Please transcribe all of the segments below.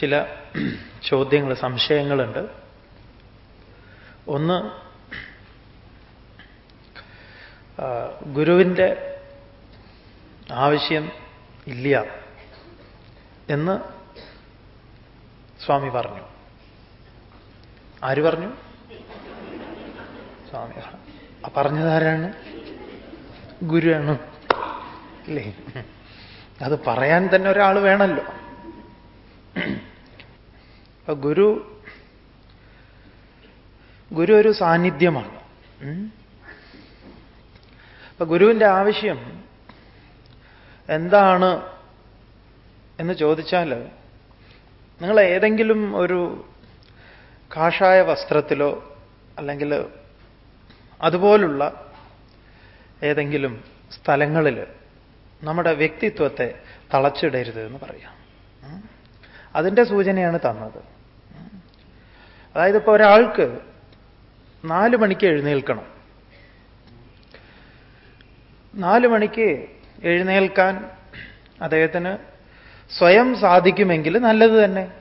ചില ചോദ്യങ്ങൾ സംശയങ്ങളുണ്ട്. ഒന്ന് ഗുരുവിന്റെ ആവശ്യം ഇല്ല എന്ന് സ്വാമി പറഞ്ഞു. ആര് പറഞ്ഞു? സ്വാമി. പറഞ്ഞതാരാണ് ഗുരുവാണ്. അല്ലേ അത് പറയാൻ തന്നെ ഒരാൾ വേണമല്ലോ അപ്പൊ ഗുരു ഗുരു ഒരു സാന്നിധ്യമാണ്. അപ്പൊ ഗുരുവിന്റെ ആവശ്യം എന്താണ് എന്ന് ചോദിച്ചാൽ നിങ്ങൾ ഏതെങ്കിലും ഒരു കാഷായ വസ്ത്രത്തിലോ അല്ലെങ്കിൽ അതുപോലുള്ള ഏതെങ്കിലും സ്ഥലങ്ങളിൽ നമ്മുടെ വ്യക്തിത്വത്തെ തളച്ചിടരുത് എന്ന് പറയാം. അതിന്റെ സൂചനയാണ് തന്നത്. അതായത് ഇപ്പോൾ ഒരാൾക്ക് നാല് മണിക്ക് എഴുന്നേൽക്കണം. നാല് മണിക്ക് എഴുന്നേൽക്കാൻ അദ്ദേഹത്തിന് സ്വയം സാധിക്കുമെങ്കിൽ നല്ലത് തന്നെ.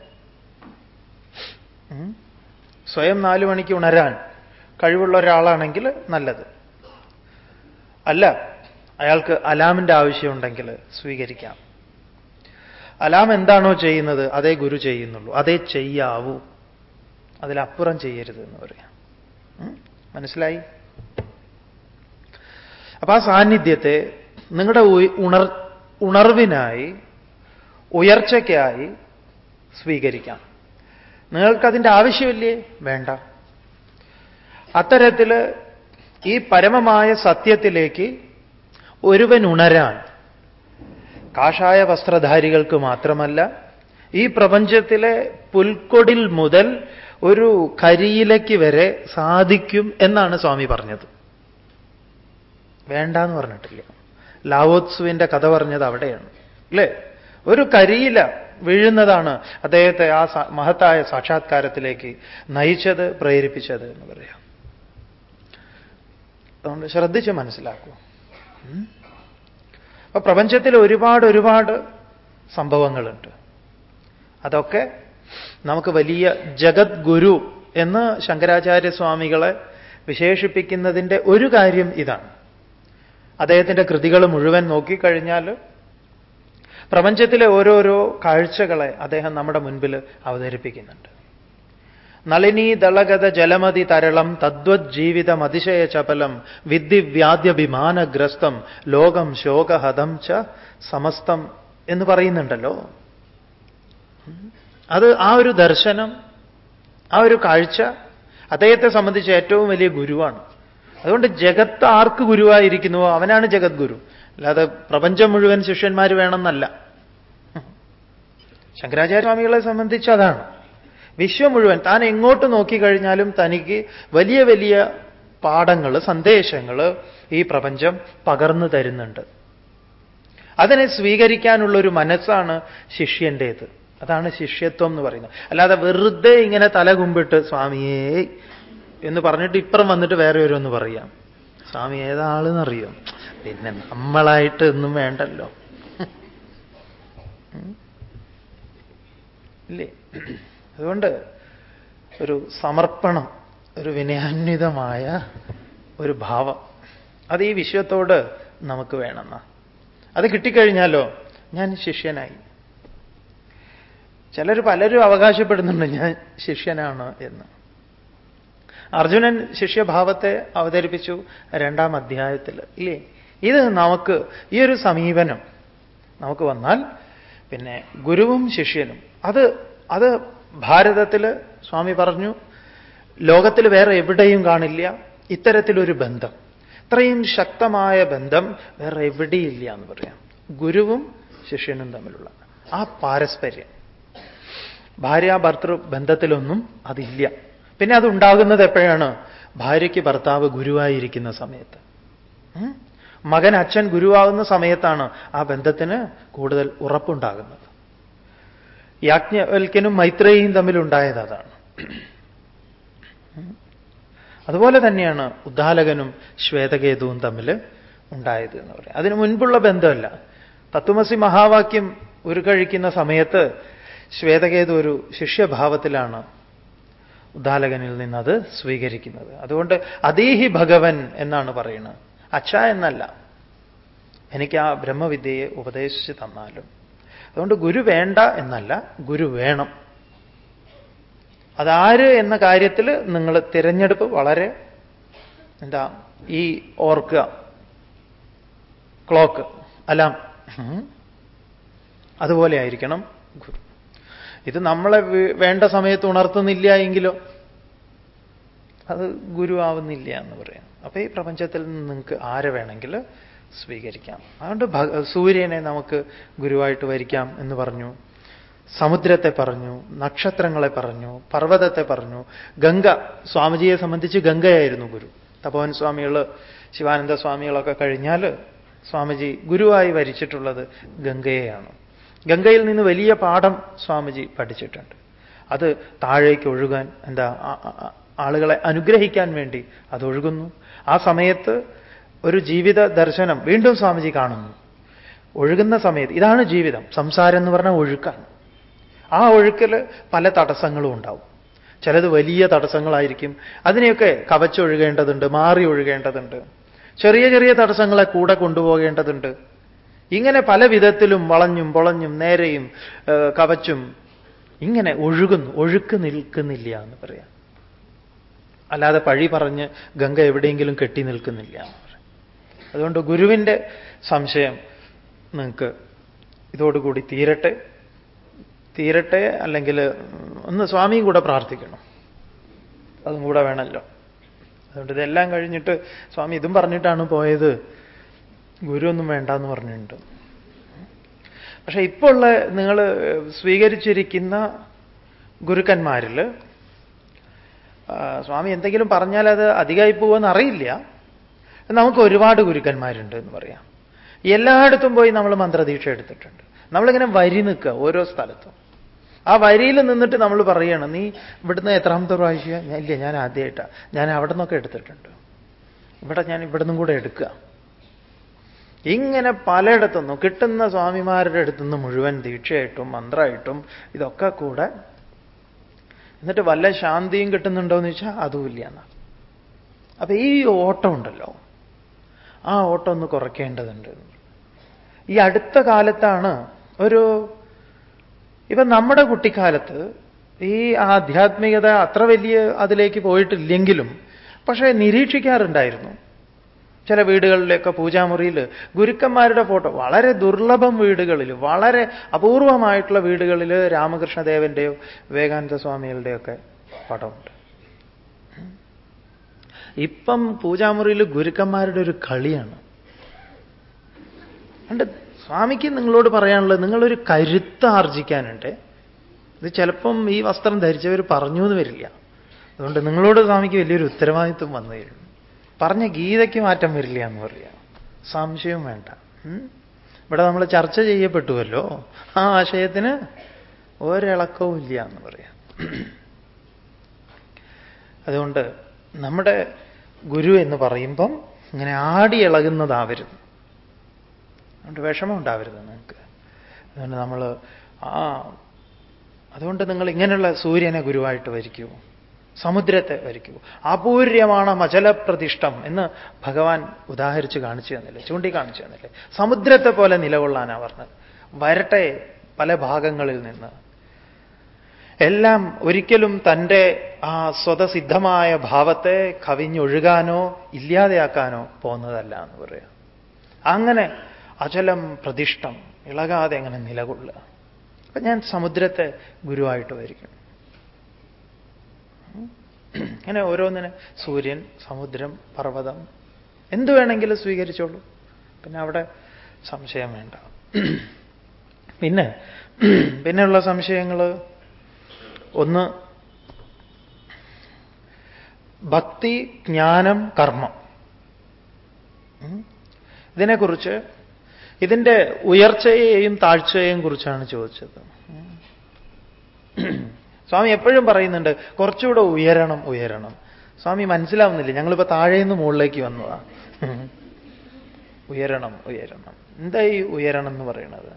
സ്വയം നാല് മണിക്ക് ഉണരാൻ കഴിവുള്ള ഒരാളാണെങ്കിൽ നല്ലത്. അല്ല അയാൾക്ക് അലാമിന്റെ ആവശ്യമുണ്ടെങ്കിൽ സ്വീകരിക്കാം. അലാം എന്താണോ ചെയ്യുന്നത് അതേ ഗുരു ചെയ്യുന്നുള്ളൂ. അതേ ചെയ്യാവൂ. അതിലപ്പുറം ചെയ്യരുത് എന്ന് പറയാം. മനസ്സിലായി? അപ്പൊ ആ സാന്നിധ്യത്തെ നിങ്ങളുടെ ഉണർ ഉണർവിനായി ഉയർച്ചയ്ക്കായി സ്വീകരിക്കാം. നിങ്ങൾക്കതിന്റെ ആവശ്യമില്ലേ? വേണ്ട. അത്തരത്തിൽ ഈ പരമമായ സത്യത്തിലേക്ക് ഒരുവൻ ഉണരാൻ കാഷായ വസ്ത്രധാരികൾക്ക് മാത്രമല്ല ഈ പ്രപഞ്ചത്തിലെ പുൽക്കൊടിൽ മുതൽ ഒരു കരിയിലയ്ക്ക് വരെ സാധിക്കും എന്നാണ് സ്വാമി പറഞ്ഞത്. വേണ്ട എന്ന് പറഞ്ഞിട്ടില്ല. ലാവോത്സുവിന്റെ കഥ പറഞ്ഞത് അവിടെയാണ്. അല്ലേ? ഒരു കരിയില വീഴുന്നതാണ് അദ്ദേഹത്തെ ആ മഹത്തായ സാക്ഷാത്കാരത്തിലേക്ക് നയിച്ചത് പ്രേരിപ്പിച്ചത് എന്ന് പറയാം. അതുകൊണ്ട് ശ്രദ്ധിച്ച് മനസ്സിലാക്കൂ. അപ്പൊ പ്രപഞ്ചത്തിൽ ഒരുപാട് ഒരുപാട് സംഭവങ്ങളുണ്ട്. അതൊക്കെ നമുക്ക് വലിയ ജഗത് ഗുരു എന്ന് ശങ്കരാചാര്യസ്വാമികളെ വിശേഷിപ്പിക്കുന്നതിന്റെ ഒരു കാര്യം ഇതാണ്. അദ്ദേഹത്തിന്റെ കൃതികൾ മുഴുവൻ നോക്കിക്കഴിഞ്ഞാൽ പ്രപഞ്ചത്തിലെ ഓരോരോ കാഴ്ചകളെ അദ്ദേഹം നമ്മുടെ മുൻപിൽ അവതരിപ്പിക്കുന്നുണ്ട്. നളിനി ദളഗത ജലമതി തരളം തദ്വജ്ജീവിതം അതിശയ ചപലം വിദ്യവ്യാദ്യഭിമാനഗ്രസ്തം ലോകം ശോകഹതം ച സമസ്തം എന്ന് പറയുന്നുണ്ടല്ലോ. അത് ആ ഒരു ദർശനം ആ ഒരു കാഴ്ച അദ്ദേഹത്തെ സംബന്ധിച്ച് ഏറ്റവും വലിയ ഗുരുവാണ്. അതുകൊണ്ട് ജഗത്ത് ആർക്ക് ഗുരുവായിരിക്കുന്നുവോ അവനാണ് ജഗത് ഗുരു അല്ലാതെ പ്രപഞ്ചം മുഴുവൻ ശിഷ്യന്മാർ വേണമെന്നല്ല. ശങ്കരാചാര്യസ്വാമികളെ സംബന്ധിച്ച് അതാണ്. വിശ്വം മുഴുവൻ താൻ എങ്ങോട്ട് നോക്കിക്കഴിഞ്ഞാലും തനിക്ക് വലിയ വലിയ പാഠങ്ങൾ സന്ദേശങ്ങൾ ഈ പ്രപഞ്ചം പകർന്നു തരുന്നുണ്ട്. അതിനെ സ്വീകരിക്കാനുള്ള ഒരു മനസ്സാണ് ശിഷ്യന്റേത് അതാണ് ശിഷ്യത്വം എന്ന് പറയുന്നത്. അല്ലാതെ വെറുതെ ഇങ്ങനെ തല കുമ്പിട്ട് സ്വാമിയേ എന്ന് പറഞ്ഞിട്ട് ഇപ്പുറം വന്നിട്ട് വേറെ ഒന്ന് പറയാം. സ്വാമി ഏതാളെന്നറിയോ പിന്നെ നമ്മളായിട്ട് ഒന്നും വേണ്ടല്ലോ. ഇല്ലേ? അതുകൊണ്ട് ഒരു സമർപ്പണം ഒരു വിനയാന്വിതമായ ഒരു ഭാവം. അത് ഈ വിശ്വത്തോട് നമുക്ക് വേണമെന്ന. അത് കിട്ടിക്കഴിഞ്ഞാലോ? ഞാൻ ശിഷ്യനായി. ചിലർ പലരും അവകാശപ്പെടുന്നുണ്ട് ഞാൻ ശിഷ്യനാണ് എന്ന്. അർജുനൻ ശിഷ്യഭാവത്തെ അവതരിപ്പിച്ചു രണ്ടാം അധ്യായത്തിൽ. ഇല്ലേ? ഇത് നമുക്ക് ഈ ഒരു സമീപനം നമുക്ക് വന്നാൽ പിന്നെ ഗുരുവും ശിഷ്യനും. അത് അത് ഭാരതത്തിൽ സ്വാമി പറഞ്ഞു ലോകത്തിൽ വേറെ എവിടെയും കാണില്ല ഇത്തരത്തിലൊരു ബന്ധം. ഇത്രയും ശക്തമായ ബന്ധം വേറെ എവിടെയില്ല എന്ന് പറയാം. ഗുരുവും ശിഷ്യനും തമ്മിലുള്ള ആ പാരസ്പര്യം. ഭാര്യ ഭർത്തൃ ബന്ധത്തിലൊന്നും അതില്ല. പിന്നെ അത് ഉണ്ടാകുന്നത് എപ്പോഴാണ്? ഭാര്യയ്ക്ക് ഭർത്താവ് ഗുരുവായിരിക്കുന്ന സമയത്ത്. മകൻ അച്ഛൻ ഗുരുവാകുന്ന സമയത്താണ് ആ ബന്ധത്തിന് കൂടുതൽ ഉറപ്പുണ്ടാകുന്നത്. യാജ്ഞവൽക്കനും മൈത്രേയും തമ്മിലുണ്ടായത് അതാണ്. അതുപോലെ തന്നെയാണ് ഉദ്ദാലകനും ശ്വേതകേതുവും തമ്മിൽ ഉണ്ടായത് എന്ന് പറയാം അതിനു മുൻപുള്ള ബന്ധമല്ല. തത്വമസി മഹാവാക്യം ഉരുകഴിക്കുന്ന സമയത്ത് ശ്വേതകേതു ഒരു ശിഷ്യഭാവത്തിലാണ് ഉദ്ദാലകനിൽ നിന്നത് സ്വീകരിക്കുന്നത്. അതുകൊണ്ട് അതീഹി ഭഗവൻ എന്നാണ് പറയുന്നത്. അച്ഛ എന്നല്ല. എനിക്ക് ആ ബ്രഹ്മവിദ്യയെ ഉപദേശിച്ച് തന്നാലും. അതുകൊണ്ട് ഗുരു വേണ്ട എന്നല്ല ഗുരു വേണം. അതാര് എന്ന കാര്യത്തിൽ നിങ്ങൾ തിരഞ്ഞെടുപ്പ് വളരെ എന്താ ഈ ഓർക്കുക. Clock alarm. അതുപോലെ ആയിരിക്കണം ഗുരു. ഇത് നമ്മളെ വേണ്ട സമയത്ത് ഉണർത്തുന്നില്ല എങ്കിലോ അത് ഗുരുവാവുന്നില്ല എന്ന് പറയാം അപ്പൊ ഈ പ്രപഞ്ചത്തിൽ നിന്ന് നിങ്ങൾക്ക് ആരെ വേണമെങ്കിൽ സ്വീകരിക്കാം. അതുകൊണ്ട് സൂര്യനെ നമുക്ക് ഗുരുവായിട്ട് വരിക്കാം എന്ന് പറഞ്ഞു. സമുദ്രത്തെ പറഞ്ഞു. നക്ഷത്രങ്ങളെ പറഞ്ഞു. പർവതത്തെ പറഞ്ഞു. ഗംഗ സ്വാമിജിയെ സംബന്ധിച്ച് ഗംഗയായിരുന്നു ഗുരു. തപോവൻ സ്വാമികൾ ശിവാനന്ദ സ്വാമികളൊക്കെ കഴിഞ്ഞാൽ സ്വാമിജി ഗുരുവായി വരിച്ചിട്ടുള്ളത് ഗംഗയെയാണ്. ഗംഗയിൽ നിന്ന് വലിയ പാഠം സ്വാമിജി പഠിച്ചിട്ടുണ്ട്. അത് താഴേക്ക് ഒഴുകാൻ എന്താ ആളുകളെ അനുഗ്രഹിക്കാൻ വേണ്ടി അതൊഴുകുന്നു ആ സമയത്ത് ഒരു ജീവിത ദർശനം വീണ്ടും സ്വാമിജി കാണുന്നു. ഒഴുകുന്ന സമയത്ത് ഇതാണ് ജീവിതം സംസാരം എന്ന് പറഞ്ഞാൽ ഒഴുക്കാണ്. ആ ഒഴുക്കിൽ പല തടസ്സങ്ങളും ഉണ്ടാവും. ചിലത് വലിയ തടസ്സങ്ങളായിരിക്കും. അതിനെയൊക്കെ കവച്ചൊഴുകേണ്ടതുണ്ട് മാറി ഒഴുകേണ്ടതുണ്ട് ചെറിയ ചെറിയ തടസ്സങ്ങളെ കൂടെ കൊണ്ടുപോകേണ്ടതുണ്ട്. ഇങ്ങനെ പല വിധത്തിലും വളഞ്ഞും പൊളഞ്ഞും നേരെയും കവച്ചും ഇങ്ങനെ ഒഴുകുന്നു. ഒഴുക്ക് നിൽക്കുന്നില്ല എന്ന് പറയാം. അല്ലാതെ പഴി പറഞ്ഞ് ഗംഗ എവിടെയെങ്കിലും കെട്ടി നിൽക്കുന്നില്ല അതുകൊണ്ട് ഗുരുവിന്റെ സംശയം നിങ്ങൾക്ക് ഇതോടുകൂടി തീരട്ടെ. തീരട്ടെ അല്ലെങ്കിൽ ഒന്ന് സ്വാമിയും കൂടെ പ്രാർത്ഥിക്കണം. അതും കൂടെ വേണമല്ലോ അതുകൊണ്ട് ഇതെല്ലാം കഴിഞ്ഞിട്ട് സ്വാമി ഇതും പറഞ്ഞിട്ടാണ് പോയത്. ഗുരു ഒന്നും വേണ്ട എന്ന് പറഞ്ഞിട്ടുണ്ട്. പക്ഷെ ഇപ്പോൾ ഉള്ള നിങ്ങൾ സ്വീകരിച്ചിരിക്കുന്ന ഗുരുക്കന്മാരിൽ സ്വാമി എന്തെങ്കിലും പറഞ്ഞാൽ അത് അധികമായി പോകുമെന്ന് അറിയില്ല. നമുക്ക് ഒരുപാട് ഗുരുക്കന്മാരുണ്ട് എന്ന് പറയാം. എല്ലായിടത്തും പോയി നമ്മൾ മന്ത്രദീക്ഷ എടുത്തിട്ടുണ്ട്. നമ്മളിങ്ങനെ വരി നിൽക്കുക ഓരോ സ്ഥലത്തും. ആ വരിയിൽ നിന്നിട്ട് നമ്മൾ പറയാണ് നീ ഇവിടുന്ന് എത്രാമത്തെ പ്രാവശ്യം? ഇല്ല ഞാൻ ആദ്യമായിട്ടാണ് ഞാൻ അവിടെ നിന്നൊക്കെ എടുത്തിട്ടുണ്ട്. ഇവിടെ ഞാൻ ഇവിടെ നിന്നും കൂടെ എടുക്കുക. ഇങ്ങനെ പലയിടത്തുനിന്നും കിട്ടുന്ന സ്വാമിമാരുടെ അടുത്തുനിന്ന് മുഴുവൻ ദീക്ഷയായിട്ടും മന്ത്രമായിട്ടും ഇതൊക്കെ കൂടെ എന്നിട്ട് വല്ല ശാന്തിയും കിട്ടുന്നുണ്ടോ എന്ന് ചോദിച്ചാൽ അതുമില്ല എന്നാണ് അപ്പൊ ഈ ഓട്ടം ഉണ്ടല്ലോ. ആ ഓട്ടം ഒന്ന് കുറയ്ക്കേണ്ടതുണ്ട്. ഈ അടുത്ത കാലത്താണ് ഒരു ഇപ്പൊ നമ്മുടെ കുട്ടിക്കാലത്ത് ഈ ആധ്യാത്മികത അത്ര വലിയ അതിലേക്ക് പോയിട്ടില്ലെങ്കിലും പക്ഷേ നിരീക്ഷിക്കാറുണ്ടായിരുന്നു. ചില വീടുകളിലൊക്കെ പൂജാമുറിയിൽ ഗുരുക്കന്മാരുടെ ഫോട്ടോ. വളരെ ദുർലഭം വീടുകളിൽ വളരെ അപൂർവമായിട്ടുള്ള വീടുകളിൽ രാമകൃഷ്ണദേവന്റെയോ വിവേകാനന്ദ സ്വാമികളുടെയൊക്കെ ഉണ്ട് ഇപ്പം പൂജാമുറിയിൽ ഗുരുക്കന്മാരുടെ ഒരു കളിയാണ്. അണ്ട് സ്വാമിക്ക് നിങ്ങളോട് പറയാനുള്ളത് നിങ്ങളൊരു കരുത്ത് ആർജിക്കാനുണ്ട്. ഇത് ചിലപ്പം ഈ വസ്ത്രം ധരിച്ചവർ പറഞ്ഞു എന്ന് വരില്ല. അതുകൊണ്ട് നിങ്ങളോട് സ്വാമിക്ക് വലിയൊരു ഉത്തരവാദിത്വം വന്നു തരും പറഞ്ഞ ഗീതയ്ക്ക് മാറ്റം വരില്ല എന്ന് പറയാം. സംശയവും വേണ്ട. ഇവിടെ നമ്മൾ ചർച്ച ചെയ്യപ്പെട്ടുവല്ലോ. ആ ആശയത്തിന് ഒരിളക്കവും ഇല്ല എന്ന് പറയാം. അതുകൊണ്ട് നമ്മുടെ ഗുരു എന്ന് പറയുമ്പം ഇങ്ങനെ ആടി ഇളകുന്നതാവരുത്. അതുകൊണ്ട് വിഷമം ഉണ്ടാവരുത് നിങ്ങൾക്ക് അതുകൊണ്ട് നമ്മൾ ആ അതുകൊണ്ട് നിങ്ങൾ ഇങ്ങനെയുള്ള സൂര്യനെ ഗുരുവായിട്ട് വരിക്കൂ. സമുദ്രത്തെ വരയ്ക്കൂ. അപൂര്യമാണ് മചലപ്രതിഷ്ഠം എന്ന് ഭഗവാൻ ഉദാഹരിച്ച് കാണിച്ചു തന്നില്ലേ ചൂണ്ടിക്കാണിച്ചു തന്നില്ലേ? സമുദ്രത്തെ പോലെ നിലകൊള്ളാനാ പറഞ്ഞത്. വരട്ടെ പല ഭാഗങ്ങളിൽ നിന്ന്. എല്ലാം ഒരിക്കലും തന്റെ ആ സ്വതസിദ്ധമായ ഭാവത്തെ കവിഞ്ഞൊഴുകാനോ ഇല്ലാതെയാക്കാനോ പോകുന്നതല്ല എന്ന് പറയാം. അങ്ങനെ അചലം പ്രതിഷ്ഠം ഇളകാതെ അങ്ങനെ നിലകൊള്ളുക. അപ്പൊ ഞാൻ സമുദ്രത്തെ ഗുരുവായിട്ട് വരിക്കും അങ്ങനെ ഓരോന്നിന് സൂര്യൻ സമുദ്രം പർവതം എന്തു വേണമെങ്കിലും സ്വീകരിച്ചോളൂ. പിന്നെ അവിടെ സംശയം വേണ്ട. പിന്നെ പിന്നെയുള്ള സംശയങ്ങൾ ഒന്ന് ഭക്തി ജ്ഞാനം കർമ്മം. ഇതിനെക്കുറിച്ച് ഇതിന്റെ ഉയർച്ചയെയും താഴ്ചയെയും കുറിച്ചാണ് ചോദിച്ചത്. സ്വാമി എപ്പോഴും പറയുന്നുണ്ട് കുറച്ചുകൂടെ ഉയരണം ഉയരണം. സ്വാമി മനസ്സിലാവുന്നില്ല ഞങ്ങളിപ്പോ താഴേന്ന് മുകളിലേക്ക് വന്നതാ. ഉയരണം ഉയരണം. എന്താ ഈ ഉയരണം എന്ന് പറയുന്നത്?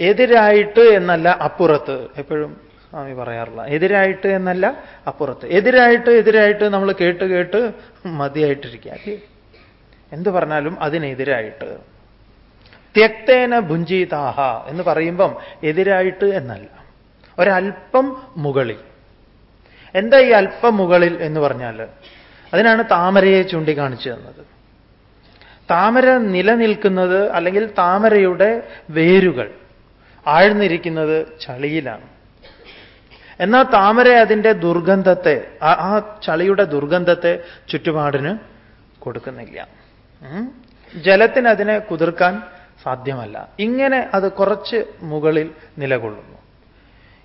എതിരായിട്ട് എന്നല്ല അപ്പുറത്ത്. എപ്പോഴും സ്വാമി പറയാറില്ല എതിരായിട്ട് എന്നല്ല അപ്പുറത്ത്. എതിരായിട്ട് എതിരായിട്ട് നമ്മൾ കേട്ട് കേട്ട് മതിയായിട്ടിരിക്കുക. എന്ത് പറഞ്ഞാലും അതിനെതിരായിട്ട്. ത്യക്തേന ഭുഞ്ചിതാഹ എന്ന് പറയുമ്പം എതിരായിട്ട് എന്നല്ല. ഒരൽപ്പം മുകളിൽ. എന്താ ഈ അല്പം മുകളിൽ എന്ന് പറഞ്ഞാൽ അതിനാണ് താമരയെ ചൂണ്ടിക്കാണിച്ചു തന്നത്. താമര നിലനിൽക്കുന്നത് അല്ലെങ്കിൽ താമരയുടെ വേരുകൾ ആഴ്ന്നിരിക്കുന്നത് ചളിയിലാണ്. എന്നാൽ താമര അതിന്റെ ദുർഗന്ധത്തെ ആ ചളിയുടെ ദുർഗന്ധത്തെ ചുറ്റുപാടിന് കൊടുക്കുന്നില്ല. ജലത്തിന് അതിനെ കുതിർക്കാൻ സാധ്യമല്ല. ഇങ്ങനെ അത് കുറച്ച് മുകളിൽ നിലകൊള്ളുന്നു.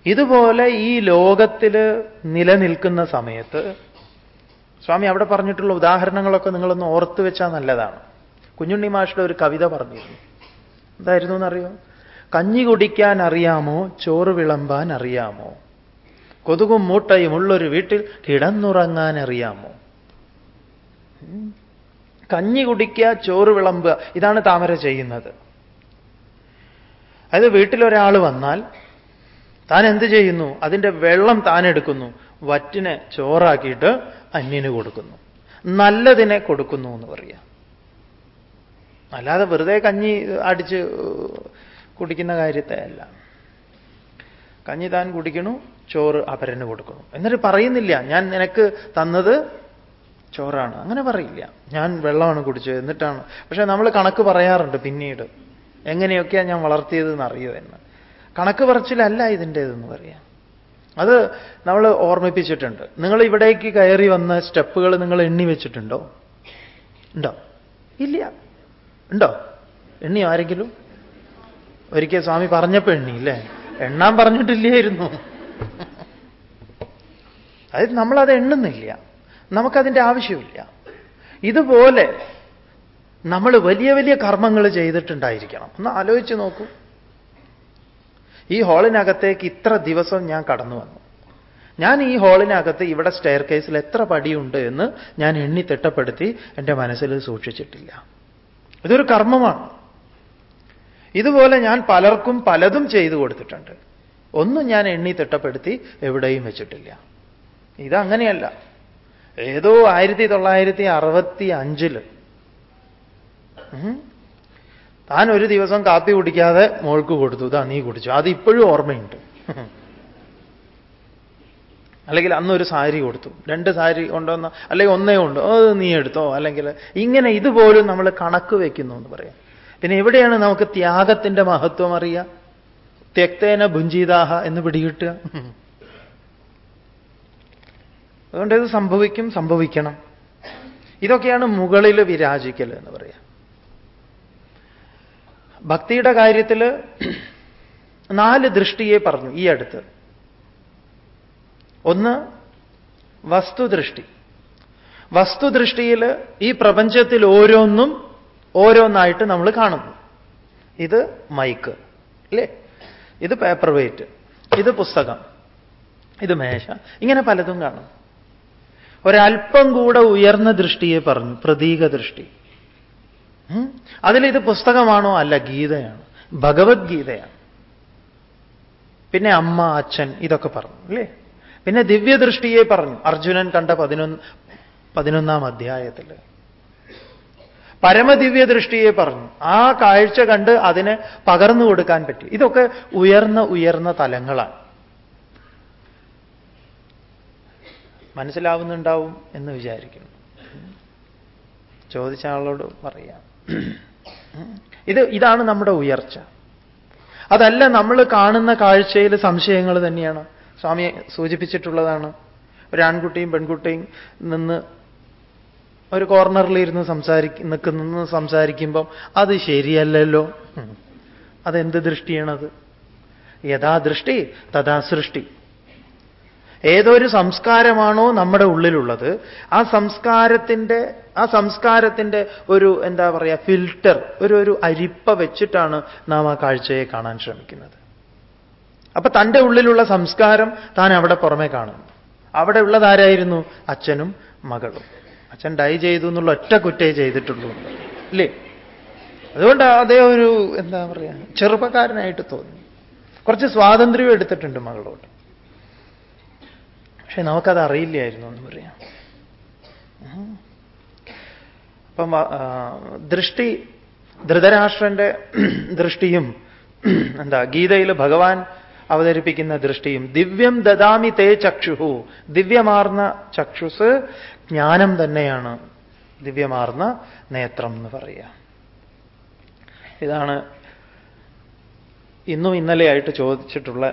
ഇതുപോലെ ഈ ലോകത്തിൽ നിലനിൽക്കുന്ന സമയത്ത് സ്വാമി അവിടെ പറഞ്ഞിട്ടുള്ള ഉദാഹരണങ്ങളൊക്കെ നിങ്ങളൊന്ന് ഓർത്തു വെച്ചാൽ നല്ലതാണ്. കുഞ്ഞുണ്ണി മാഷിയുടെ ഒരു കവിത പറഞ്ഞിരുന്നു. എന്തായിരുന്നു എന്നറിയോ? കഞ്ഞി കുടിക്കാൻ അറിയാമോ? ചോറ് വിളമ്പാൻ അറിയാമോ? കൊതുകും മൂട്ടയും ഉള്ളൊരു വീട്ടിൽ കിടന്നുറങ്ങാൻ അറിയാമോ? കഞ്ഞി കുടിക്കുക ചോറ് വിളമ്പുക ഇതാണ് താമര ചെയ്യുന്നത്. അതായത് വീട്ടിലൊരാൾ വന്നാൽ താൻ എന്ത് ചെയ്യുന്നു? അതിന്റെ വെള്ളം താൻ എടുക്കുന്നു. വറ്റിനെ ചോറാക്കിയിട്ട് അന്യന് കൊടുക്കുന്നു. നല്ലതിനെ കൊടുക്കുന്നു എന്ന് പറയാം. അല്ലാതെ വെറുതെ കഞ്ഞി അടിച്ച് കുടിക്കുന്ന കാര്യത്തെ അല്ല. കഞ്ഞി താൻ കുടിക്കണു ചോറ് അപരന് കൊടുക്കണം എന്നിട്ട് പറയുന്നില്ല ഞാൻ നിനക്ക് തന്നത് ചോറാണ്. അങ്ങനെ പറയില്ല. ഞാൻ വെള്ളമാണ് കുടിച്ചത്. എന്നിട്ടാണ്. പക്ഷേ നമ്മൾ കണക്ക് പറയാറുണ്ട് പിന്നീട്. എങ്ങനെയൊക്കെയാണ് ഞാൻ വളർത്തിയതെന്ന് അറിയുമെന്ന് കണക്ക് പറച്ചിലല്ല ഇതിന്റെതെന്ന് പറയാം. അത് നമ്മൾ ഓർമ്മിപ്പിച്ചിട്ടുണ്ട്. നിങ്ങൾ ഇവിടേക്ക് കയറി വന്ന സ്റ്റെപ്പുകൾ നിങ്ങൾ എണ്ണി വെച്ചിട്ടുണ്ടോ? ഉണ്ടോ? ഇല്ല. ഉണ്ടോ? എണ്ണിയോ ആരെങ്കിലും? ഒരിക്കൽ സ്വാമി പറഞ്ഞപ്പോ എണ്ണി അല്ലേ എണ്ണാൻ പറഞ്ഞിട്ടില്ലായിരുന്നു. അതായത് നമ്മളത് എണ്ണുന്നില്ല. നമുക്കതിന്റെ ആവശ്യമില്ല. ഇതുപോലെ നമ്മൾ വലിയ വലിയ കർമ്മങ്ങൾ ചെയ്തിട്ടുണ്ടായിരിക്കണം. ഒന്ന് ആലോചിച്ച് നോക്കൂ. ഈ ഹാളിനകത്തേക്ക് ഇത്ര ദിവസം ഞാൻ കടന്നു വന്നു. ഞാൻ ഈ ഹാളിനകത്ത് ഇവിടെ സ്റ്റെയർ കേസിൽ എത്ര പടിയുണ്ട് എന്ന് ഞാൻ എണ്ണി തിട്ടപ്പെടുത്തി എന്റെ മനസ്സിൽ സൂക്ഷിച്ചിട്ടില്ല. ഇതൊരു കർമ്മമാണ്. ഇതുപോലെ ഞാൻ പലർക്കും പലതും ചെയ്തു കൊടുത്തിട്ടുണ്ട്. ഒന്നും ഞാൻ എണ്ണി തിട്ടപ്പെടുത്തി എവിടെയും വെച്ചിട്ടില്ല. ഇതങ്ങനെയല്ല. ഏതോ ആയിരത്തി തൊള്ളായിരത്തി അറുപത്തി അഞ്ചിൽ. താൻ ഒരു ദിവസം കാപ്പി കുടിക്കാതെ മോൾക്ക് കൊടുത്തു. ഇതാ നീ കുടിച്ചു. അത് ഇപ്പോഴും ഓർമ്മയുണ്ട്. അല്ലെങ്കിൽ അന്നൊരു സാരി കൊടുത്തു. രണ്ട് സാരി കൊണ്ടുവന്ന അല്ലെങ്കിൽ ഒന്നേ ഉണ്ട് അത് നീ എടുത്തോ? അല്ലെങ്കിൽ ഇങ്ങനെ ഇതുപോലും നമ്മൾ കണക്ക് വയ്ക്കുന്നു എന്ന് പറയാം. പിന്നെ എവിടെയാണ് നമുക്ക് ത്യാഗത്തിന്റെ മഹത്വം അറിയുക? ത്യക്തേന ഭുഞ്ചീതാഹ എന്ന് പിടികിട്ടുക. അതുകൊണ്ട് ഇത് സംഭവിക്കും സംഭവിക്കണം. ഇതൊക്കെയാണ് മുകളിൽ വിരാജിക്കൽ എന്ന് പറയാം. ഭക്തിയുടെ കാര്യത്തിൽ നാല് ദൃഷ്ടിയെ പറഞ്ഞു ഈ അടുത്ത്. ഒന്ന് വസ്തുദൃഷ്ടി. വസ്തുദൃഷ്ടിയിൽ ഈ പ്രപഞ്ചത്തിൽ ഓരോന്നും ഓരോന്നായിട്ട് നമ്മൾ കാണുന്നു. ഇത് മൈക്ക് അല്ലേ ഇത് പേപ്പർ വെയിറ്റ് ഇത് പുസ്തകം ഇത് മേശ ഇങ്ങനെ പലതും കാണും ഒരൽപ്പം കൂടെ ഉയർന്ന ദൃഷ്ടിയെ പറഞ്ഞു പ്രതീക ദൃഷ്ടി അതിലിത് പുസ്തകമാണോ അല്ല ഗീതയാണ്. ഭഗവത്ഗീതയാണ്. പിന്നെ അമ്മ അച്ഛൻ ഇതൊക്കെ പറഞ്ഞു അല്ലേ? പിന്നെ ദിവ്യദൃഷ്ടിയെ പറഞ്ഞു. അർജുനൻ കണ്ട പതിനൊന്ന് പതിനൊന്നാം അധ്യായത്തിൽ. പരമദിവ്യ ദൃഷ്ടിയെ പറഞ്ഞു. ആ കാഴ്ച കണ്ട് അതിനെ പകർന്നു കൊടുക്കാൻ പറ്റി. ഇതൊക്കെ ഉയർന്ന ഉയർന്ന തലങ്ങളാണ്. മനസ്സിലാവുന്നുണ്ടാവും എന്ന് വിചാരിക്കുന്നു. ചോദിച്ച ആളോട് പറയാം. ഇത് ഇതാണ് നമ്മുടെ ഉയർച്ച. അതല്ല നമ്മൾ കാണുന്ന കാഴ്ചയിൽ സംശയങ്ങൾ തന്നെയാണ്. സ്വാമി സൂചിപ്പിച്ചിട്ടുള്ളതാണ്. ഒരു ആൺകുട്ടിയും പെൺകുട്ടിയും നിന്ന് ഒരു കോർണറിലിരുന്ന് സംസാരിക്ക നിൽക്കുന്ന സംസാരിക്കുമ്പം അത് ശരിയല്ലല്ലോ. അതെന്ത് ദൃഷ്ടിയാണത്? യഥാ ദൃഷ്ടി തഥാ സൃഷ്ടി ഏതൊരു സംസ്കാരമാണോ നമ്മുടെ ഉള്ളിലുള്ളത് ആ സംസ്കാരത്തിന്റെ ആ സംസ്കാരത്തിന്റെ ഒരു എന്താ പറയുക ഫിൽറ്റർ ഒരു ഒരു അരിപ്പ വെച്ചിട്ടാണ് നാം ആ കാഴ്ചയെ കാണാൻ ശ്രമിക്കുന്നത്. അപ്പൊ തന്റെ ഉള്ളിലുള്ള സംസ്കാരം താൻ അവിടെ പുറമെ കാണുന്നു. അവിടെ ഉള്ളതാരായിരുന്നു അച്ഛനും മകളും. അച്ഛൻ ഡൈ ചെയ്തു എന്നുള്ള ഒറ്റ കുറ്റേ ചെയ്തിട്ടുള്ളൂ. അല്ലേ അതുകൊണ്ട് അതേ ഒരു എന്താ പറയുക ചെറുപ്പക്കാരനായിട്ട് തോന്നി. കുറച്ച് സ്വാതന്ത്ര്യം എടുത്തിട്ടുണ്ട് മകളോട്. പക്ഷെ നമുക്കത് അറിയില്ലായിരുന്നു എന്ന് പറയാം. അപ്പം ദൃഷ്ടി ധൃതരാഷ്ട്രന്റെ ദൃഷ്ടിയും എന്താ ഗീതയിൽ ഭഗവാൻ അവതരിപ്പിക്കുന്ന ദൃഷ്ടിയും ദിവ്യം ദദാമി തേ ചക്ഷുഹു ദിവ്യമാർന്ന ചക്ഷുസ് ജ്ഞാനം തന്നെയാണ് ദിവ്യമാർന്ന നേത്രം എന്ന് പറയുക ഇതാണ് ഇന്നും ഇന്നലെയായിട്ട് ചോദിച്ചിട്ടുള്ള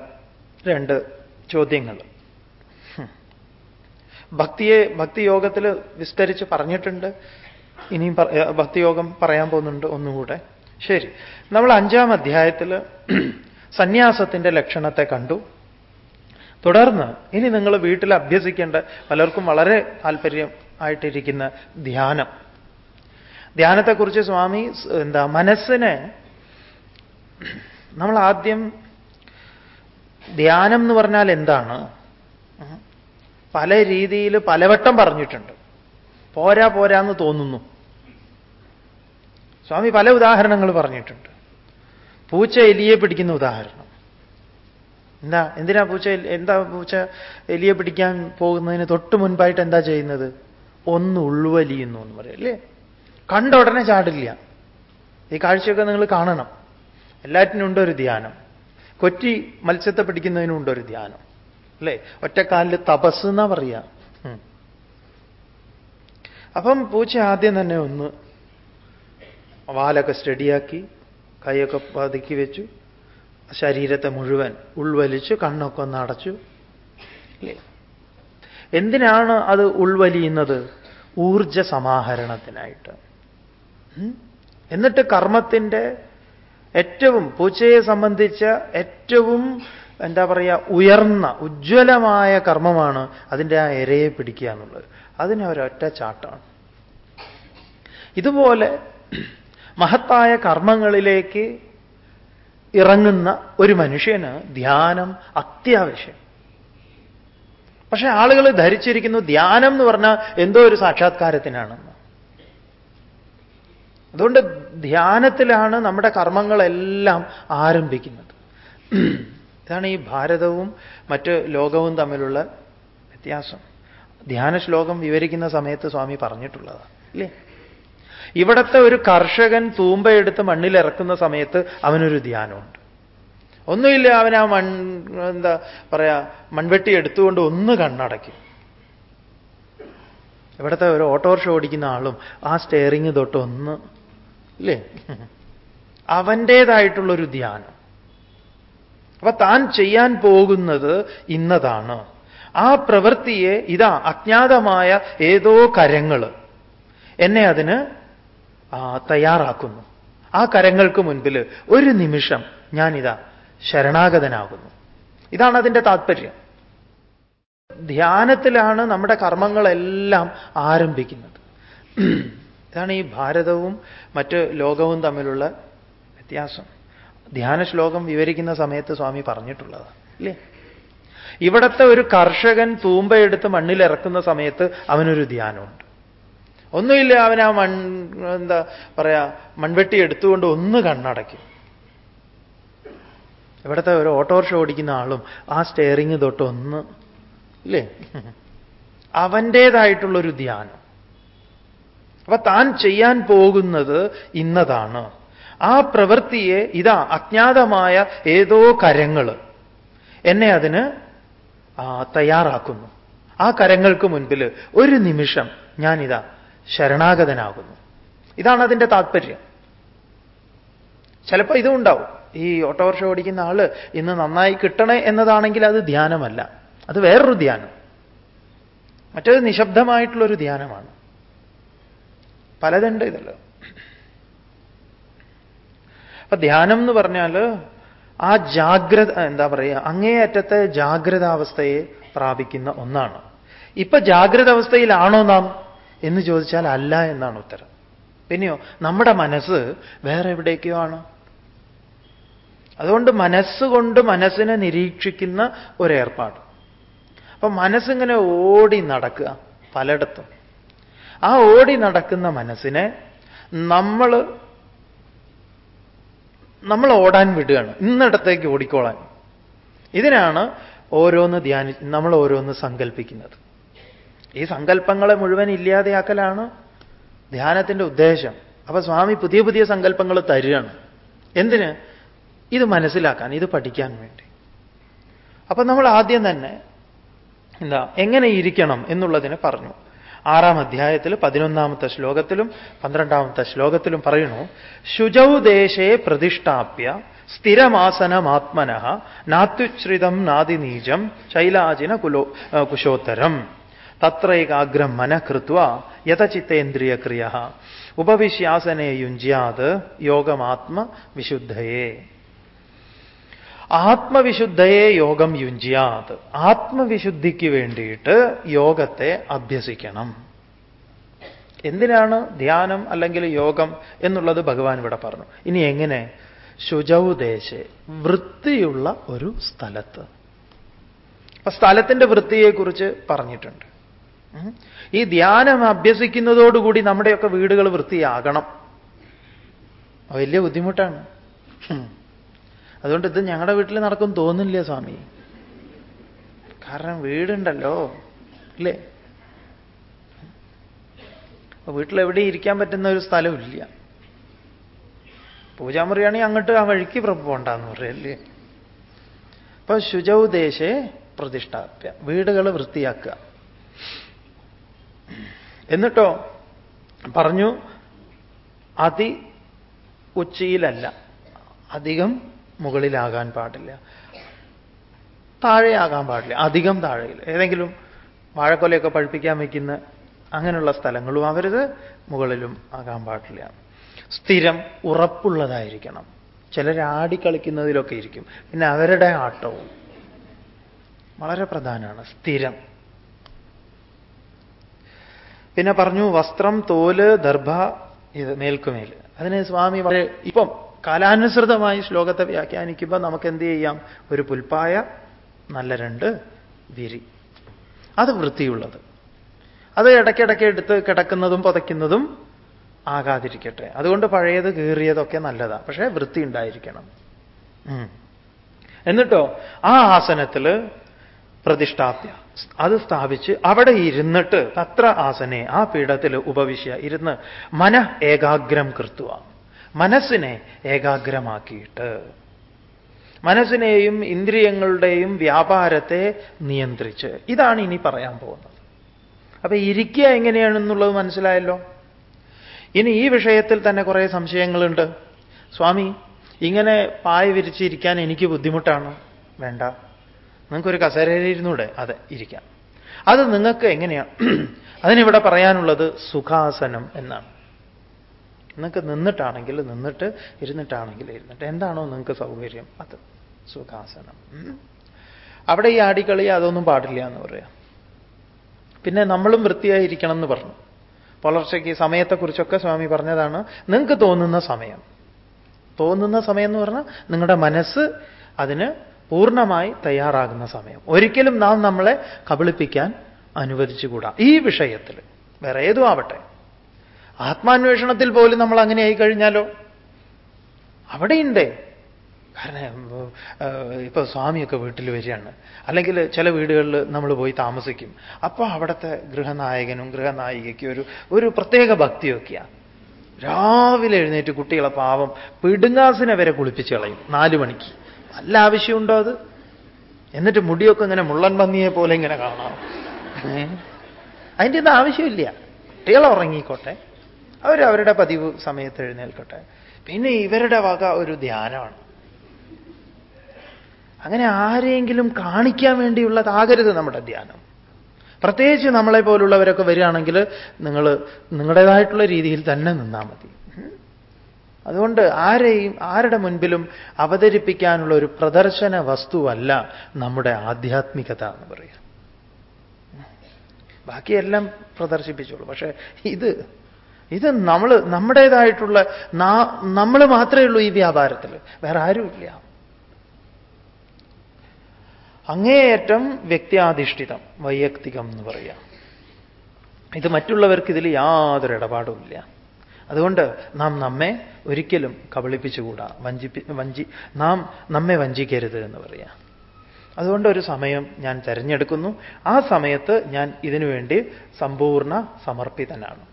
രണ്ട് ചോദ്യങ്ങൾ. ഭക്തിയെ ഭക്തിയോഗത്തിൽ വിസ്തരിച്ച് പറഞ്ഞിട്ടുണ്ട്. ഇനിയും ഭക്തിയോഗം പറയാൻ പോകുന്നുണ്ട് ഒന്നുകൂടെ. ശരി. നമ്മൾ അഞ്ചാം അധ്യായത്തിൽ സന്യാസത്തിന്റെ ലക്ഷണത്തെ കണ്ടു. തുടർന്ന് ഇനി നിങ്ങൾ വീട്ടിൽ അഭ്യസിക്കേണ്ട പലർക്കും വളരെ താല്പര്യം ആയിട്ടിരിക്കുന്ന ധ്യാനം. ധ്യാനത്തെക്കുറിച്ച് സ്വാമി എന്താ മനസ്സിനെ നമ്മൾ ആദ്യം ധ്യാനം എന്ന് പറഞ്ഞാൽ എന്താണ്? പല രീതിയിൽ പലവട്ടം പറഞ്ഞിട്ടുണ്ട്. പോരാ പോരാന്ന് തോന്നുന്നു. സ്വാമി പല ഉദാഹരണങ്ങൾ പറഞ്ഞിട്ടുണ്ട്. പൂച്ച എലിയെ പിടിക്കുന്ന ഉദാഹരണം. എന്താ എന്തിനാ പൂച്ച എന്താ പൂച്ച എലിയെ പിടിക്കാൻ പോകുന്നതിന് തൊട്ട് മുൻപായിട്ട് എന്താ ചെയ്യുന്നത്? ഒന്ന് ഉള്ളുവലിയുന്നു എന്ന് പറയും അല്ലേ? കണ്ട ഉടനെ ചാടില്ല. ഈ കാഴ്ചയൊക്കെ നിങ്ങൾ കാണണം. എല്ലാറ്റിനും ഉണ്ടൊരു ധ്യാനം. കൊറ്റി മത്സ്യത്തെ പിടിക്കുന്നതിനും ഉണ്ടൊരു ധ്യാനം. അല്ലേ? ഒറ്റക്കാലിൽ തപസ് എന്നാ പറയാ. അപ്പം പൂച്ച ആദ്യം തന്നെ ഒന്ന് വാലൊക്കെ സ്റ്റഡിയാക്കി കൈയൊക്കെ പതുക്കി വെച്ചു ശരീരത്തെ മുഴുവൻ ഉൾവലിച്ചു കണ്ണൊക്കെ ഒന്ന് അടച്ചു. എന്തിനാണ് അത് ഉൾവലിയുന്നത്? ഊർജ സമാഹരണത്തിനായിട്ട്. എന്നിട്ട് കർമ്മത്തിന്റെ ഏറ്റവും പൂച്ചയെ സംബന്ധിച്ച ഏറ്റവും എന്താ പറയുക ഉയർന്ന ഉജ്ജ്വലമായ കർമ്മമാണ് അതിന്റെ ആ ഇരയെ പിടിക്കുക എന്നുള്ളത്. അതിനെ ഒരൊറ്റ ചാട്ടാണ്. ഇതുപോലെ മഹത്തായ കർമ്മങ്ങളിലേക്ക് ഇറങ്ങുന്ന ഒരു മനുഷ്യന് ധ്യാനം അത്യാവശ്യം. പക്ഷെ ആളുകൾ ധരിച്ചിരിക്കുന്നു ധ്യാനം എന്ന് പറഞ്ഞാൽ എന്തോ ഒരു സാക്ഷാത്കാരത്തിനാണെന്ന്. അതുകൊണ്ട് ധ്യാനത്തിലാണ് നമ്മുടെ കർമ്മങ്ങളെല്ലാം ആരംഭിക്കുന്നത്. ഇതാണ് ഈ ഭാരതവും മറ്റ് ലോകവും തമ്മിലുള്ള വ്യത്യാസം. ധ്യാന ശ്ലോകം വിവരിക്കുന്ന സമയത്ത് സ്വാമി പറഞ്ഞിട്ടുള്ളതാണ് ഇല്ലേ? ഇവിടത്തെ ഒരു കർഷകൻ തൂമ്പയെടുത്ത് മണ്ണിലിറക്കുന്ന സമയത്ത് അവനൊരു ധ്യാനമുണ്ട്. ഒന്നുമില്ല അവൻ ആ മൺ എന്താ പറയാ മൺവെട്ടി എടുത്തുകൊണ്ട് ഒന്ന് കണ്ണടയ്ക്കും. ഇവിടുത്തെ ഒരു ഓട്ടോറിക്ഷ ഓടിക്കുന്ന ആളും ആ സ്റ്റെയറിങ് തൊട്ട് ഒന്ന് ഇല്ലേ? അവന്റേതായിട്ടുള്ളൊരു ധ്യാനം. അപ്പൊ താൻ ചെയ്യാൻ പോകുന്നത് ഇന്നതാണ്. ആ പ്രവൃത്തിയെ ഇതാ അജ്ഞാതമായ ഏതോ കരങ്ങൾ എന്നെ അതിന് തയ്യാറാക്കുന്നു. ആ കരങ്ങൾക്ക് മുൻപിൽ ഒരു നിമിഷം ഞാനിതാ ശരണാഗതനാകുന്നു. ഇതാണ് അതിന്റെ താത്പര്യം. ധ്യാനത്തിലാണ് നമ്മുടെ കർമ്മങ്ങളെല്ലാം ആരംഭിക്കുന്നത്. ഇതാണ് ഈ ഭാരതവും മറ്റ് ലോകവും തമ്മിലുള്ള വ്യത്യാസം. ധ്യാന ശ്ലോകം വിവരിക്കുന്ന സമയത്ത് സ്വാമി പറഞ്ഞിട്ടുള്ളത് ഇല്ലേ? ഇവിടത്തെ ഒരു കർഷകൻ തൂമ്പയെടുത്ത് മണ്ണിലിറക്കുന്ന സമയത്ത് അവനൊരു ധ്യാനമുണ്ട്. ഒന്നുമില്ല അവൻ ആ മൺ എന്താ പറയാ മൺവെട്ടി എടുത്തുകൊണ്ട് ഒന്ന് കണ്ണടയ്ക്കും. ഇവിടുത്തെ ഒരു ഓട്ടോറിക്ഷ ഓടിക്കുന്ന ആളും ആ സ്റ്റെയറിങ് തൊട്ട് ഒന്ന് ഇല്ലേ? അവന്റേതായിട്ടുള്ളൊരു ധ്യാനം. അപ്പൊ താൻ ചെയ്യാൻ പോകുന്നത് ഇന്നതാണ്. ആ പ്രവൃത്തിയെ ഇതാ അജ്ഞാതമായ ഏതോ കരങ്ങൾ എന്നെ അതിന് തയ്യാറാക്കുന്നു. ആ കരങ്ങൾക്ക് മുൻപിൽ ഒരു നിമിഷം ഞാനിതാ ശരണാഗതനാകുന്നു. ഇതാണ് അതിന്റെ താത്പര്യം. ചിലപ്പോൾ ഇതും ഉണ്ടാവും. ഈ ഓട്ടോറിക്ഷ ഓടിക്കുന്ന ആൾ ഇന്ന് നന്നായി കിട്ടണേ എന്നതാണെങ്കിൽ അത് ധ്യാനമല്ല. അത് വേറൊരു ധ്യാനം. മറ്റേത് നിശബ്ദമായിട്ടുള്ളൊരു ധ്യാനമാണ്. പലതുണ്ട് ഇതല്ലോ. അപ്പൊ ധ്യാനം എന്ന് പറഞ്ഞാൽ ആ ജാഗ്രത എന്താ പറയുക അങ്ങേയറ്റത്തെ ജാഗ്രതാവസ്ഥയെ പ്രാപിക്കുന്ന ഒന്നാണ്. ഇപ്പൊ ജാഗ്രത അവസ്ഥയിലാണോ നാം എന്ന് ചോദിച്ചാൽ അല്ല എന്നാണ് ഉത്തരം. പിന്നെയോ നമ്മുടെ മനസ്സ് വേറെ എവിടേക്കോ ആണ്. അതുകൊണ്ട് മനസ്സുകൊണ്ട് മനസ്സിനെ നിരീക്ഷിക്കുന്ന ഒരേർപ്പാട്. അപ്പൊ മനസ്സിങ്ങനെ ഓടി നടക്കുക പലയിടത്തും. ആ ഓടി നടക്കുന്ന മനസ്സിനെ നമ്മൾ നമ്മൾ ഓടാൻ വിടുകയാണ്. ഇന്നിടത്തേക്ക് ഓടിക്കോളാൻ. ഇതിനാണ് ഓരോന്ന് ധ്യാനി നമ്മൾ ഓരോന്ന് സങ്കല്പിക്കുന്നത് ഈ സങ്കല്പങ്ങളെ മുഴുവൻ ഇല്ലാതെയാക്കലാണ് ധ്യാനത്തിന്റെ ഉദ്ദേശം. അപ്പൊ സ്വാമി പുതിയ പുതിയ സങ്കല്പങ്ങൾ തരികയാണ്. എന്തിന്? ഇത് മനസ്സിലാക്കാൻ ഇത് പഠിക്കാൻ വേണ്ടി. അപ്പൊ നമ്മൾ ആദ്യം തന്നെ എന്താ എങ്ങനെ ഇരിക്കണം എന്നുള്ളതിനെ പറഞ്ഞു. ആറാം അധ്യായത്തിൽ പതിനൊന്നാമത്തെ ശ്ലോകത്തിലും പന്ത്രണ്ടാമത്തെ ശ്ലോകത്തിലും പറയുന്നു ശുചൗ ദേശേ പ്രതിഷ്ഠാപ്യ സ്ഥിരമാസനമാത്മന നാത്യുശ്രിതം നാദിനീജം ശൈലാജിന കുലോ കുശോത്തരം. തത്രൈകാഗ്രം മനഃകൃത്വ യഥചിത്തേന്ദ്രിയക്രിയ ഉപവിശ്യാസനെ യുഞ്ജ്യാത് യോഗമാത്മ വിശുദ്ധയെ. ആത്മവിശുദ്ധയെ യോഗം യുഞ്ചിയാത്. ആത്മവിശുദ്ധിക്ക് വേണ്ടിയിട്ട് യോഗത്തെ അഭ്യസിക്കണം. എന്തിനാണ് ധ്യാനം അല്ലെങ്കിൽ യോഗം എന്നുള്ളത് ഭഗവാൻ ഇവിടെ പറഞ്ഞു. ഇനി എങ്ങനെ? ശുചൗദേശെ വൃത്തിയുള്ള ഒരു സ്ഥലത്ത്. അപ്പൊ സ്ഥലത്തിന്റെ വൃത്തിയെക്കുറിച്ച് പറഞ്ഞിട്ടുണ്ട്. ഈ ധ്യാനം അഭ്യസിക്കുന്നതോടുകൂടി നമ്മുടെയൊക്കെ വീടുകൾ വൃത്തിയാകണം. വലിയ ബുദ്ധിമുട്ടാണ്. അതുകൊണ്ട് ഇത് ഞങ്ങളുടെ വീട്ടിൽ നടക്കും തോന്നില്ല സ്വാമി. കാരണം വീടുണ്ടല്ലോ അല്ലേ? വീട്ടിൽ എവിടെ ഇരിക്കാൻ പറ്റുന്ന ഒരു സ്ഥലമില്ല പൂജാമുറിയാണെങ്കിൽ അങ്ങോട്ട് ആ വഴിക്ക് പ്രഭു പോണ്ടെന്ന് പറയല്ലേ അപ്പൊ ശുചൗദേശേ പ്രതിഷ്ഠാപ്യ വീടുകൾ വൃത്തിയാക്കുക. എന്നിട്ടോ പറഞ്ഞു അതി ഉച്ചയിലല്ല അധികം മുകളിലാകാൻ പാടില്ല. താഴെയാകാൻ പാടില്ല. അധികം താഴെയിൽ ഏതെങ്കിലും വാഴക്കൊലയൊക്കെ പഴുപ്പിക്കാൻ വയ്ക്കുന്ന അങ്ങനെയുള്ള സ്ഥലങ്ങളും അവരത് മുകളിലും ആകാൻ പാടില്ല. സ്ഥിരം ഉറപ്പുള്ളതായിരിക്കണം. ചിലർ കളിക്കുന്നതിലൊക്കെ ഇരിക്കും. പിന്നെ അവരുടെ ആട്ടവും വളരെ പ്രധാനമാണ്. സ്ഥിരം. പിന്നെ പറഞ്ഞു വസ്ത്രം തോൽ ദർഭ ഇത് മേൽക്കുമേൽ. അതിന് സ്വാമി വളരെ ഇപ്പം കാലാനുസൃതമായി ശ്ലോകത്തെ വ്യാഖ്യാനിക്കുമ്പോൾ നമുക്ക് എന്ത് ചെയ്യാം? ഒരു പുൽപ്പായ നല്ല രണ്ട് വിരി. അത് വൃത്തിയുള്ളത്. അത് ഇടയ്ക്കിടയ്ക്ക് എടുത്ത് കിടക്കുന്നതും പുതയ്ക്കുന്നതും ആകാതിരിക്കട്ടെ. അതുകൊണ്ട് പഴയത് കീറിയതൊക്കെ നല്ലതാണ് പക്ഷേ വൃത്തി ഉണ്ടായിരിക്കണം. എന്നിട്ടോ ആ ആസനത്തിൽ പ്രതിഷ്ഠാപ്യ. അത് സ്ഥാപിച്ച് അവിടെ ഇരുന്നിട്ട് തത്ര ആസനെ ആ പീഠത്തിൽ ഉപവിശ്യ. ഇരുന്ന് മന ഏകാഗ്രം കൃത്വ. മനസ്സിനെ ഏകാഗ്രമാക്കിയിട്ട്. മനസ്സിനെയും ഇന്ദ്രിയങ്ങളുടെയും വ്യാപാരത്തെ നിയന്ത്രിച്ച്. ഇതാണ് ഇനി പറയാൻ പോകുന്നത്. അപ്പൊ ഇരിക്കുക എങ്ങനെയാണെന്നുള്ളത് മനസ്സിലായല്ലോ? ഇനി ഈ വിഷയത്തിൽ തന്നെ കുറേ സംശയങ്ങളുണ്ട്. സ്വാമി ഇങ്ങനെ പായ വിരിച്ചിരിക്കാൻ എനിക്ക് ബുദ്ധിമുട്ടാണ്. വേണ്ട. നിങ്ങൾക്കൊരു കസേരയിലിരുന്നൂടെ അതെ ഇരിക്കാം. അത് നിങ്ങൾക്ക് എങ്ങനെയാണ് അതിനിവിടെ പറയാനുള്ളത് സുഖാസനം എന്നാണ്. നിങ്ങൾക്ക് നിന്നിട്ടാണെങ്കിൽ നിന്നിട്ട് ഇരുന്നിട്ടാണെങ്കിൽ ഇരുന്നിട്ട്. എന്താണോ നിങ്ങൾക്ക് സൗകര്യം? അത് സുഖാസനം. അവിടെ ഈ ആടിക്കളി അതൊന്നും പാടില്ല എന്ന് പറയാം. പിന്നെ നമ്മളും വൃത്തിയായിരിക്കണം എന്ന് പറഞ്ഞു. പുലർച്ചയ്ക്ക് സമയത്തെക്കുറിച്ചൊക്കെ സ്വാമി പറഞ്ഞതാണ് നിങ്ങൾക്ക് തോന്നുന്ന സമയം. തോന്നുന്ന സമയം എന്ന് പറഞ്ഞാൽ നിങ്ങളുടെ മനസ്സ് അതിന് പൂർണമായി തയ്യാറാകുന്ന സമയം. ഒരിക്കലും നാം നമ്മളെ കബളിപ്പിക്കാൻ അനുവദിച്ചുകൂടാ. ഈ വിഷയത്തിൽ വേറെ ഏതും ആവട്ടെ. ആത്മാന്വേഷണത്തിൽ പോലും നമ്മൾ അങ്ങനെ ആയി കഴിഞ്ഞാലോ? അവിടെയുണ്ട്. കാരണം ഇപ്പൊ സ്വാമിയൊക്കെ വീട്ടിൽ വരികയാണ്. അല്ലെങ്കിൽ ചില വീടുകളിൽ നമ്മൾ പോയി താമസിക്കും. അപ്പോൾ അവിടുത്തെ ഗൃഹനായകനും ഗൃഹനായികയ്ക്കും ഒരു ഒരു പ്രത്യേക ഭക്തിയൊക്കെയാണ് രാവിലെ എഴുന്നേറ്റ് കുട്ടികളെ പാവം പിടുങ്ങാസിനെ വരെ കുളിപ്പിച്ച് കളയും. നാലു മണിക്ക്. നല്ല ആവശ്യമുണ്ടോ അത്? എന്നിട്ട് മുടിയൊക്കെ ഇങ്ങനെ മുള്ളൻ പന്നിയെ പോലെ ഇങ്ങനെ കാണാം. അതിന്റെ ഒന്നും ആവശ്യമില്ല. കുട്ടികൾ ഉറങ്ങിക്കോട്ടെ. അവർ അവരുടെ പതിവ് സമയത്ത് എഴുന്നേൽക്കട്ടെ. പിന്നെ ഇവരുടെ വക ഒരു ധ്യാനമാണ്. അങ്ങനെ ആരെയെങ്കിലും കാണിക്കാൻ വേണ്ടിയുള്ളതാകരുത് നമ്മുടെ ധ്യാനം. പ്രത്യേകിച്ച് നമ്മളെ പോലുള്ളവരൊക്കെ വരികയാണെങ്കിൽ നിങ്ങൾ നിങ്ങളുടേതായിട്ടുള്ള രീതിയിൽ തന്നെ നിന്നാൽ മതി. അതുകൊണ്ട് ആരെയും ആരുടെ മുൻപിലും അവതരിപ്പിക്കാനുള്ള ഒരു പ്രദർശന വസ്തുവല്ല നമ്മുടെ ആധ്യാത്മികത എന്ന് പറയാം ബാക്കിയെല്ലാം പ്രദർശിപ്പിച്ചോളൂ. പക്ഷേ ഇത് ഇത് നമ്മൾ നമ്മുടേതായിട്ടുള്ള നമ്മൾ മാത്രമേ ഉള്ളൂ ഈ വ്യാപാരത്തിൽ വേറെ ആരുമില്ല. അങ്ങേയറ്റം വ്യക്തിയാധിഷ്ഠിതം വൈയക്തികം എന്ന് പറയാം. ഇത് മറ്റുള്ളവർക്ക് ഇതിൽ യാതൊരു ഇടപാടുമില്ല അതുകൊണ്ട് നാം നമ്മെ ഒരിക്കലും കബളിപ്പിച്ചുകൂടാ. വഞ്ചിപ്പി വഞ്ചി നാം നമ്മെ വഞ്ചിക്കരുത് എന്ന് പറയാം. അതുകൊണ്ട് ഒരു സമയം ഞാൻ തിരഞ്ഞെടുക്കുന്നു. ആ സമയത്ത് ഞാൻ ഇതിനുവേണ്ടി സമ്പൂർണ സമർപ്പിതനാണ്.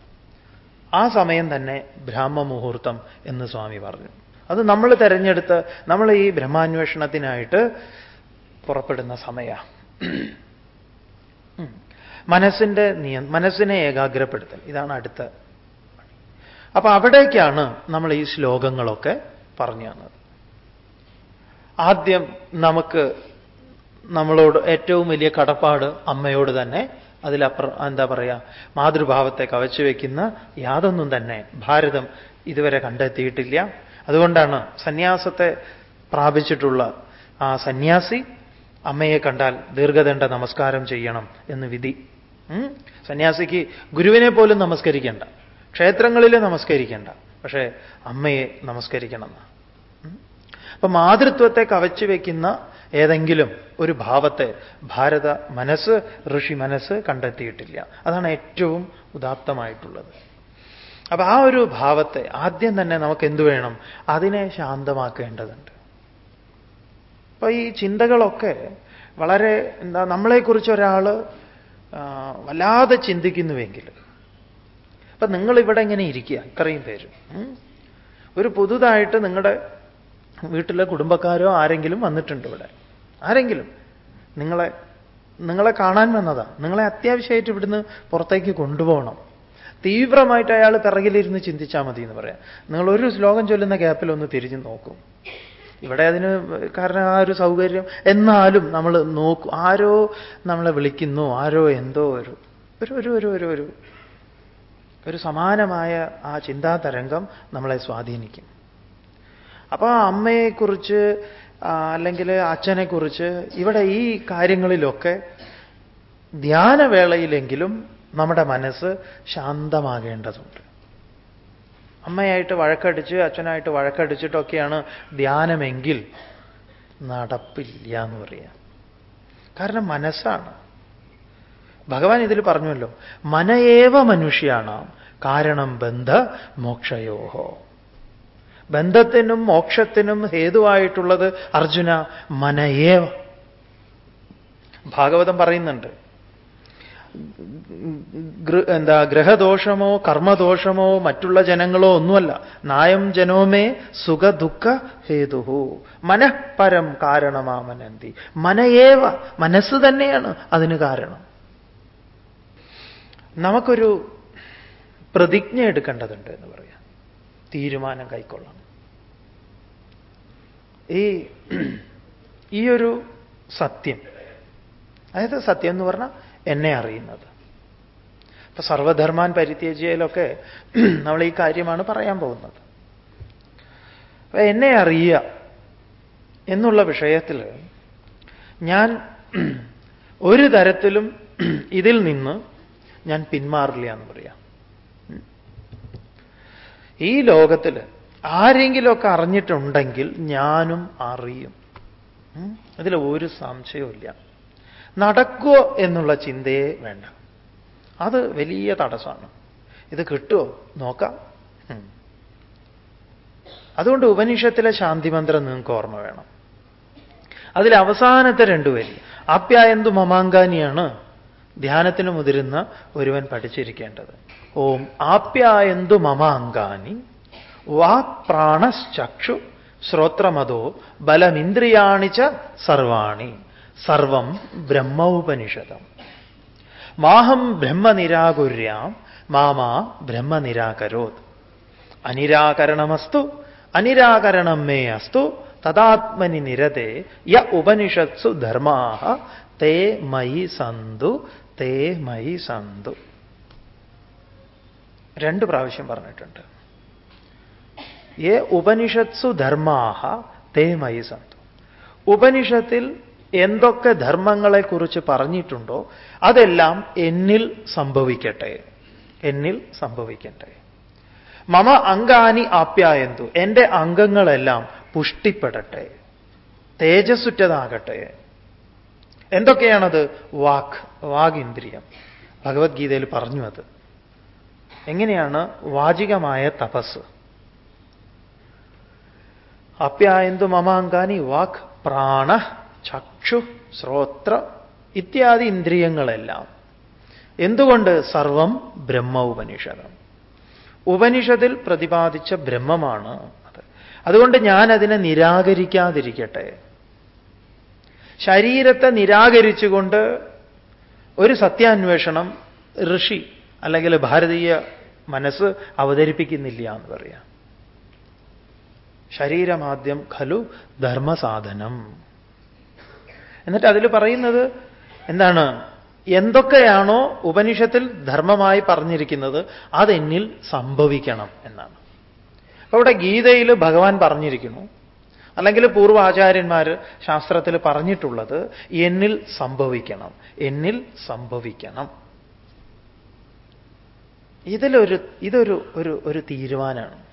ആ സമയം തന്നെ ബ്രാഹ്മ മുഹൂർത്തം എന്ന് സ്വാമി പറഞ്ഞു. അത് നമ്മൾ തിരഞ്ഞെടുത്ത് നമ്മൾ ഈ ബ്രഹ്മാന്വേഷണത്തിനായിട്ട് പുറപ്പെടുന്ന സമയ. മനസ്സിന്റെ നിയ മനസ്സിനെ ഏകാഗ്രപ്പെടുത്തൽ. ഇതാണ് അടുത്ത അപ്പൊ അവിടേക്കാണ് നമ്മൾ ഈ ശ്ലോകങ്ങളൊക്കെ പറഞ്ഞു തന്നത്. ആദ്യം നമുക്ക് നമ്മളോട് ഏറ്റവും വലിയ കടപ്പാട് അമ്മയോട് തന്നെ അതിലപ്പുറം എന്താ പറയുക മാതൃഭാവത്തെ കവച്ചു വയ്ക്കുന്ന യാതൊന്നും തന്നെ ഭാരതം ഇതുവരെ കണ്ടെത്തിയിട്ടില്ല. അതുകൊണ്ടാണ് സന്യാസത്തെ പ്രാപിച്ചിട്ടുള്ള ആ സന്യാസി അമ്മയെ കണ്ടാൽ ദീർഘദണ്ഡ നമസ്കാരം ചെയ്യണം എന്ന് വിധി. സന്യാസിക്ക് ഗുരുവിനെ പോലും നമസ്കരിക്കേണ്ട. ക്ഷേത്രങ്ങളിൽ നമസ്കരിക്കേണ്ട. പക്ഷേ അമ്മയെ നമസ്കരിക്കണം അപ്പൊ മാതൃത്വത്തെ കവച്ചു വയ്ക്കുന്ന ഏതെങ്കിലും ഒരു ഭാവത്തെ ഭാരത മനസ്സ് ഋഷി മനസ്സ് കണ്ടെത്തിയിട്ടില്ല. അതാണ് ഏറ്റവും ഉദാത്തമായിട്ടുള്ളത്. അപ്പൊ ആ ഒരു ഭാവത്തെ ആദ്യം തന്നെ നമുക്ക് എന്തു വേണം? അതിനെ ശാന്തമാക്കേണ്ടതുണ്ട്. അപ്പൊ ഈ ചിന്തകളൊക്കെ വളരെ എന്താ നമ്മളെക്കുറിച്ച് ഒരാൾ വല്ലാതെ ചിന്തിക്കുന്നുവെങ്കിൽ. അപ്പൊ നിങ്ങളിവിടെ ഇങ്ങനെ ഇരിക്കുക ഇത്രയും പേര്. ഒരു പുതുതായിട്ട് നിങ്ങളുടെ വീട്ടിലെ കുടുംബക്കാരോ ആരെങ്കിലും വന്നിട്ടുണ്ട് ഇവിടെ. ആരെങ്കിലും. നിങ്ങളെ നിങ്ങളെ കാണാൻ വന്നതാ. നിങ്ങളെ അത്യാവശ്യമായിട്ട് ഇവിടുന്ന് പുറത്തേക്ക് കൊണ്ടുപോകണം. തീവ്രമായിട്ട് അയാൾ പിറകിലിരുന്ന് ചിന്തിച്ചാൽ മതി എന്ന് പറയാം. നിങ്ങൾ ഒരു ശ്ലോകം ചൊല്ലുന്ന ഗ്യാപ്പിൽ ഒന്ന് തിരിഞ്ഞു നോക്കും. ഇവിടെ അതിന് കാരണം ആ ഒരു സൗകര്യം എന്നാലും നമ്മൾ നോക്കും. ആരോ നമ്മളെ വിളിക്കുന്നു ആരോ എന്തോ ഒരു ഒരു ഒരു ഒരു ഒരു ഒരു ഒരു സമാനമായ ആ ചിന്താതരംഗം നമ്മളെ സ്വാധീനിക്കും. അപ്പോൾ അമ്മയെക്കുറിച്ച് അല്ലെങ്കിൽ അച്ഛനെക്കുറിച്ച് ഇവിടെ ഈ കാര്യങ്ങളിലൊക്കെ ധ്യാനവേളയിലെങ്കിലും നമ്മുടെ മനസ്സ് ശാന്തമാകേണ്ടതുണ്ട്. അമ്മയായിട്ട് വഴക്കടിച്ച് അച്ഛനായിട്ട് വഴക്കടിച്ചിട്ടൊക്കെയാണ് ധ്യാനമെങ്കിൽ നടപ്പില്ല എന്ന് പറയാം. കാരണം മനസ്സാണ്. ഭഗവാൻ ഇതിൽ പറഞ്ഞുവല്ലോ മനയേവ മനുഷ്യാണ് കാരണം ബന്ധ മോക്ഷയോഹോ. ബന്ധത്തിനും മോക്ഷത്തിനും ഹേതുവായിട്ടുള്ളത് അർജുന മനയേവ ഭാഗവതം പറയുന്നുണ്ട്. എന്താ ഗ്രഹദോഷമോ കർമ്മദോഷമോ മറ്റുള്ള ജനങ്ങളോ ഒന്നുമല്ല. നായം ജനോമേ സുഖ ദുഃഖ ഹേതുഹു മനഃപരം കാരണമാമനന്തി. മനയേവ മനസ്സ് തന്നെയാണ് അതിന് കാരണം. നമുക്കൊരു പ്രതിജ്ഞ എടുക്കേണ്ടതുണ്ട് എന്ന് പറയാം. തീരുമാനം കൈക്കൊള്ളണം. ഈ ഈ ഒരു സത്യം അതായത് സത്യം എന്ന് പറഞ്ഞാൽ എന്നെ അറിയുന്നത്. ഇപ്പൊ സർവധർമാൻ പരിത്യജിയയിലൊക്കെ നമ്മൾ ഈ കാര്യമാണ് പറയാൻ പോകുന്നത്. അപ്പൊ എന്നെ അറിയുക എന്നുള്ള വിഷയത്തിൽ ഞാൻ ഒരു തരത്തിലും ഇതിൽ നിന്ന് ഞാൻ പിന്മാറില്ല എന്ന് പറയാം. ഈ ലോകത്തിൽ ആരെങ്കിലുമൊക്കെ അറിഞ്ഞിട്ടുണ്ടെങ്കിൽ ഞാനും അറിയും. അതിൽ ഒരു സംശയവുമില്ല നടക്കുമോ എന്നുള്ള ചിന്തയെ വേണ്ട. അത് വലിയ തടസ്സമാണ്. ഇത് കിട്ടുമോ നോക്കാം. അതുകൊണ്ട് ഉപനിഷത്തിലെ ശാന്തിമന്ത്രം നിങ്ങൾക്ക് ഓർമ്മ വേണം. അതിൽ അവസാനത്തെ രണ്ടുപേര് ആപ്യായന്തു മമാങ്കാനിയാണ് ധ്യാനത്തിന് മുതിരുന്ന ഒരുവൻ പഠിച്ചിരിക്കേണ്ടത്. ഓം ആപ്യായന്തു മമാങ്കാനി വാക് പ്രാണശ്ചക്ഷു ശ്രോത്രമതോ ബലമിന്ദ്രിയാണി ച സർവാണി സർവം ബ്രഹ്മോപനിഷതം മാഹം ബ്രഹ്മനിരാകുര്യാം മാമാ ബ്രഹ്മനിരാകരോത് അനിരാകരണമസ്തു അനിരാകരണം മേ അസ്തു തദാത്മനി നിരതേ യ ഉപനിഷത്സു ധർമാ തേ മയി സന്തു തേ മയി സന്തു രണ്ട് പ്രാവശ്യം പറഞ്ഞിട്ടുണ്ട്. ഏ ഉപനിഷത്സു ധർമാഹ തേ മയി സന്തു. ഉപനിഷത്തിൽ എന്തൊക്കെ ധർമ്മങ്ങളെക്കുറിച്ച് പറഞ്ഞിട്ടുണ്ടോ അതെല്ലാം എന്നിൽ സംഭവിക്കട്ടെ. എന്നിൽ സംഭവിക്കട്ടെ. മമ അംഗാനി ആപ്യായന്തു. എന്റെ അംഗങ്ങളെല്ലാം പുഷ്ടിപ്പെടട്ടെ. തേജസ്സുറ്റതാകട്ടെ. എന്തൊക്കെയാണത്? വാഗ് ഇന്ദ്രിയം. ഭഗവത്ഗീതയിൽ പറഞ്ഞു അത് എങ്ങനെയാണ് വാചികമായ തപസ്? അപ്യായന്തു മമാങ്കാനി വാക് പ്രാണ ചക്ഷു ശ്രോത്ര ഇത്യാദി ഇന്ദ്രിയങ്ങളെല്ലാം. എന്തുകൊണ്ട് സർവം ബ്രഹ്മ ഉപനിഷതം ഉപനിഷത്തിൽ പ്രതിപാദിച്ച ബ്രഹ്മമാണ് അത്. അതുകൊണ്ട് ഞാൻ അതിനെ നിരാകരിക്കാതിരിക്കട്ടെ. ശരീരത്തെ നിരാകരിച്ചുകൊണ്ട് ഒരു സത്യാന്വേഷണം ഋഷി അല്ലെങ്കിൽ ഭാരതീയ മനസ്സ് അവതരിപ്പിക്കുന്നില്ല എന്ന് പറയാം. ശരീരമാദ്യം ഖലു ധർമ്മസാധനം. എന്നിട്ട് അതിൽ പറയുന്നത് എന്താണ്? എന്തൊക്കെയാണോ ഉപനിഷത്തിൽ ധർമ്മമായി പറഞ്ഞിരിക്കുന്നത് അതെന്നിൽ സംഭവിക്കണം എന്നാണ്. അപ്പൊ ഇവിടെ ഗീതയിൽ ഭഗവാൻ പറഞ്ഞിരിക്കുന്നു. അല്ലെങ്കിൽ പൂർവാചാര്യന്മാർ ശാസ്ത്രത്തിൽ പറഞ്ഞിട്ടുള്ളത് എന്നിൽ സംഭവിക്കണം എന്നിൽ സംഭവിക്കണം. ഇതിലൊരു ഇതൊരു ഒരു ഒരു തീരുമാനമാണ്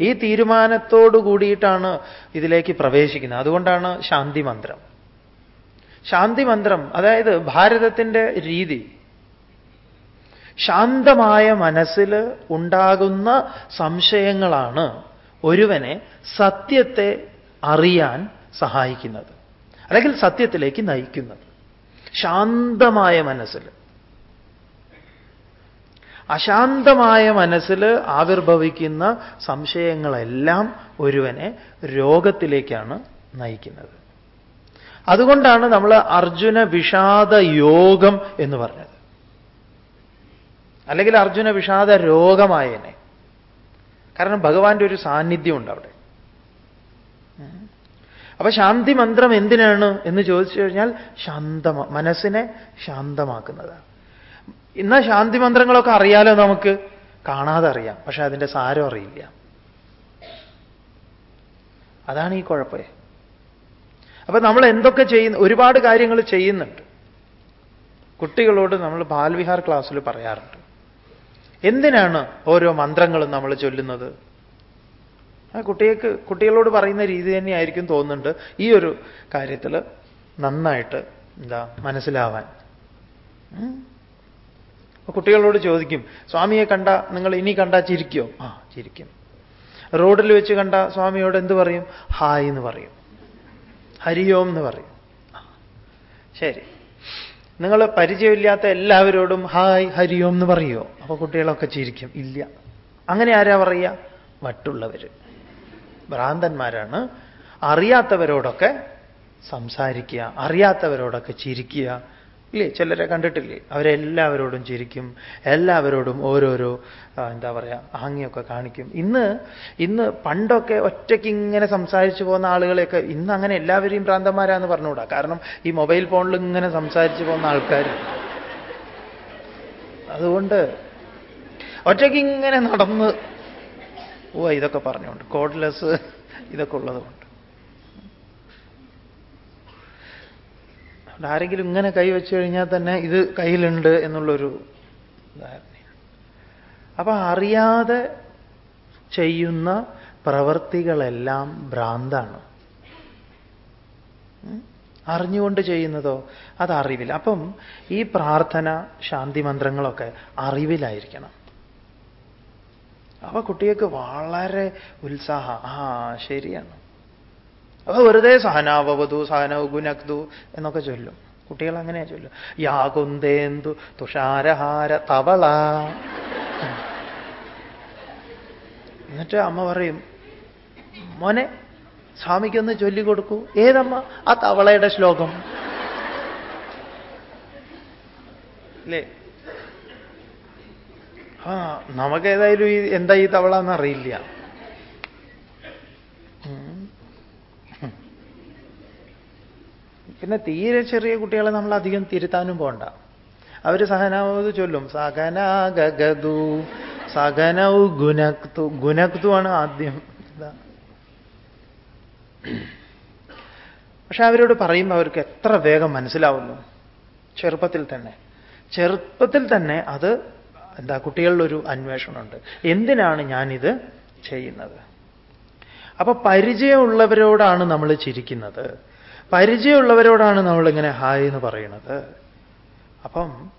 ഈ തീരുമാനത്തോടു കൂടിയിട്ടാണ് ഇതിലേക്ക് പ്രവേശിക്കുന്നത്. അതുകൊണ്ടാണ് ശാന്തി മന്ത്രം. ശാന്തി മന്ത്രം അതായത് ഭാരതത്തിന്റെ രീതി. ശാന്തമായ മനസ്സിൽ ഉണ്ടാകുന്ന സംശയങ്ങളാണ് ഒരുവനെ സത്യത്തെ അറിയാൻ സഹായിക്കുന്നത്. അല്ലെങ്കിൽ സത്യത്തിലേക്ക് നയിക്കുന്നത്. ശാന്തമായ മനസ്സിൽ. അശാന്തമായ മനസ്സിൽ ആവിർഭവിക്കുന്ന സംശയങ്ങളെല്ലാം ഒരുവനെ രോഗത്തിലേക്കാണ് നയിക്കുന്നത്. അതുകൊണ്ടാണ് നമ്മൾ അർജുന വിഷാദ യോഗം എന്ന് പറഞ്ഞത്. അല്ലെങ്കിൽ അർജുന വിഷാദ രോഗമായനെ. കാരണം ഭഗവാന്റെ ഒരു സാന്നിധ്യമുണ്ട് അവിടെ. അപ്പൊ ശാന്തി മന്ത്രം എന്തിനാണ് എന്ന് ചോദിച്ചു കഴിഞ്ഞാൽ ശാന്തമ മനസ്സിനെ ശാന്തമാക്കുന്നതാണ്. ഇന്ന് ശാന്തി മന്ത്രങ്ങളൊക്കെ അറിയാലോ നമുക്ക്? കാണാതെ അറിയാം. പക്ഷെ അതിന്റെ സാരം അറിയില്ല. അതാണ് ഈ കുഴപ്പേ. അപ്പൊ നമ്മൾ എന്തൊക്കെ ചെയ്യുന്നു ഒരുപാട് കാര്യങ്ങൾ ചെയ്യുന്നുണ്ട്. കുട്ടികളോട് നമ്മൾ ബാൽവിഹാർ ക്ലാസ്സിൽ പറയാറുണ്ട്. എന്തിനാണ് ഓരോ മന്ത്രങ്ങളും നമ്മൾ ചൊല്ലുന്നത്? ആ കുട്ടികൾക്ക് കുട്ടികളോട് പറയുന്ന രീതി തന്നെയായിരിക്കും തോന്നുന്നുണ്ട്. ഈ ഒരു കാര്യത്തിൽ നന്നായിട്ട് എന്താ മനസ്സിലാവാൻ. കുട്ടികളോട് ചോദിക്കും സ്വാമിയെ കണ്ട നിങ്ങൾ ഇനി കണ്ടാ ചിരിക്കോ? ആ ചിരിക്കും. റോഡിൽ വെച്ച് കണ്ട സ്വാമിയോട് എന്ത് പറയും? ഹായ് എന്ന് പറയും. ഹരിയോം എന്ന് പറയും. ശരി. നിങ്ങൾ പരിചയമില്ലാത്ത എല്ലാവരോടും ഹായ് ഹരിയോം എന്ന് പറയോ? അപ്പൊ കുട്ടികളൊക്കെ ചിരിക്കും. ഇല്ല. അങ്ങനെ ആരാ പറയുക? മറ്റുള്ളവർ ഭ്രാന്തന്മാരാണ്. അറിയാത്തവരോടൊക്കെ സംസാരിക്കുക അറിയാത്തവരോടൊക്കെ ചിരിക്കുക. ഇല്ലേ? ചിലരെ കണ്ടിട്ടില്ലേ? അവരെല്ലാവരോടും ചിരിക്കും. എല്ലാവരോടും ഓരോരോ എന്താ പറയുക ആംഗ്യമൊക്കെ കാണിക്കും. ഇന്ന് ഇന്ന് പണ്ടൊക്കെ ഒറ്റയ്ക്ക് ഇങ്ങനെ സംസാരിച്ചു പോകുന്ന ആളുകളെയൊക്കെ ഇന്ന് അങ്ങനെ എല്ലാവരെയും ഭ്രാന്തന്മാരാന്ന് പറഞ്ഞുകൂടാ. കാരണം ഈ മൊബൈൽ ഫോണിൽ ഇങ്ങനെ സംസാരിച്ചു പോകുന്ന ആൾക്കാർ അതുകൊണ്ട് ഒറ്റയ്ക്ക് ഇങ്ങനെ നടന്ന് ഓ ഇതൊക്കെ പറഞ്ഞുകൊണ്ട്. കോഡ്ലെസ് ഇതൊക്കെ ഉള്ളതുകൊണ്ട്. ആരെങ്കിലും ഇങ്ങനെ കൈവച്ചു കഴിഞ്ഞാൽ തന്നെ ഇത് കയ്യിലുണ്ട് എന്നുള്ളൊരു ധാരണയാണ്. അപ്പൊ അറിയാതെ ചെയ്യുന്ന പ്രവർത്തികളെല്ലാം ഭ്രാന്താണ്. അറിഞ്ഞുകൊണ്ട് ചെയ്യുന്നതോ അത് അറിവിൽ അപ്പം ഈ പ്രാർത്ഥന ശാന്തി മന്ത്രങ്ങളൊക്കെ അറിവിലായിരിക്കണം. അപ്പൊ കുട്ടികൾക്ക് വളരെ ഉത്സാഹ. ആ ശരിയാണ്. അപ്പൊ വെറുതെ സഹനാവവതു സഹനവ് ഗുനക്തു എന്നൊക്കെ ചൊല്ലും. കുട്ടികൾ അങ്ങനെയാ ചൊല്ലും യാകുന്തേന്തു തുഷാരഹാര തവള. എന്നിട്ട് അമ്മ പറയും മോനെ സ്വാമിക്കൊന്ന് ചൊല്ലിക്കൊടുക്കൂ. ഏതമ്മ? ആ തവളയുടെ ശ്ലോകം. അല്ലേ ആ നമുക്കേതായാലും ഈ എന്താ ഈ തവള എന്നറിയില്ല. പിന്നെ തീരെ ചെറിയ കുട്ടികളെ നമ്മൾ അധികം തിരുത്താനും പോണ്ട. അവർ സഹനാവത് ചൊല്ലും. സഹനൗ ഗുനക്തു ഗുനക്തു ആണ് ആദ്യം. പക്ഷെ അവരോട് പറയുമ്പോൾ അവർക്ക് എത്ര വേഗം മനസ്സിലാവുന്നു. ചെറുപ്പത്തിൽ തന്നെ. ചെറുപ്പത്തിൽ തന്നെ അത് എന്താ കുട്ടികളിലൊരു അന്വേഷണമുണ്ട്. എന്തിനാണ് ഞാനിത് ചെയ്യുന്നത്? അപ്പൊ പരിചയമുള്ളവരോടാണ് നമ്മൾ ചിരിക്കുന്നത്. പരിചയമുള്ളവരോടാണ് നമ്മളിങ്ങനെ ഹായ് എന്ന് പറയുന്നത്. അപ്പം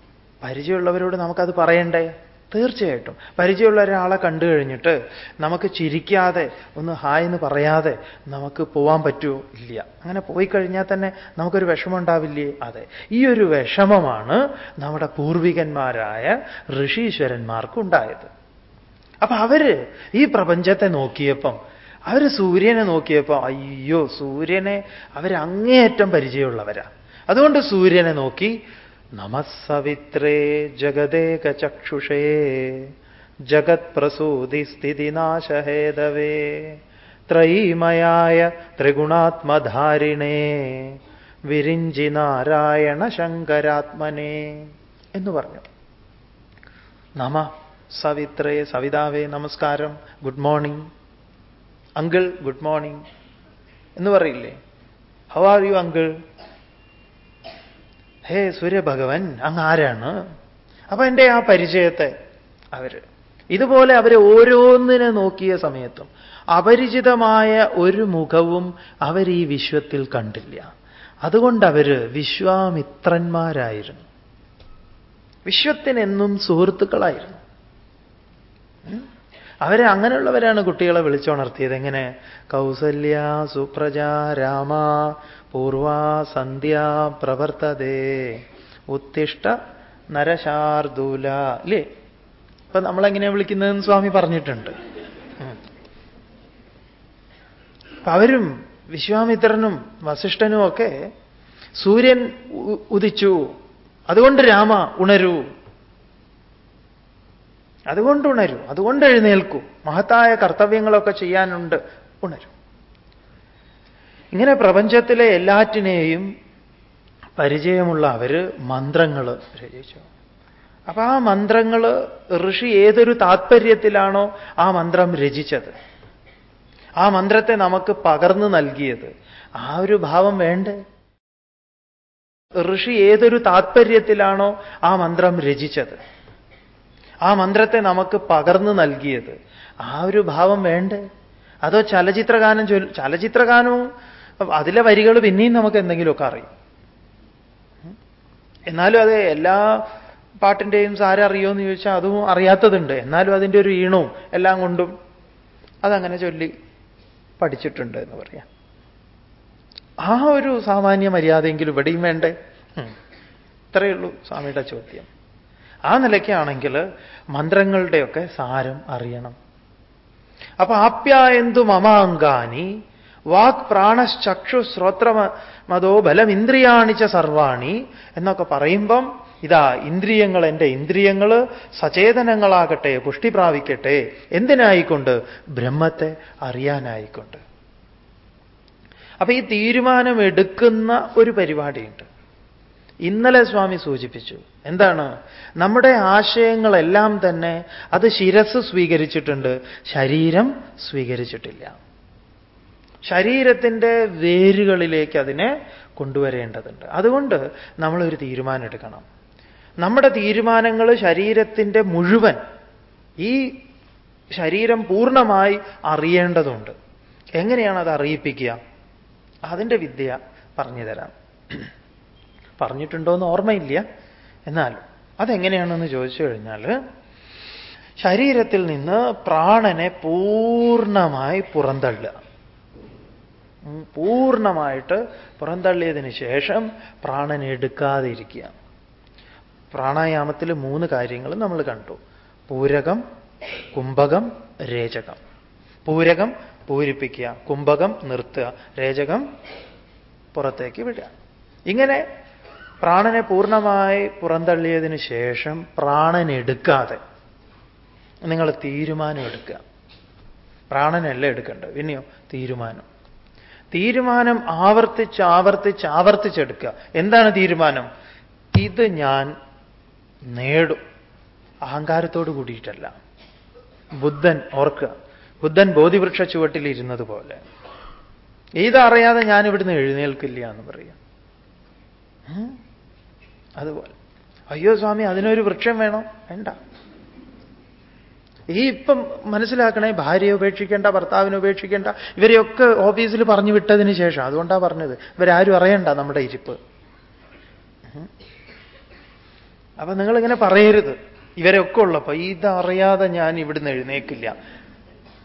പരിചയമുള്ളവരോട് നമുക്കത് പറയണ്ടേ? തീർച്ചയായിട്ടും. പരിചയമുള്ള ഒരാളെ കണ്ടു കഴിഞ്ഞിട്ട് നമുക്ക് ചിരിക്കാതെ ഒന്ന് ഹായ് എന്ന് പറയാതെ നമുക്ക് പോവാൻ പറ്റുമോ ഇല്ല. അങ്ങനെ പോയി കഴിഞ്ഞാൽ തന്നെ നമുക്കൊരു വിഷമം ഉണ്ടാവില്ലേ അതെ. ഈ ഒരു വിഷമമാണ് നമ്മുടെ പൂർവികന്മാരായ ഋഷീശ്വരന്മാർക്കുണ്ടായത്. അപ്പൊ അവർ ഈ പ്രപഞ്ചത്തെ നോക്കിയപ്പം അവർ സൂര്യനെ നോക്കിയപ്പോൾ അയ്യോ സൂര്യനെ അവരങ്ങേയറ്റം പരിചയമുള്ളവരാ. അതുകൊണ്ട് സൂര്യനെ നോക്കി നമസ്സവിത്രേ ജഗദേക ചക്ഷുഷേ ജഗത് പ്രസൂതി സ്ഥിതിനാശഹേതവേ ത്രയീമയായ ത്രിഗുണാത്മധാരിണേ വിരിഞ്ചി നാരായണ ശങ്കരാത്മനെ എന്ന് പറഞ്ഞു. നമ സവിത്രേ സവിതാവേ നമസ്കാരം good morning. Uncle good morning എന്ന് പറയില്ലേ? How are you uncle? Hey സൂര്യഭഗവൻ അങ്ങ് ആരാണ്? അപ്പൊ എന്റെ ആ പരിചയത്തെ അവർ. ഇതുപോലെ അവരെ ഓരോന്നിനെ നോക്കിയ സമയത്തും അപരിചിതമായ ഒരു മുഖവും അവർ ഈ വിശ്വത്തിൽ കണ്ടില്ല. അതുകൊണ്ട് അവർ വിശ്വാമിത്രന്മാരായിരുന്നു. വിശ്വത്തിനെന്നും സുഹൃത്തുക്കളായിരുന്നു. അവരെ അങ്ങനെയുള്ളവരാണ് കുട്ടികളെ വിളിച്ചുണർത്തിയത്. എങ്ങനെ? കൗസല്യ സുപ്രജ രാമ പൂർവ സന്ധ്യ പ്രവർത്തതേ ഉത്തിഷ്ട നരശാർദൂല അല്ലേ ഇപ്പൊ നമ്മളെങ്ങനെയാ വിളിക്കുന്നതെന്ന് സ്വാമി പറഞ്ഞിട്ടുണ്ട്. അവരും വിശ്വാമിത്രനും വസിഷ്ഠനും ഒക്കെ സൂര്യൻ ഉദിച്ചു. അതുകൊണ്ട് രാമ ഉണരൂ. അതുകൊണ്ട് ഉണരൂ അതുകൊണ്ട് എഴുന്നേൽക്കൂ മഹത്തായ കർത്തവ്യങ്ങളൊക്കെ ചെയ്യാനുണ്ട്. ഉണരൂ. ഇങ്ങനെ പ്രപഞ്ചത്തിലെ എല്ലാറ്റിനെയും പരിചയമുള്ള അവർ മന്ത്രങ്ങൾ രചിച്ചു. അപ്പൊ ആ മന്ത്രങ്ങൾ ഋഷി ഏതൊരു താത്പര്യത്തിലാണോ ആ മന്ത്രം രചിച്ചത്. ആ മന്ത്രത്തെ നമുക്ക് പകർന്നു നൽകിയത്. ആ ഒരു ഭാവം വേണ്ടേ? ഋഷി ഏതൊരു താത്പര്യത്തിലാണോ ആ മന്ത്രം രചിച്ചത്. ആ മന്ത്രത്തെ നമുക്ക് പകർന്നു നൽകിയത്. ആ ഒരു ഭാവം വേണ്ടേ? അതോ ചലച്ചിത്രഗാനം ചൊല്ല ചലച്ചിത്രഗാനവും അതിലെ വരികൾ പിന്നെയും നമുക്ക് എന്തെങ്കിലുമൊക്കെ അറിയും? എന്നാലും അത് എല്ലാ പാട്ടിന്റെയും സാരം അറിയോ എന്ന് ചോദിച്ചാൽ അതും അറിയാത്തതുണ്ട്. എന്നാലും അതിന്റെ ഒരു ഈണവും എല്ലാം കൊണ്ടും അതങ്ങനെ ചൊല്ലി പഠിച്ചിട്ടുണ്ട് എന്ന് പറയാം. ആ ഒരു സാമാന്യ മര്യാദയെങ്കിലും ഇവിടെയും വേണ്ടേ? ഇത്രയേ ഉള്ളൂ സ്വാമിയുടെ ചോദ്യം. ആ നിലയ്ക്കാണെങ്കിൽ മന്ത്രങ്ങളുടെയൊക്കെ സാരം അറിയണം. അപ്പൊ ആപ്യായന്തു മമാങ്കാനി വാക് പ്രാണശ്ചക്ഷു ശ്രോത്ര മതോ ബലമിന്ദ്രിയാണിച്ച സർവാണി എന്നൊക്കെ പറയുമ്പം ഇതാ ഇന്ദ്രിയങ്ങൾ എന്റെ ഇന്ദ്രിയങ്ങൾ സചേതനങ്ങളാകട്ടെ പുഷ്ടി പ്രാപിക്കട്ടെ എന്തിനായിക്കൊണ്ട്? ബ്രഹ്മത്തെ അറിയാനായിക്കൊണ്ട്. അപ്പൊ ഈ തീരുമാനമെടുക്കുന്ന ഒരു പരിപാടിയുണ്ട്. ഇന്നലെ സ്വാമി സൂചിപ്പിച്ചു എന്താണ്? നമ്മുടെ ആശയങ്ങളെല്ലാം തന്നെ അത് ശിരസ് സ്വീകരിച്ചിട്ടുണ്ട്. ശരീരം സ്വീകരിച്ചിട്ടില്ല. ശരീരത്തിന്റെ വേരുകളിലേക്ക് അതിനെ കൊണ്ടുവരേണ്ടതുണ്ട്. അതുകൊണ്ട് നമ്മളൊരു തീരുമാനം എടുക്കണം നമ്മുടെ തീരുമാനങ്ങൾ ശരീരത്തിന്റെ മുഴുവൻ ഈ ശരീരം പൂർണമായി അറിയേണ്ടതുണ്ട്. എങ്ങനെയാണ് അത് അറിയിപ്പിക്കുക? അതിന്റെ വിദ്യ പറഞ്ഞു തരാം പറഞ്ഞിട്ടുണ്ടോ എന്ന് ഓർമ്മയില്ല. എന്നാലും അതെങ്ങനെയാണെന്ന് ചോദിച്ചു കഴിഞ്ഞാൽ ശരീരത്തിൽ നിന്ന് പ്രാണനെ പൂർണമായി പുറന്തള്ളുക. പൂർണമായിട്ട് പുറന്തള്ളിയതിന് ശേഷം പ്രാണനെ എടുക്കാതെ ഇരിക്കുക പ്രാണായാമത്തിൽ മൂന്ന് കാര്യങ്ങൾ നമ്മൾ കണ്ടു. പൂരകം കുംഭകം രേചകം. പൂരകം പൂരിപ്പിക്കുക. കുംഭകം നിർത്തുക. രേചകം പുറത്തേക്ക് വിടുക. ഇങ്ങനെ പ്രാണനെ പൂർണമായി പുറന്തള്ളിയതിന് ശേഷം പ്രാണൻ എടുക്കാതെ നിങ്ങൾ തീരുമാനം എടുക്കുക. പ്രാണനല്ല എടുക്കേണ്ടത്. പിന്നെയോ തീരുമാനം. തീരുമാനം ആവർത്തിച്ച് ആവർത്തിച്ച് ആവർത്തിച്ചെടുക്കുക എന്താണ് തീരുമാനം? ഇത് ഞാൻ നേടും. അഹങ്കാരത്തോട് കൂടിയിട്ടല്ല. ബുദ്ധൻ ഓർക്കുക. ബുദ്ധൻ ബോധിവൃക്ഷ ചുവട്ടിൽ ഇരുന്നത് പോലെ. ഇതറിയാതെ ഞാൻ ഇവിടുന്ന് എഴുന്നേൽക്കില്ല എന്ന് പറയാം അതുപോലെ. അയ്യോ സ്വാമി അതിനൊരു വൃക്ഷം വേണം? വേണ്ട. ഈ ഇപ്പം മനസ്സിലാക്കണേ ഭാര്യയെ ഉപേക്ഷിക്കേണ്ട ഭർത്താവിനെ ഉപേക്ഷിക്കേണ്ട ഇവരെയൊക്കെ ഓഫീസിൽ പറഞ്ഞു വിട്ടതിന് ശേഷം അതുകൊണ്ടാണ് പറഞ്ഞത്. ഇവരാരും അറിയണ്ട നമ്മുടെ ഇരിപ്പ്. അപ്പൊ നിങ്ങളിങ്ങനെ പറയരുത്. ഇവരൊക്കെ ഉള്ളപ്പോ ഇതറിയാതെ ഞാൻ ഇവിടുന്ന് എഴുന്നേക്കില്ല.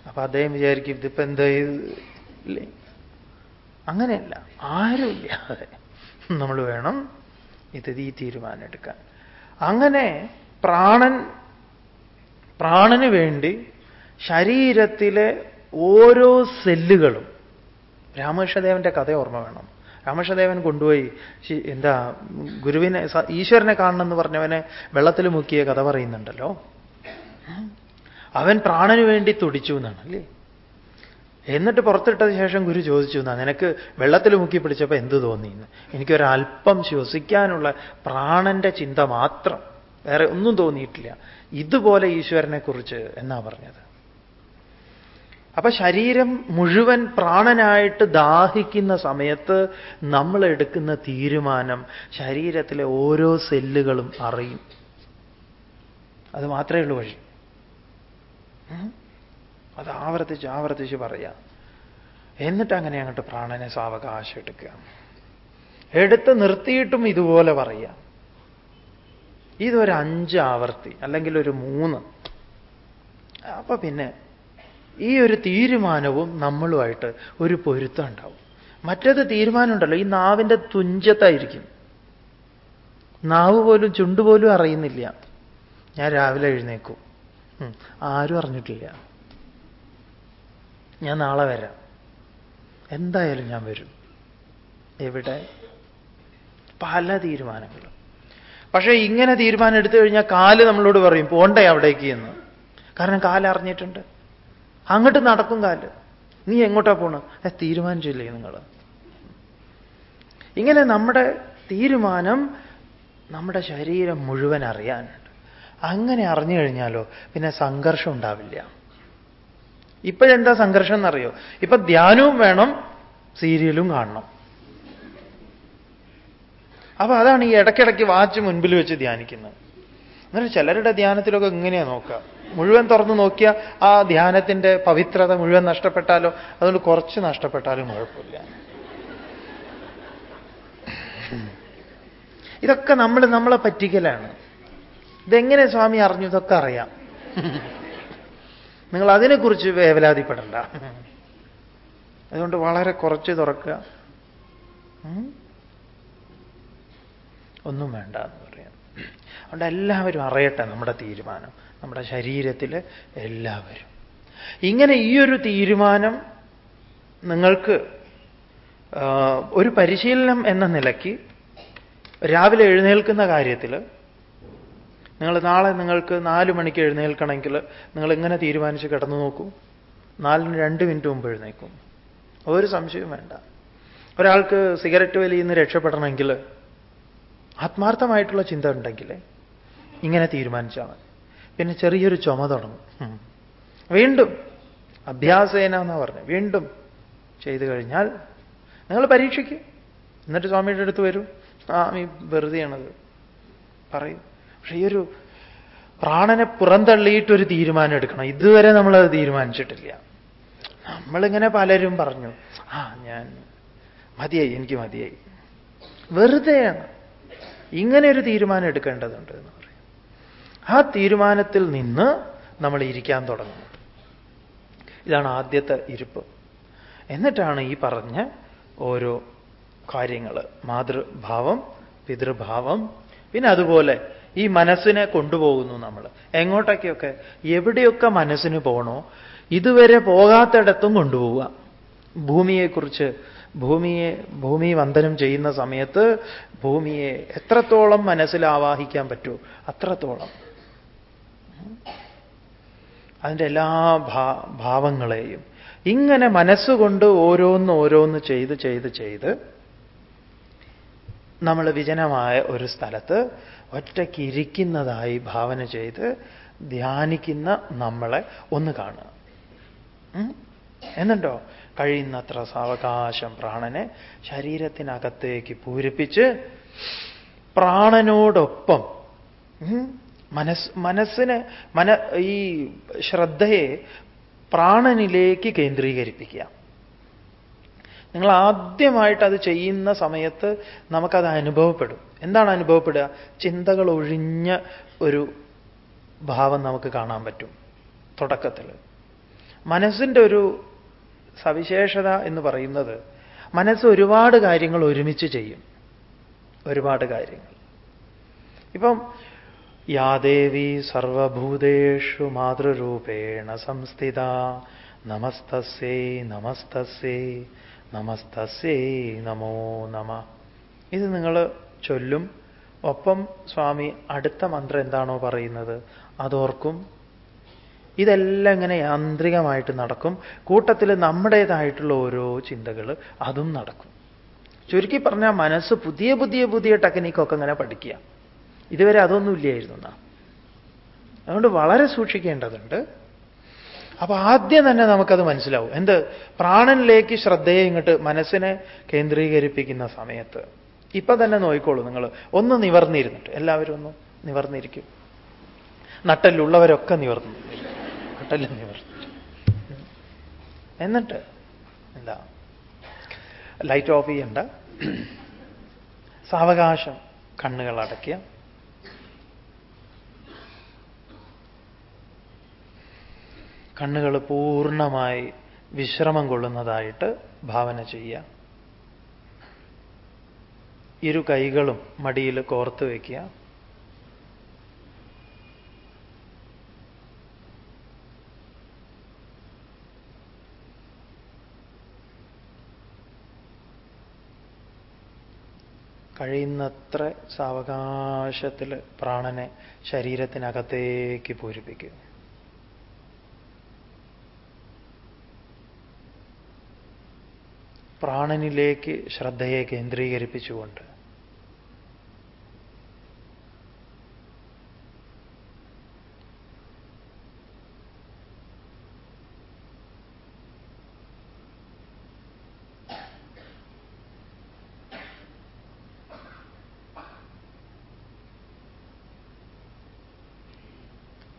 അപ്പൊ അദ്ദേഹം വിചാരിക്കും ഇതിപ്പോ എന്താ അങ്ങനെയല്ല. ആരുമില്ലാതെ നമ്മൾ വേണം ഇത് ഈ തീരുമാനം എടുക്കാൻ അങ്ങനെ പ്രാണൻ പ്രാണന് വേണ്ടി ശരീരത്തിലെ ഓരോ സെല്ലുകളും രാമകൃഷ്ണദേവന്റെ കഥ ഓർമ്മ വേണം. രാമകൃഷ്ണദേവൻ കൊണ്ടുപോയി എന്താ ഗുരുവിനെ ഈശ്വരനെ കാണണമെന്ന് പറഞ്ഞവനെ വെള്ളത്തിൽ മുക്കിയ കഥ പറയുന്നുണ്ടല്ലോ. അവൻ പ്രാണന് വേണ്ടി തുടിച്ചു എന്നാണ് അല്ലേ എന്നിട്ട് പുറത്തിട്ടത് ശേഷം ഗുരു ചോദിച്ചു എന്നാ നിനക്ക് വെള്ളത്തിൽ മുക്കി പിടിച്ചപ്പോൾ എന്ത് തോന്നി? എന്ന്. എനിക്കൊരല്പം ശ്വസിക്കാനുള്ള പ്രാണന്റെ ചിന്ത മാത്രം. വേറെ ഒന്നും തോന്നിയിട്ടില്ല. ഇതുപോലെ ഈശ്വരനെക്കുറിച്ച് എന്നാ പറഞ്ഞത്. അപ്പൊ ശരീരം മുഴുവൻ പ്രാണനായിട്ട് ദാഹിക്കുന്ന സമയത്ത് നമ്മൾ എടുക്കുന്ന തീരുമാനം ശരീരത്തിലെ ഓരോ സെല്ലുകളും അറിയും. അത് മാത്രമേ ഉള്ളൂ വഴി. അത് ആവർത്തിച്ച് ആവർത്തിച്ച് പറയാം. എന്നിട്ട് അങ്ങനെ അങ്ങോട്ട് പ്രാണനെ സാവകാശം എടുക്കുക. എടുത്ത് നിർത്തിയിട്ടും ഇതുപോലെ പറയാം. ഇതൊരു അഞ്ച് ആവർത്തി അല്ലെങ്കിൽ ഒരു മൂന്ന്. അപ്പൊ പിന്നെ ഈ ഒരു തീരുമാനവും നമ്മളുമായിട്ട് ഒരു പൊരുത്തം ഉണ്ടാവും. മറ്റേത് തീരുമാനമുണ്ടല്ലോ ഈ നാവിന്റെ തുഞ്ചത്തായിരിക്കും. നാവ് പോലും ചുണ്ടുപോലും അറിയുന്നില്ല. ഞാൻ രാവിലെ എഴുന്നേക്കും ആരും അറിഞ്ഞിട്ടില്ല. ഞാൻ നാളെ വരാം. എന്തായാലും ഞാൻ വരും. എവിടെ? പല തീരുമാനങ്ങളും. പക്ഷേ ഇങ്ങനെ തീരുമാനം എടുത്തു കഴിഞ്ഞാൽ കാൽ നമ്മളോട് പറയും പോണ്ടേ അവിടേക്ക് എന്ന്. കാരണം കാൽ അറിഞ്ഞിട്ടുണ്ട്. അങ്ങോട്ട് നടക്കും കാൽ. നീ എങ്ങോട്ടാ പോണ്? തീരുമാനിച്ചില്ലേ നിങ്ങൾ ഇങ്ങനെ നമ്മുടെ തീരുമാനം നമ്മുടെ ശരീരം മുഴുവൻ അറിയാനുണ്ട്. അങ്ങനെ അറിഞ്ഞു കഴിഞ്ഞാലോ പിന്നെ സംഘർഷം ഉണ്ടാവില്ല. ഇപ്പോഴെന്താ സംഘർഷം എന്നറിയോ? ഇപ്പൊ ധ്യാനവും വേണം സീരിയലും കാണണം. അപ്പൊ അതാണ് ഈ ഇടയ്ക്കിടയ്ക്ക് വാച്ച് മുൻപിൽ വെച്ച് ധ്യാനിക്കുന്നത്. എന്നാൽ ചിലരുടെ ധ്യാനത്തിലൊക്കെ ഇങ്ങനെയാ നോക്കുക. മുഴുവൻ തുറന്നു നോക്കിയാൽ ആ ധ്യാനത്തിന്റെ പവിത്രത മുഴുവൻ നഷ്ടപ്പെട്ടാലോ? അതുകൊണ്ട് കുറച്ച് നഷ്ടപ്പെട്ടാലും കുഴപ്പമില്ല. ഇതൊക്കെ നമ്മൾ നമ്മളെ പറ്റിക്കലാണ്. ഇതെങ്ങനെ സ്വാമി അറിഞ്ഞു? ഇതൊക്കെ അറിയാം. നിങ്ങൾ അതിനെക്കുറിച്ച് വേവലാതിപ്പെടണ്ട. അതുകൊണ്ട് വളരെ കുറച്ച് തുറക്കുക. ഒന്നും വേണ്ട എന്ന് പറയാം. അതുകൊണ്ട് എല്ലാവരും അറിയട്ടെ നമ്മുടെ തീരുമാനം. നമ്മുടെ ശരീരത്തിൽ എല്ലാവരും. ഇങ്ങനെ ഈ ഒരു തീരുമാനം നിങ്ങൾക്ക് ഒരു പരിശീലനം എന്ന നിലയ്ക്ക് രാവിലെ എഴുന്നേൽക്കുന്ന കാര്യത്തിൽ നിങ്ങൾ നാളെ നിങ്ങൾക്ക് നാല് മണിക്ക് എഴുന്നേൽക്കണമെങ്കിൽ നിങ്ങൾ എങ്ങനെ തീരുമാനിച്ച് കിടന്നു നോക്കൂ? നാലിന് രണ്ട് മിനിറ്റ് മുമ്പ് എഴുന്നേക്കും ഒരു സംശയവും വേണ്ട. ഒരാൾക്ക് സിഗരറ്റ് വലിയിൽ നിന്ന് രക്ഷപ്പെടണമെങ്കിൽ ആത്മാർത്ഥമായിട്ടുള്ള ചിന്ത ഉണ്ടെങ്കിൽ ഇങ്ങനെ തീരുമാനിച്ചാൽ മതി. പിന്നെ ചെറിയൊരു ചുമ തുടങ്ങും. വീണ്ടും അഭ്യാസേന എന്നാ പറഞ്ഞു വീണ്ടും ചെയ്തു കഴിഞ്ഞാൽ നിങ്ങൾ പരീക്ഷിക്കും. എന്നിട്ട് സ്വാമിയുടെ അടുത്ത് വരും. സ്വാമി വെറുതെയാണത്. പറയും. പക്ഷെ ഈ ഒരു പ്രാണനെ പുറന്തള്ളിയിട്ടൊരു തീരുമാനം എടുക്കണം. ഇതുവരെ നമ്മളത് തീരുമാനിച്ചിട്ടില്ല. നമ്മളിങ്ങനെ പലരും പറഞ്ഞു ആ ഞാൻ മതിയായി എനിക്ക് മതിയായി. വെറുതെയാണ് ഇങ്ങനെ ഒരു തീരുമാനം എടുക്കേണ്ടതുണ്ട് എന്ന് പറയും. ആ തീരുമാനത്തിൽ നിന്ന് നമ്മൾ ഇരിക്കാൻ തുടങ്ങുന്നത് ഇതാണ് ആദ്യത്തെ ഇരിപ്പ്. എന്നിട്ടാണ് ഈ പറഞ്ഞ ഓരോ കാര്യങ്ങൾ മാതൃഭാവം പിതൃഭാവം പിന്നെ അതുപോലെ ഈ മനസ്സിനെ കൊണ്ടുപോകുന്നു നമ്മൾ എങ്ങോട്ടൊക്കെയൊക്കെ? എവിടെയൊക്കെ മനസ്സിന് പോകണോ ഇതുവരെ പോകാത്തിടത്തും കൊണ്ടുപോവുക. ഭൂമിയെക്കുറിച്ച് ഭൂമിയെ ഭൂമി വന്ദനം ചെയ്യുന്ന സമയത്ത് ഭൂമിയെ എത്രത്തോളം മനസ്സിൽ ആവാഹിക്കാൻ പറ്റുമോ അത്രത്തോളം. അതിന്റെ എല്ലാ ഭാവങ്ങളെയും ഇങ്ങനെ മനസ്സുകൊണ്ട് ഓരോന്ന് ഓരോന്ന് ചെയ്ത് ചെയ്ത് ചെയ്ത് നമ്മൾ വിജനമായ ഒരു സ്ഥലത്ത് ഒറ്റയ്ക്ക് ഇരിക്കുന്നതായി ഭാവന ചെയ്ത് ധ്യാനിക്കുന്ന നമ്മളെ ഒന്ന് കാണുക. എന്നുണ്ടോ കഴിയുന്നത്ര സാവകാശം പ്രാണനെ ശരീരത്തിനകത്തേക്ക് പൂരിപ്പിച്ച് പ്രാണനോടൊപ്പം മനസ് മനസ്സിനെ മന ഈ ശ്രദ്ധയെ പ്രാണനിലേക്ക് കേന്ദ്രീകരിപ്പിക്കുക. നിങ്ങൾ ആദ്യമായിട്ട് അത് ചെയ്യുന്ന സമയത്ത് നമുക്കത് അനുഭവപ്പെടും. എന്താണ് അനുഭവപ്പെടുക? ചിന്തകൾ ഒഴിഞ്ഞ ഒരു ഭാവം നമുക്ക് കാണാൻ പറ്റും. തുടക്കത്തിൽ. മനസ്സിന്റെ ഒരു സവിശേഷത എന്ന് പറയുന്നത് മനസ്സ് ഒരുപാട് കാര്യങ്ങൾ ഒരുമിച്ച് ചെയ്യും. ഒരുപാട് കാര്യങ്ങൾ. ഇപ്പം യാദേവി സർവഭൂതേഷു മാതൃരൂപേണ സംസ്ഥിത നമസ്തസ്യേ നമസ്തസ്യേ നമസ്തസ്യേ നമോ നമ. ഇത് നിങ്ങൾ ചൊല്ലും. ഒപ്പം സ്വാമി അടുത്ത മന്ത്രം എന്താണോ പറയുന്നത്? അതോർക്കും. ഇതെല്ലാം ഇങ്ങനെ യാന്ത്രികമായിട്ട് നടക്കും. കൂട്ടത്തിൽ നമ്മുടേതായിട്ടുള്ള ഓരോ ചിന്തകൾ അതും നടക്കും. ചുരുക്കി പറഞ്ഞാൽ മനസ്സ് പുതിയ പുതിയ പുതിയ ടെക്നിക്കൊക്കെ ഇങ്ങനെ പഠിക്കുക. ഇതുവരെ അതൊന്നും ഇല്ലായിരുന്നു അതുകൊണ്ട് വളരെ സൂക്ഷിക്കേണ്ടതുണ്ട്. അപ്പൊ ആദ്യം തന്നെ നമുക്കത് മനസ്സിലാവും. എന്ത്? പ്രാണനിലേക്ക് ശ്രദ്ധയെ ഇങ്ങോട്ട് മനസ്സിനെ കേന്ദ്രീകരിപ്പിക്കുന്ന സമയത്ത്. ഇപ്പൊ തന്നെ നോയിക്കോളൂ നിങ്ങൾ ഒന്ന് നിവർന്നിരുന്നിട്ട്. എല്ലാവരും ഒന്ന് നിവർന്നിരിക്കും. നട്ടലുള്ളവരൊക്കെ നിവർന്നു. നട്ടൽ നിവർന്നു എന്നിട്ട് എന്താ? ലൈറ്റ് ഓഫ് ചെയ്യണ്ട. സാവകാശം കണ്ണുകൾ അടയ്ക്കുക കണ്ണുകൾ പൂർണമായി വിശ്രമം കൊള്ളുന്നതായിട്ട് ഭാവന ചെയ്യുക. ഇരു കൈകളും മടിയിൽ കോർത്ത് വയ്ക്കുക കഴിയുന്നത്ര സാവകാശത്തിൽ പ്രാണനെ ശരീരത്തിനകത്തേക്ക് പൂരിപ്പിക്കുക. പ്രാണനിലേക്ക് ശ്രദ്ധയെ കേന്ദ്രീകരിപ്പിച്ചുകൊണ്ട്.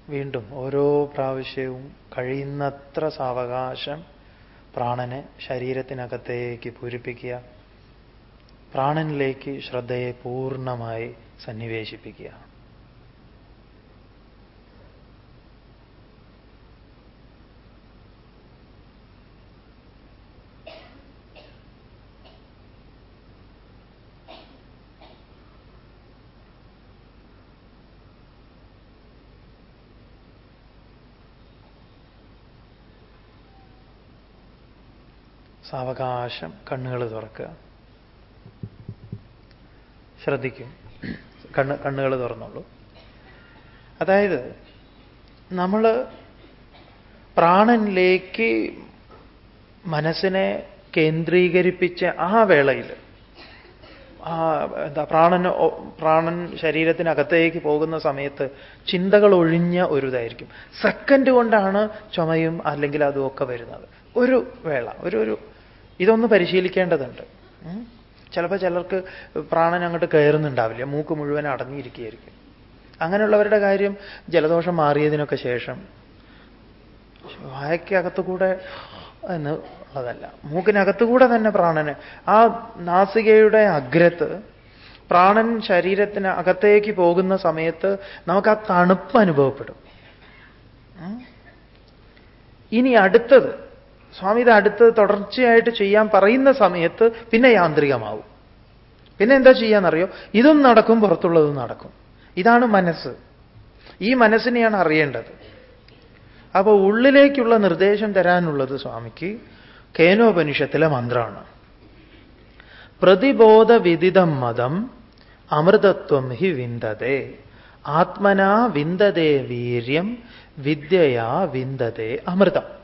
വീണ്ടും ഓരോ പ്രാവശ്യവും കഴിയുന്നത്ര സാവകാശം പ്രാണനെ ശരീരത്തിനകത്തേക്ക് പൂരിപ്പിക്കുക പ്രാണനിലേക്ക് ശ്രദ്ധയെ പൂർണമായി സന്നിവേശിപ്പിക്കുക. സാവകാശം കണ്ണുകൾ തുറക്കുക. ശ്രദ്ധിക്കും. കണ്ണ് കണ്ണുകൾ തുറന്നുള്ളൂ അതായത് നമ്മൾ പ്രാണനിലേക്ക് മനസ്സിനെ കേന്ദ്രീകരിപ്പിച്ച ആ വേളയിൽ ആ എന്താ പ്രാണന് പ്രാണൻ ശരീരത്തിനകത്തേക്ക് പോകുന്ന സമയത്ത് ചിന്തകൾ ഒഴിഞ്ഞ ഒരു ഇതായിരിക്കും സെക്കൻഡ് കൊണ്ടാണ് ചുമയും അല്ലെങ്കിൽ അതുമൊക്കെ വരുന്നത്. ഒരു വേള ഒരു ഒരു ഇതൊന്ന് പരിശീലിക്കേണ്ടതുണ്ട്. ചിലപ്പോൾ ചിലർക്ക് പ്രാണൻ അങ്ങോട്ട് കയറുന്നുണ്ടാവില്ല. മൂക്ക് മുഴുവൻ അടങ്ങിയിരിക്കുകയായിരിക്കും അങ്ങനെയുള്ളവരുടെ കാര്യം ജലദോഷം മാറിയതിനൊക്കെ ശേഷം വായക്കകത്തു കൂടെ എന്ന് ഉള്ളതല്ല. മൂക്കിനകത്തുകൂടെ തന്നെ പ്രാണന്. ആ നാസികയുടെ അഗ്രത്ത് പ്രാണൻ ശരീരത്തിന് അകത്തേക്ക് പോകുന്ന സമയത്ത് നമുക്ക് ആ തണുപ്പ് അനുഭവപ്പെടും. ഇനി അടുത്തത് സ്വാമി ഇത് അടുത്ത് തുടർച്ചയായിട്ട് ചെയ്യാൻ പറയുന്ന സമയത്ത് പിന്നെ യാന്ത്രികമാവും. പിന്നെ എന്താ ചെയ്യാന്നറിയോ? ഇതും നടക്കും പുറത്തുള്ളതും നടക്കും. ഇതാണ് മനസ്സ്. ഈ മനസ്സിനെയാണ് അറിയേണ്ടത്. അപ്പോൾ ഉള്ളിലേക്കുള്ള നിർദ്ദേശം തരാനുള്ളത് സ്വാമിക്ക് കേനോപനിഷത്തിലെ മന്ത്രമാണ് പ്രതിബോധ വിദിതം മതം അമൃതത്വം ഹി വിന്ദതേ. ആത്മനാ വിന്ദതേ വീര്യം വിദ്യയാ വിന്ദതേ അമൃതം.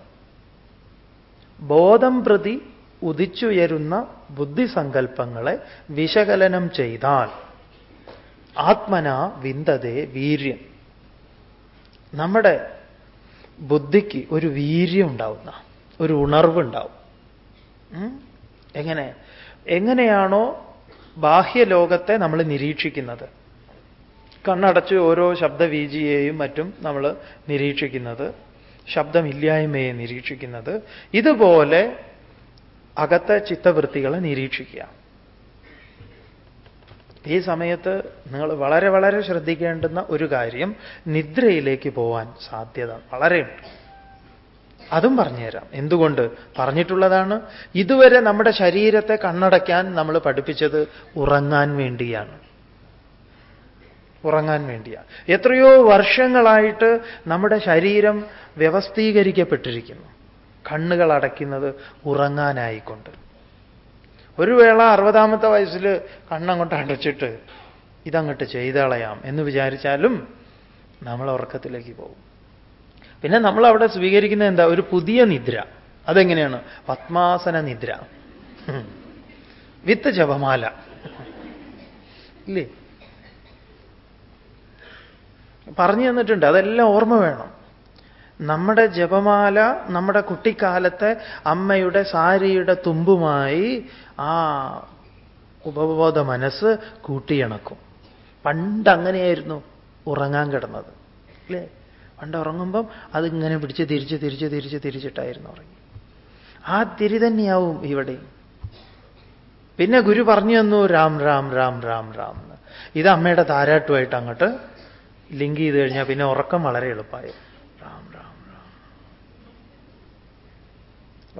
ബോധം പ്രതി ഉദിച്ചുയരുന്ന ബുദ്ധിസങ്കല്പങ്ങളെ വിശകലനം ചെയ്താൽ ആത്മന വിന്തതേ വീര്യം. നമ്മുടെ ബുദ്ധിക്ക് ഒരു വീര്യം ഉണ്ടാവുന്ന ഒരു ഉണർവുണ്ടാവും. എങ്ങനെ? എങ്ങനെയാണോ ബാഹ്യലോകത്തെ നമ്മൾ നിരീക്ഷിക്കുന്നത്. കണ്ണടച്ച് ഓരോ ശബ്ദവീജിയെയും മറ്റും നമ്മൾ നിരീക്ഷിക്കുന്നത്. ശബ്ദമില്ലായ്മയെ നിരീക്ഷിക്കുന്നത്. ഇതുപോലെ അകത്തെ ചിത്തവൃത്തികളെ നിരീക്ഷിക്കുക. ഈ സമയത്ത് നിങ്ങൾ വളരെ വളരെ ശ്രദ്ധിക്കേണ്ടുന്ന ഒരു കാര്യം നിദ്രയിലേക്ക് പോവാൻ സാധ്യത വളരെയുണ്ട് അതും പറഞ്ഞുതരാം. എന്തുകൊണ്ട്? പറഞ്ഞിട്ടുള്ളതാണ് ഇതുവരെ നമ്മുടെ ശരീരത്തെ കണ്ണടയ്ക്കാൻ നമ്മൾ പഠിപ്പിച്ചത് ഉറങ്ങാൻ വേണ്ടിയാണ്. ഉറങ്ങാൻ വേണ്ടിയാണ് എത്രയോ വർഷങ്ങളായിട്ട് നമ്മുടെ ശരീരം വ്യവസ്ഥീകരിക്കപ്പെട്ടിരിക്കുന്നു. കണ്ണുകൾ അടയ്ക്കുന്നത് ഉറങ്ങാനായിക്കൊണ്ട്. ഒരു വേള അറുപതാമത്തെ വയസ്സിൽ കണ്ണങ്ങോട്ട് അടച്ചിട്ട് ഇതങ്ങോട്ട് ചെയ്തളയാം എന്ന് വിചാരിച്ചാലും നമ്മൾ ഉറക്കത്തിലേക്ക് പോകും. പിന്നെ നമ്മൾ അവിടെ സ്വീകരിക്കുന്ന എന്താ? ഒരു പുതിയ നിദ്ര. അതെങ്ങനെയാണ്? പത്മാസന നിദ്ര. വിത്ത് ജപമാല. ഇല്ലേ? പറഞ്ഞു തന്നിട്ടുണ്ട്. അതെല്ലാം ഓർമ്മ വേണം. നമ്മുടെ ജപമാല നമ്മുടെ കുട്ടിക്കാലത്തെ അമ്മയുടെ സാരിയുടെ തുമ്പുമായി ആ ഉപബോധ മനസ്സ് കൂട്ടിയിണക്കും. പണ്ട് അങ്ങനെയായിരുന്നു ഉറങ്ങാൻ കിടന്നത്. അല്ലേ? പണ്ട് ഉറങ്ങുമ്പം അതിങ്ങനെ പിടിച്ച് തിരിച്ച് തിരിച്ച് തിരിച്ച് തിരിച്ചിട്ടായിരുന്നു ഉറങ്ങി. ആ തിരി തന്നെയാവും ഇവിടെ. പിന്നെ ഗുരു പറഞ്ഞു തന്നു രാം രാം രാം രാം രാം ഇത് അമ്മയുടെ താരാട്ടുമായിട്ട് അങ്ങോട്ട് ലിങ്ക് ചെയ്ത് കഴിഞ്ഞാൽ പിന്നെ ഉറക്കം വളരെ എളുപ്പമായി റാം റാം റാം.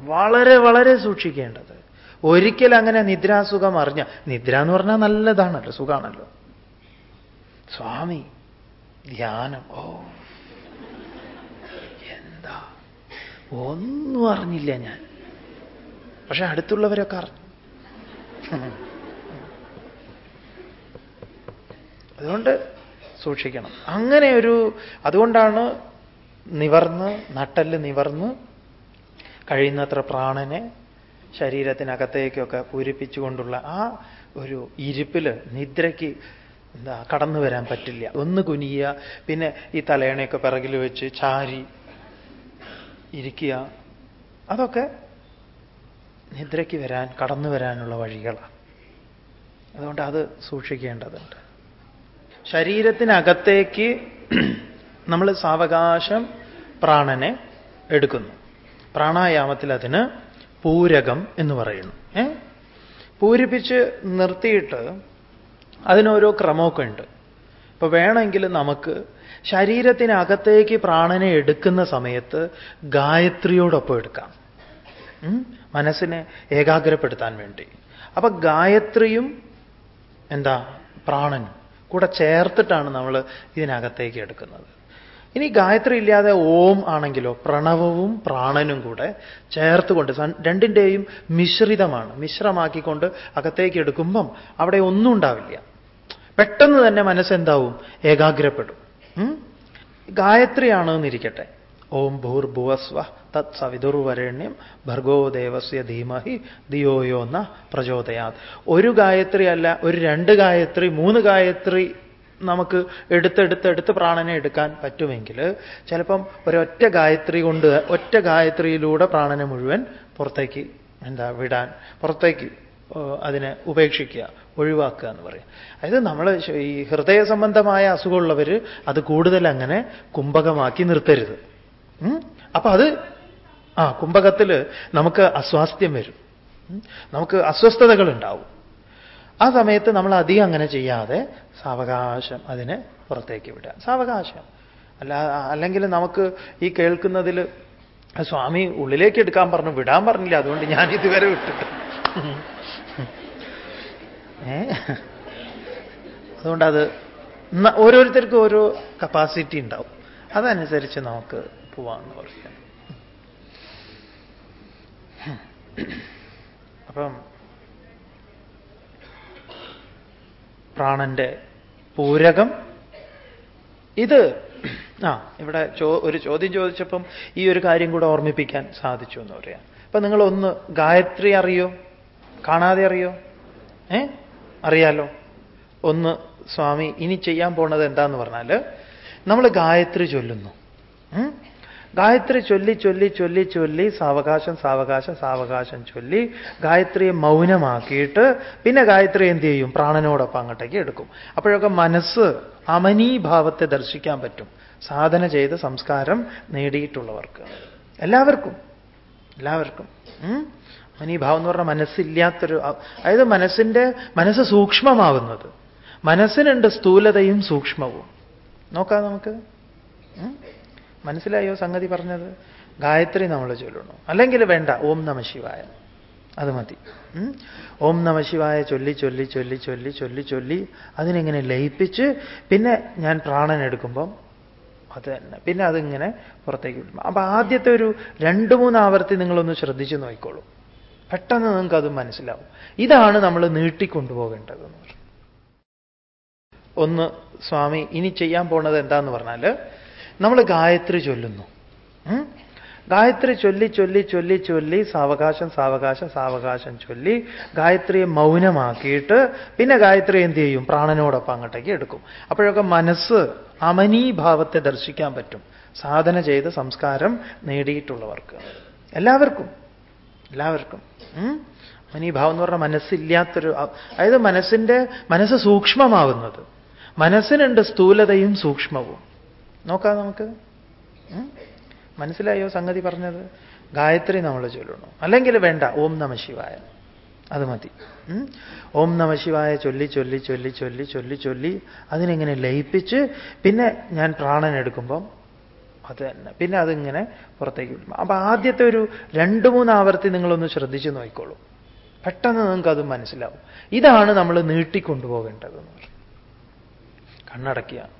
വളരെ വളരെ സൂക്ഷിക്കേണ്ടത്. ഒരിക്കൽ അങ്ങനെ നിദ്രാസുഖം അറിഞ്ഞ നിദ്ര എന്ന് പറഞ്ഞാൽ നല്ലതാണല്ലോ സുഖാണല്ലോ. സ്വാമി ധ്യാനം. ഓ. എന്താ? ഒന്നും അറിഞ്ഞില്ല ഞാൻ. പക്ഷെ അടുത്തുള്ളവരൊക്കെ അറിഞ്ഞു അതുകൊണ്ട് സൂക്ഷിക്കണം. അങ്ങനെ ഒരു അതുകൊണ്ടാണ് നിവർന്ന് നട്ടൽ നിവർന്ന് കഴിയുന്നത്ര പ്രാണനെ ശരീരത്തിനകത്തേക്കൊക്കെ പൂരിപ്പിച്ചുകൊണ്ടുള്ള ആ ഒരു ഇരിപ്പിൽ നിദ്രയ്ക്ക് എന്താ കടന്നു വരാൻ പറ്റില്ല. ഒന്ന് കുനിയുക പിന്നെ ഈ തലയണയൊക്കെ പിറകിൽ വെച്ച് ചാരി ഇരിക്കുക. അതൊക്കെ നിദ്രയ്ക്ക് വരാൻ കടന്നു വരാനുള്ള വഴികളാണ് അതുകൊണ്ട് അത് സൂക്ഷിക്കേണ്ടതുണ്ട്. ശരീരത്തിനകത്തേക്ക് നമ്മൾ സാവകാശം പ്രാണനെ എടുക്കുന്നു. പ്രാണായാമത്തിൽ അതിന് പൂരകം എന്ന് പറയുന്നു. ഏ? പൂരിപ്പിച്ച് നിർത്തിയിട്ട് അതിനോരോ ക്രമമൊക്കെ ഉണ്ട്. ഇപ്പൊ വേണമെങ്കിൽ നമുക്ക് ശരീരത്തിനകത്തേക്ക് പ്രാണനെ എടുക്കുന്ന സമയത്ത് ഗായത്രിയോടൊപ്പം എടുക്കാം. മനസ്സിനെ ഏകാഗ്രപ്പെടുത്താൻ വേണ്ടി. അപ്പൊ ഗായത്രിയും എന്താ? പ്രാണനും. കൂടെ ചേർത്തിട്ടാണ് നമ്മൾ ഇതിനകത്തേക്ക് എടുക്കുന്നത്. ഇനി ഗായത്രി ഇല്ലാതെ ഓം ആണെങ്കിലോ പ്രണവവും പ്രാണനും കൂടെ ചേർത്തുകൊണ്ട് രണ്ടിന്റെയും മിശ്രിതമാണ്. മിശ്രമാക്കിക്കൊണ്ട് അകത്തേക്ക് എടുക്കുമ്പം അവിടെ ഒന്നും ഉണ്ടാവില്ല. പെട്ടെന്ന് തന്നെ മനസ്സെന്താവും? ഏകാഗ്രപ്പെടും. ഗായത്രിയാണ് എന്നിരിക്കട്ടെ ഓം ഭൂർഭുവസ്വ തത് സവിതുർവരണ്യം ഭർഗോ ദേവസ്യ ധീമഹി ദിയോയോ എന്ന പ്രചോദയാത്. ഒരു ഗായത്രി അല്ല ഒരു രണ്ട് ഗായത്രി മൂന്ന് ഗായത്രി നമുക്ക് എടുത്തെടുത്തെടുത്ത് പ്രാണനെ എടുക്കാൻ പറ്റുമെങ്കിൽ ചിലപ്പം ഒരൊറ്റ ഗായത്രി കൊണ്ട് ഒറ്റ ഗായത്രിയിലൂടെ പ്രാണനെ മുഴുവൻ പുറത്തേക്ക് എന്താ വിടാൻ പുറത്തേക്ക് അതിനെ ഉപേക്ഷിക്കുക ഒഴിവാക്കുക എന്ന് പറയും. അതായത് നമ്മൾ ഈ ഹൃദയ സംബന്ധമായ അസുഖമുള്ളവർ അത് കൂടുതൽ അങ്ങനെ കുംഭകമാക്കി നിർത്തരുത്. അപ്പൊ അത് ആ കുംഭകത്തിൽ നമുക്ക് അസ്വാസ്ഥ്യം വരും. നമുക്ക് അസ്വസ്ഥതകൾ ഉണ്ടാവും ആ സമയത്ത് നമ്മൾ അധികം അങ്ങനെ ചെയ്യാതെ സാവകാശം അതിനെ പുറത്തേക്ക് വിടുക. സാവകാശം. അല്ല അല്ലെങ്കിൽ നമുക്ക് ഈ കേൾക്കുന്നതിൽ സ്വാമി ഉള്ളിലേക്ക് എടുക്കാൻ പറഞ്ഞു വിടാൻ പറഞ്ഞില്ല. അതുകൊണ്ട് ഞാൻ ഇതുവരെ വിട്ടിട്ട് ഏ? അതുകൊണ്ട് അത് ഓരോരുത്തർക്കും ഓരോ കപ്പാസിറ്റി ഉണ്ടാവും. അതനുസരിച്ച് നമുക്ക് പോവാന്ന് പറയാം അപ്പം പ്രാണന്റെ പൂരകം ഇത് ആ ഇവിടെ ഒരു ചോദ്യം ചോദിച്ചപ്പം ഈ ഒരു കാര്യം കൂടെ ഓർമ്മിപ്പിക്കാൻ സാധിച്ചു എന്ന് പറയാം. അപ്പൊ നിങ്ങൾ ഒന്ന് ഗായത്രി അറിയോ? കാണാതെ അറിയോ? ഏ? അറിയാലോ? ഒന്ന് സ്വാമി ഇനി ചെയ്യാൻ പോണത് എന്താന്ന് പറഞ്ഞാൽ നമ്മൾ ഗായത്രി ചൊല്ലുന്നു. ഗായത്രി ചൊല്ലി ചൊല്ലി ചൊല്ലി ചൊല്ലി സാവകാശം സാവകാശം സാവകാശം ചൊല്ലി ഗായത്രിയെ മൗനമാക്കിയിട്ട് പിന്നെ ഗായത്രി എന്ത് ചെയ്യും? പ്രാണനോടൊപ്പം അങ്ങോട്ടേക്ക് എടുക്കും. അപ്പോഴൊക്കെ മനസ്സ് അമനീഭാവത്തെ ദർശിക്കാൻ പറ്റും. സാധന ചെയ്ത് സംസ്കാരം നേടിയിട്ടുള്ളവർക്ക്. എല്ലാവർക്കും. എല്ലാവർക്കും. അമനീഭാവം എന്ന് പറഞ്ഞാൽ മനസ്സില്ലാത്തൊരു അതായത് മനസ്സിന്റെ മനസ്സ് സൂക്ഷ്മമാവുന്നത്. മനസ്സിനുണ്ട് സ്ഥൂലതയും സൂക്ഷ്മവും. നോക്കാം നമുക്ക്. മനസ്സിലായോ സംഗതി പറഞ്ഞത്? ഗായത്രി നമ്മൾ ചൊല്ലണം അല്ലെങ്കിൽ വേണ്ട ഓം നമ ശിവായ. അത് മതി. ഓം നമ ശിവായ ചൊല്ലി ചൊല്ലി ചൊല്ലി ചൊല്ലി ചൊല്ലി ചൊല്ലി. അതിനിങ്ങനെ ലയിപ്പിച്ച് പിന്നെ ഞാൻ പ്രാണൻ എടുക്കുമ്പം അത് തന്നെ. പിന്നെ അതിങ്ങനെ പുറത്തേക്ക് വിടും അപ്പൊ ആദ്യത്തെ ഒരു രണ്ട് മൂന്ന് ആവർത്തി നിങ്ങളൊന്ന് ശ്രദ്ധിച്ചു നോക്കിക്കോളൂ. പെട്ടെന്ന് നിങ്ങൾക്ക് അത് മനസ്സിലാവും. ഇതാണ് നമ്മൾ നീട്ടിക്കൊണ്ടുപോകേണ്ടത് ഒന്ന് സ്വാമി ഇനി ചെയ്യാൻ പോണത് എന്താന്ന് പറഞ്ഞാൽ നമ്മൾ ഗായത്രി ചൊല്ലുന്നു. ഗായത്രി ചൊല്ലി ചൊല്ലി ചൊല്ലി ചൊല്ലി സാവകാശം സാവകാശം സാവകാശം ചൊല്ലി ഗായത്രിയെ മൗനമാക്കിയിട്ട് പിന്നെ ഗായത്രി എന്ത് ചെയ്യും? പ്രാണനോടൊപ്പം അങ്ങോട്ടേക്ക് എടുക്കും. അപ്പോഴൊക്കെ മനസ്സ് അമനീഭാവത്തെ ദർശിക്കാൻ പറ്റും. സാധന ചെയ്ത് സംസ്കാരം നേടിയിട്ടുള്ളവർക്ക്. എല്ലാവർക്കും. എല്ലാവർക്കും. അമനീഭാവം എന്ന് പറഞ്ഞാൽ മനസ്സില്ലാത്തൊരു അതായത് മനസ്സിന്റെ മനസ്സ് സൂക്ഷ്മമാവുന്നത്. മനസ്സിനുണ്ട് സ്ഥൂലതയും സൂക്ഷ്മവും. നോക്കാം നമുക്ക്. മനസ്സിലായോ സംഗതി പറഞ്ഞത്? ഗായത്രി നമ്മൾ ചൊല്ലണം അല്ലെങ്കിൽ വേണ്ട ഓം നമ ശിവായ. അത് മതി. ഓം നമ ശിവായ ചൊല്ലി ചൊല്ലി ചൊല്ലി ചൊല്ലി ചൊല്ലി ചൊല്ലി. അതിനെങ്ങനെ ലയിപ്പിച്ച് പിന്നെ ഞാൻ പ്രാണൻ എടുക്കുമ്പം അത് തന്നെ. പിന്നെ അതിങ്ങനെ പുറത്തേക്ക് വിടും. അപ്പൊ ആദ്യത്തെ ഒരു രണ്ട് മൂന്ന് ആവർത്തി നിങ്ങളൊന്ന് ശ്രദ്ധിച്ചു നോക്കിക്കോളൂ. പെട്ടെന്ന് നിങ്ങൾക്ക് അത് മനസ്സിലാവും. ഇതാണ് നമ്മൾ നീട്ടിക്കൊണ്ടുപോകേണ്ടതെന്ന് പറയും. കണ്ണടക്കുക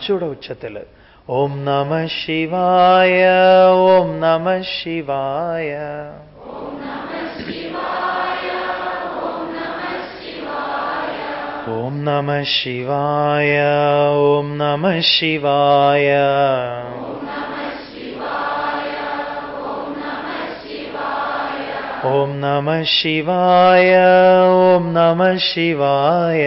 കുറച്ചുകൂടെ ഉച്ചത്തിൽ ഓം നമ ശിവായ ഓം നമ ശിവായ ഓം നമ ശിവായ. ഓം നമ ശിവായ ഓം നമ ശിവായ. ഓം നമ ശിവായ ഓം നമ ശിവായ.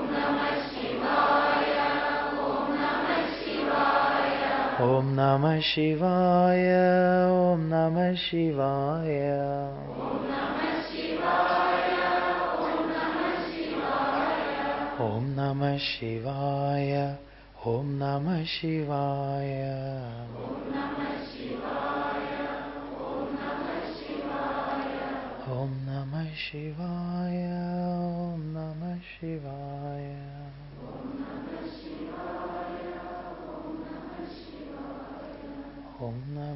Om Namah Shivaya Om Namah Shivaya. Om Namah Shivaya Om Namah Shivaya. Om Namah Shivaya Om Namah Shivaya. Om Namah Shivaya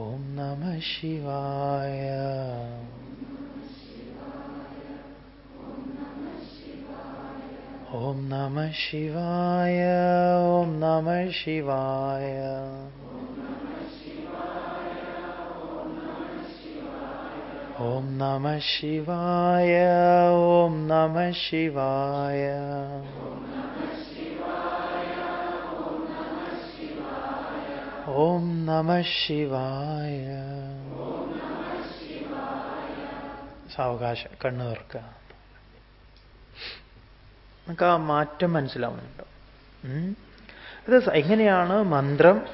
ஓம் நம சிவாய ஓம் நம சிவாய ஓம் நம சிவாய ஓம் நம சிவாய ஓம் நம சிவாய ഓം നമ ശിവായ. സാവകാശം കണ്ണു തുറക്കുക. നമുക്ക് ആ മാറ്റം മനസ്സിലാവുന്നുണ്ടോ? അത് എങ്ങനെയാണ് മന്ത്രം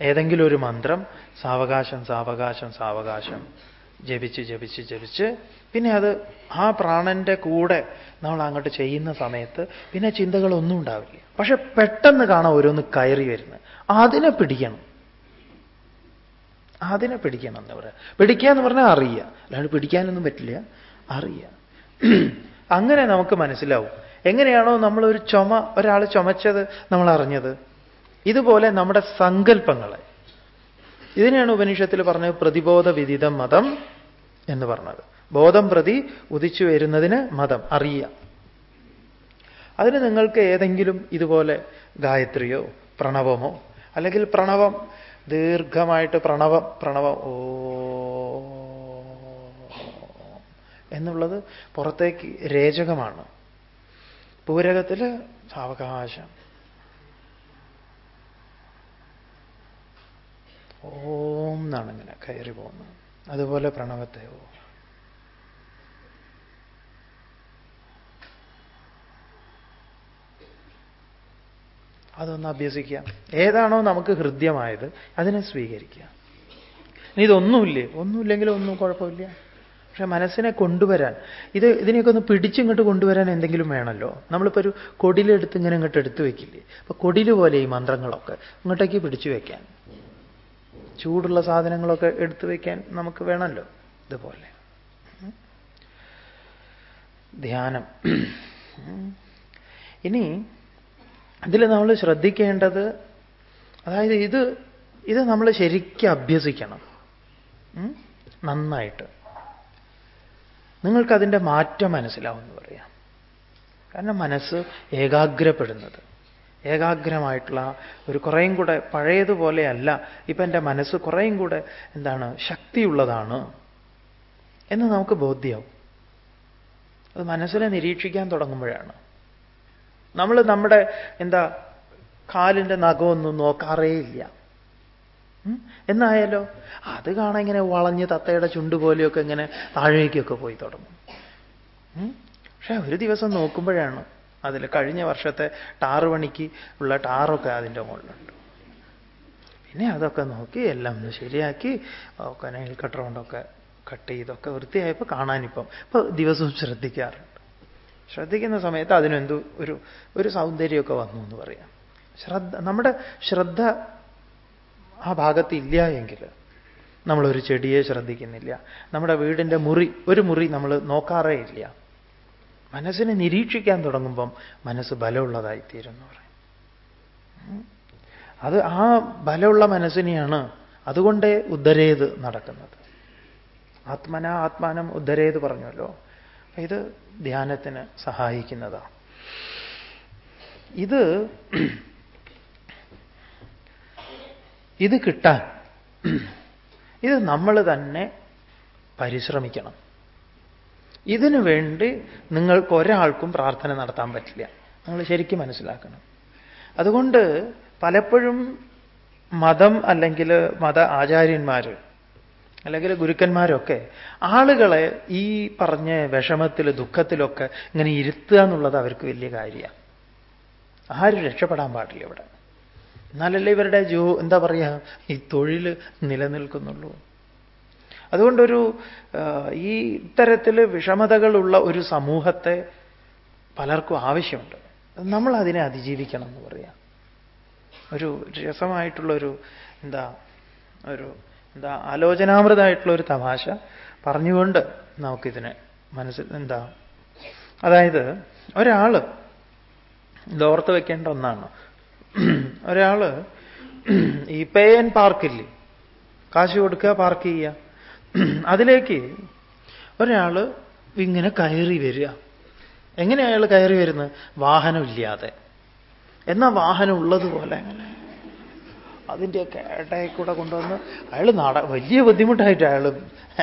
ഏതെങ്കിലും ഒരു മന്ത്രം സാവകാശം സാവകാശം സാവകാശം ജപിച്ച് ജപിച്ച് ജപിച്ച് പിന്നെ അത് ആ പ്രാണന്റെ കൂടെ നമ്മൾ അങ്ങോട്ട് ചെയ്യുന്ന സമയത്ത് പിന്നെ ചിന്തകളൊന്നും ഉണ്ടാവില്ല. പക്ഷെ പെട്ടെന്ന് കാണാം ഓരോന്ന് കയറി വരുന്നത്. അതിനെ പിടിക്കണം. അതിനെ പിടിക്കണം എന്ന് പറയാം? പിടിക്കുക എന്ന് പറഞ്ഞാൽ അറിയുക. അല്ലാണ്ട് പിടിക്കാനൊന്നും പറ്റില്ല. അറിയുക. അങ്ങനെ നമുക്ക് മനസ്സിലാവും. എങ്ങനെയാണോ നമ്മളൊരു ചുമ ഒരാൾ ചുമച്ചത് നമ്മൾ അറിഞ്ഞത് ഇതുപോലെ നമ്മുടെ സങ്കല്പങ്ങളെ. ഇതിനെയാണ് ഉപനിഷത്തിൽ പറഞ്ഞത് പ്രതിബോധ വിദിതം മതം എന്ന് പറഞ്ഞത്. ബോധം പ്രതി ഉദിച്ചു വരുന്നതിന് മതം അറിയാം അതിന് നിങ്ങൾക്ക് ഏതെങ്കിലും ഇതുപോലെ ഗായത്രിയോ പ്രണവമോ അല്ലെങ്കിൽ പ്രണവം ദീർഘമായിട്ട് പ്രണവം പ്രണവം ഓ. എന്നുള്ളത് പുറത്തേക്ക് രേചകമാണ്. പൂരകത്തിൽ സാവകാശം ഓം എന്നാണ് ഇങ്ങനെ കയറി പോകുന്നത് അതുപോലെ പ്രണവത്തെ അതൊന്ന് അഭ്യസിക്കാം ഏതാണോ നമുക്ക് ഹൃദ്യമായത് അതിനെ സ്വീകരിക്കുക. ഇനി ഇതൊന്നുമില്ലേ? ഒന്നുമില്ലെങ്കിലും ഒന്നും കുഴപ്പമില്ല. പക്ഷെ മനസ്സിനെ കൊണ്ടുവരാൻ ഇത് ഇതിനെയൊക്കെ ഒന്ന് പിടിച്ചിങ്ങോട്ട് കൊണ്ടുവരാൻ എന്തെങ്കിലും വേണമല്ലോ? നമ്മളിപ്പോൾ ഒരു കൊടിലെടുത്ത് ഇങ്ങനെ ഇങ്ങോട്ട് എടുത്തു വയ്ക്കില്ലേ അപ്പൊ കൊടിൽ പോലെ ഈ മന്ത്രങ്ങളൊക്കെ ഇങ്ങോട്ടേക്ക് പിടിച്ചു വയ്ക്കാൻ ചൂടുള്ള സാധനങ്ങളൊക്കെ എടുത്തു വയ്ക്കാൻ നമുക്ക് വേണമല്ലോ? ഇതുപോലെ. ധ്യാനം. ഇനി ഇതിൽ നമ്മൾ ശ്രദ്ധിക്കേണ്ടത് അതായത് ഇത് ഇത് നമ്മൾ ശരിക്കും അഭ്യസിക്കണം. നന്നായിട്ട്. നിങ്ങൾക്കതിന്റെ മാറ്റം മനസ്സിലാവും എന്ന് പറയാം. കാരണം മനസ്സ് ഏകാഗ്രപ്പെടുന്നത്. ഏകാഗ്രമായിട്ടുള്ള ഒരു കുറേയും കൂടെ പഴയതുപോലെയല്ല ഇപ്പം എന്റെ മനസ്സ് കുറേയും കൂടെ എന്താണ് ശക്തിയുള്ളതാണ് എന്ന് നമുക്ക് ബോധ്യമാവും അത് മനസ്സിനെ നിരീക്ഷിക്കാൻ തുടങ്ങുമ്പോഴാണ്. നമ്മൾ നമ്മുടെ എന്താ കാലിന്റെ നഖമൊന്നും നോക്കാറേ ഇല്ല എന്നായാലോ? അത് കാണാൻ ഇങ്ങനെ വളഞ്ഞ് തത്തയുടെ ചുണ്ട് പോലെയൊക്കെ ഇങ്ങനെ താഴേക്കൊക്കെ പോയി തുടങ്ങും. പക്ഷെ ഒരു ദിവസം നോക്കുമ്പോഴാണ് അതിൽ കഴിഞ്ഞ വർഷത്തെ ടാറ് പണിക്ക് ഉള്ള ടാറൊക്കെ അതിന്റെ മുകളിലുണ്ട്. പിന്നെ അതൊക്കെ നോക്കി എല്ലാം ഒന്ന് ശരിയാക്കി ഒക്കെ നെയിൽ കട്ടർ കൊണ്ടൊക്കെ കട്ട് ചെയ്തൊക്കെ വൃത്തിയായപ്പോൾ കാണാനിപ്പം. ഇപ്പൊ ദിവസവും ശ്രദ്ധിക്കാറുണ്ട്. ശ്രദ്ധിക്കുന്ന സമയത്ത് അതിനെന്തു ഒരു ഒരു സൗന്ദര്യമൊക്കെ വന്നു എന്ന് പറയാം. ശ്രദ്ധ നമ്മുടെ ശ്രദ്ധ ആ ഭാഗത്ത് ഇല്ല എങ്കിൽ നമ്മളൊരു ചെടിയെ ശ്രദ്ധിക്കുന്നില്ല. നമ്മുടെ വീടിന്റെ മുറി ഒരു മുറി നമ്മൾ നോക്കാറേ ഇല്ല. മനസ്സിനെ നിരീക്ഷിക്കാൻ തുടങ്ങുമ്പം മനസ്സ് ബലമുള്ളതായിത്തീരുന്നു പറയും. അത് ആ ബലമുള്ള മനസ്സിനെയാണ് അതുകൊണ്ടേ ഉദ്ധരേത് നടക്കുന്നത്. ആത്മന ആത്മാനം ഉദ്ധരേത് പറഞ്ഞല്ലോ. ഇത് ധ്യാനത്തിന് സഹായിക്കുന്നതാണ്. ഇത് ഇത് കിട്ടാൻ ഇത് നമ്മൾ തന്നെ പരിശ്രമിക്കണം. ഇതിനു വേണ്ടി നിങ്ങൾക്ക് ഒരാൾക്കും പ്രാർത്ഥന നടത്താൻ പറ്റില്ല. നിങ്ങൾ ശരിക്കും മനസ്സിലാക്കണം. അതുകൊണ്ട് പലപ്പോഴും മതം അല്ലെങ്കിൽ മത ആചാര്യന്മാർ അല്ലെങ്കിൽ ഗുരുക്കന്മാരൊക്കെ ആളുകളെ ഈ പറഞ്ഞ വിഷമത്തിൽ ദുഃഖത്തിലൊക്കെ ഇങ്ങനെ ഇരുത്തുക എന്നുള്ളത് അവർക്ക് വലിയ കാര്യമാണ് ആരും രക്ഷപ്പെടാൻ പാടില്ല ഇവിടെ. എന്നാലല്ലേ ഇവരുടെ ജോ എന്താ പറയുക ഈ തൊഴിൽ നിലനിൽക്കുന്നുള്ളൂ. അതുകൊണ്ടൊരു ഈ ഇത്തരത്തിൽ വിഷമതകളുള്ള ഒരു സമൂഹത്തെ പലർക്കും ആവശ്യമുണ്ട്. നമ്മൾ അതിനെ അതിജീവിക്കണം എന്ന് പറയാം. ഒരു രസമായിട്ടുള്ളൊരു എന്താ ഒരു എന്താ ആലോചനാമൃതമായിട്ടുള്ള ഒരു തമാശ പറഞ്ഞുകൊണ്ട് നമുക്കിതിനെ മനസ്സിൽ എന്താ? അതായത് ഒരാൾ ഇതോർത്ത് വെക്കേണ്ട ഒന്നാണ്. ഒരാൾ ഈ പേ ആൻഡ് പാർക്കില്ലേ? കാശ് കൊടുക്കുക പാർക്ക് ചെയ്യുക. അതിലേക്ക് ഒരാൾ ഇങ്ങനെ കയറി വരിക. എങ്ങനെയാണ് അയാൾ കയറി വരുന്നത്? വാഹനമില്ലാതെ. എന്നാ വാഹനം ഉള്ളതുപോലെ? അങ്ങനെ അതിന്റെയൊക്കെ ഇടയിൽ കൂടെ കൊണ്ടുവന്ന് അയാൾ നട വലിയ ബുദ്ധിമുട്ടായിട്ട് അയാൾ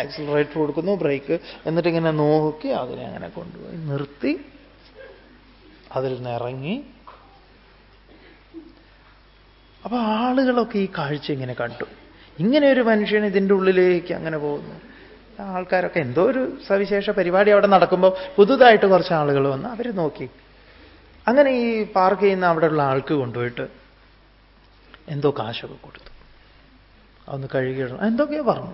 ആക്സിലറേറ്റർ കൊടുക്കുന്നു ബ്രേക്ക് എന്നിട്ട് ഇങ്ങനെ നോക്കി അതിനെ അങ്ങനെ കൊണ്ടുപോയി നിർത്തി. അതിൽ നിന്ന് ഇറങ്ങി. അപ്പൊ ആളുകളൊക്കെ ഈ കാഴ്ച ഇങ്ങനെ കണ്ടു. ഇങ്ങനെ ഒരു മനുഷ്യൻ ഇതിന്റെ ഉള്ളിലേക്ക് അങ്ങനെ പോകുന്നു. ആൾക്കാരൊക്കെ എന്തോ ഒരു സവിശേഷ പരിപാടി അവിടെ നടക്കുമ്പോൾ പുതുതായിട്ട് കുറച്ച് ആളുകൾ വന്ന് അവർ നോക്കി. അങ്ങനെ ഈ പാർക്ക് ചെയ്യുന്ന അവിടെയുള്ള ആൾക്ക് കൊണ്ടുപോയിട്ട് എന്തോ കാശൊക്കെ കൊടുത്തു. അതൊന്ന് കഴുകിയിടണം എന്തൊക്കെയോ പറഞ്ഞു.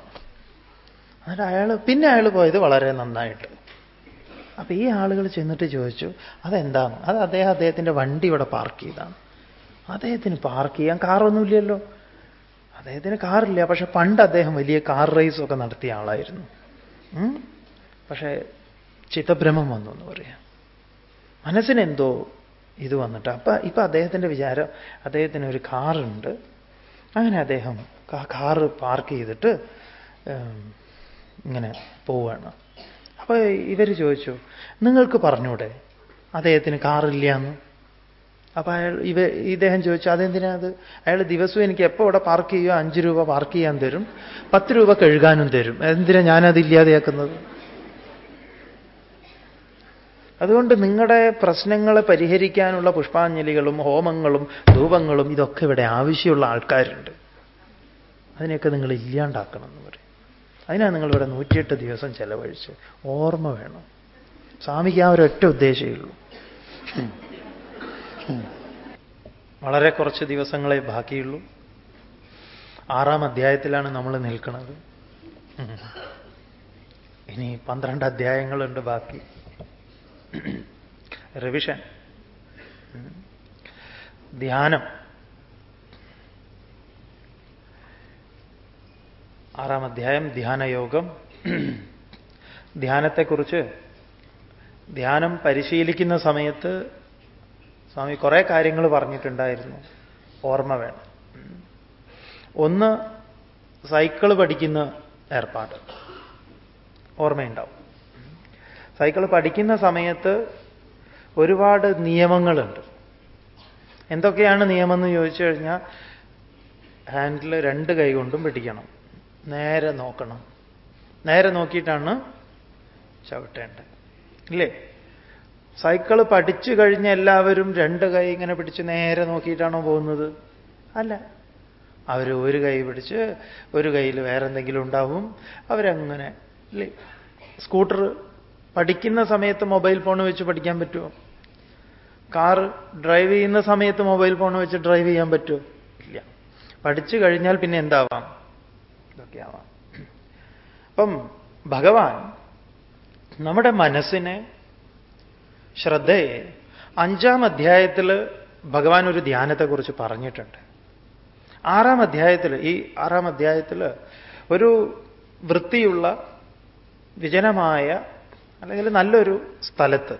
എന്നിട്ട് അയാൾ പിന്നെ അയാൾ പോയത് വളരെ നന്നായിട്ട്. അപ്പൊ ഈ ആളുകൾ ചെന്നിട്ട് ചോദിച്ചു അതെന്താണ്? അത് അദ്ദേഹം അദ്ദേഹത്തിന്റെ വണ്ടി ഇവിടെ പാർക്ക് ചെയ്താണ്. അദ്ദേഹത്തിന് പാർക്ക് ചെയ്യാൻ കാറൊന്നുമില്ലല്ലോ അദ്ദേഹത്തിന് കാറില്ല. പക്ഷെ പണ്ട് അദ്ദേഹം വലിയ കാർ റേസൊക്കെ നടത്തിയ ആളായിരുന്നു. പക്ഷേ ചിത്തഭ്രമം വന്നു എന്ന് പറയാം. മനസ്സിനെന്തോ ഇത് വന്നിട്ട്. അപ്പൊ ഇപ്പൊ അദ്ദേഹത്തിന്റെ വിചാരം അദ്ദേഹത്തിന് ഒരു കാറുണ്ട്. അങ്ങനെ അദ്ദേഹം കാറ് പാർക്ക് ചെയ്തിട്ട് ഇങ്ങനെ പോവുകയാണ് അപ്പൊ ഇവർ ചോദിച്ചു നിങ്ങൾക്ക് പറഞ്ഞൂടെ? അദ്ദേഹത്തിന് കാറില്ല എന്ന് അപ്പൊ അയാൾ ഇവ ഇദ്ദേഹം ചോദിച്ചു അതെന്തിനാ അത്? അയാൾ ദിവസവും എനിക്ക് എപ്പോൾ ഇവിടെ പാർക്ക് ചെയ്യുക? അഞ്ച് രൂപ പാർക്ക് ചെയ്യാൻ തരും. പത്ത് രൂപ കഴുകാനും തരും. എന്തിനാ ഞാനത് ഇല്ലാതെയാക്കുന്നത് അതുകൊണ്ട് നിങ്ങളുടെ പ്രശ്നങ്ങളെ പരിഹരിക്കാനുള്ള പുഷ്പാഞ്ജലികളും ഹോമങ്ങളും ധൂപങ്ങളും ഇതൊക്കെ ഇവിടെ ആവശ്യമുള്ള ആൾക്കാരുണ്ട്. അതിനെയൊക്കെ നിങ്ങൾ ഇല്ലാണ്ടാക്കണം എന്ന് പറയും. അതിനാണ് നിങ്ങളിവിടെ നൂറ്റിയെട്ട് ദിവസം ചെലവഴിച്ച് ഓർമ്മ വേണം. സ്വാമിക്ക് ആ ഒരൊറ്റ ഉദ്ദേശമേ ഉള്ളൂ. വളരെ കുറച്ച് ദിവസങ്ങളെ ബാക്കിയുള്ളൂ. ആറാം അധ്യായത്തിലാണ് നമ്മൾ നിൽക്കുന്നത്. ഇനി പന്ത്രണ്ട് അധ്യായങ്ങളുണ്ട് ബാക്കി. റിവിഷൻ ധ്യാനം ആറാം അധ്യായം ധ്യാനയോഗം. ധ്യാനത്തെക്കുറിച്ച് ധ്യാനം പരിശീലിക്കുന്ന സമയത്ത് സ്വാമി കുറേ കാര്യങ്ങൾ പറഞ്ഞിട്ടുണ്ടായിരുന്നു. ഓർമ്മ വേണം. ഒന്ന് സൈക്കിൾ പഠിക്കുന്ന ഏർപ്പാട്. ഓർമ്മയുണ്ടാവും. സൈക്കിൾ പഠിക്കുന്ന സമയത്ത് ഒരുപാട് നിയമങ്ങളുണ്ട്. എന്തൊക്കെയാണ് നിയമം എന്ന് ചോദിച്ചു കഴിഞ്ഞാൽ ഹാൻഡിൽ രണ്ട് കൈ കൊണ്ടും പിടിക്കണം. നേരെ നോക്കണം. നേരെ നോക്കിയിട്ടാണ് ചവിട്ടേണ്ടത്. ഇല്ലേ? സൈക്കിൾ പഠിച്ചു കഴിഞ്ഞ എല്ലാവരും രണ്ട് കൈ ഇങ്ങനെ പിടിച്ച് നേരെ നോക്കിയിട്ടാണോ പോകുന്നത്? അല്ല. അവർ ഒരു കൈ പിടിച്ച് ഒരു കയ്യിൽ വേറെ എന്തെങ്കിലും ഉണ്ടാവും. അവരങ്ങനെ ഇല്ലേ? സ്കൂട്ടർ പഠിക്കുന്ന സമയത്ത് മൊബൈൽ ഫോൺ വെച്ച് പഠിക്കാൻ പറ്റുമോ കാർ ഡ്രൈവ് ചെയ്യുന്ന സമയത്ത് മൊബൈൽ ഫോൺ വെച്ച് ഡ്രൈവ് ചെയ്യാൻ പറ്റുമോ ഇല്ല. പഠിച്ചു കഴിഞ്ഞാൽ പിന്നെ എന്താവാം? ഇതൊക്കെ ആവാം. അപ്പം ഭഗവാൻ നമ്മുടെ മനസ്സിനെ ശ്രദ്ധയെ അഞ്ചാം അധ്യായത്തിൽ ഭഗവാൻ ഒരു ധ്യാനത്തെക്കുറിച്ച് പറഞ്ഞിട്ടുണ്ട്. ആറാം അധ്യായത്തിൽ ഈ ആറാം അധ്യായത്തിൽ ഒരു വൃത്തിയുള്ള വിജനമായ അല്ലെങ്കിൽ നല്ലൊരു സ്ഥലത്ത്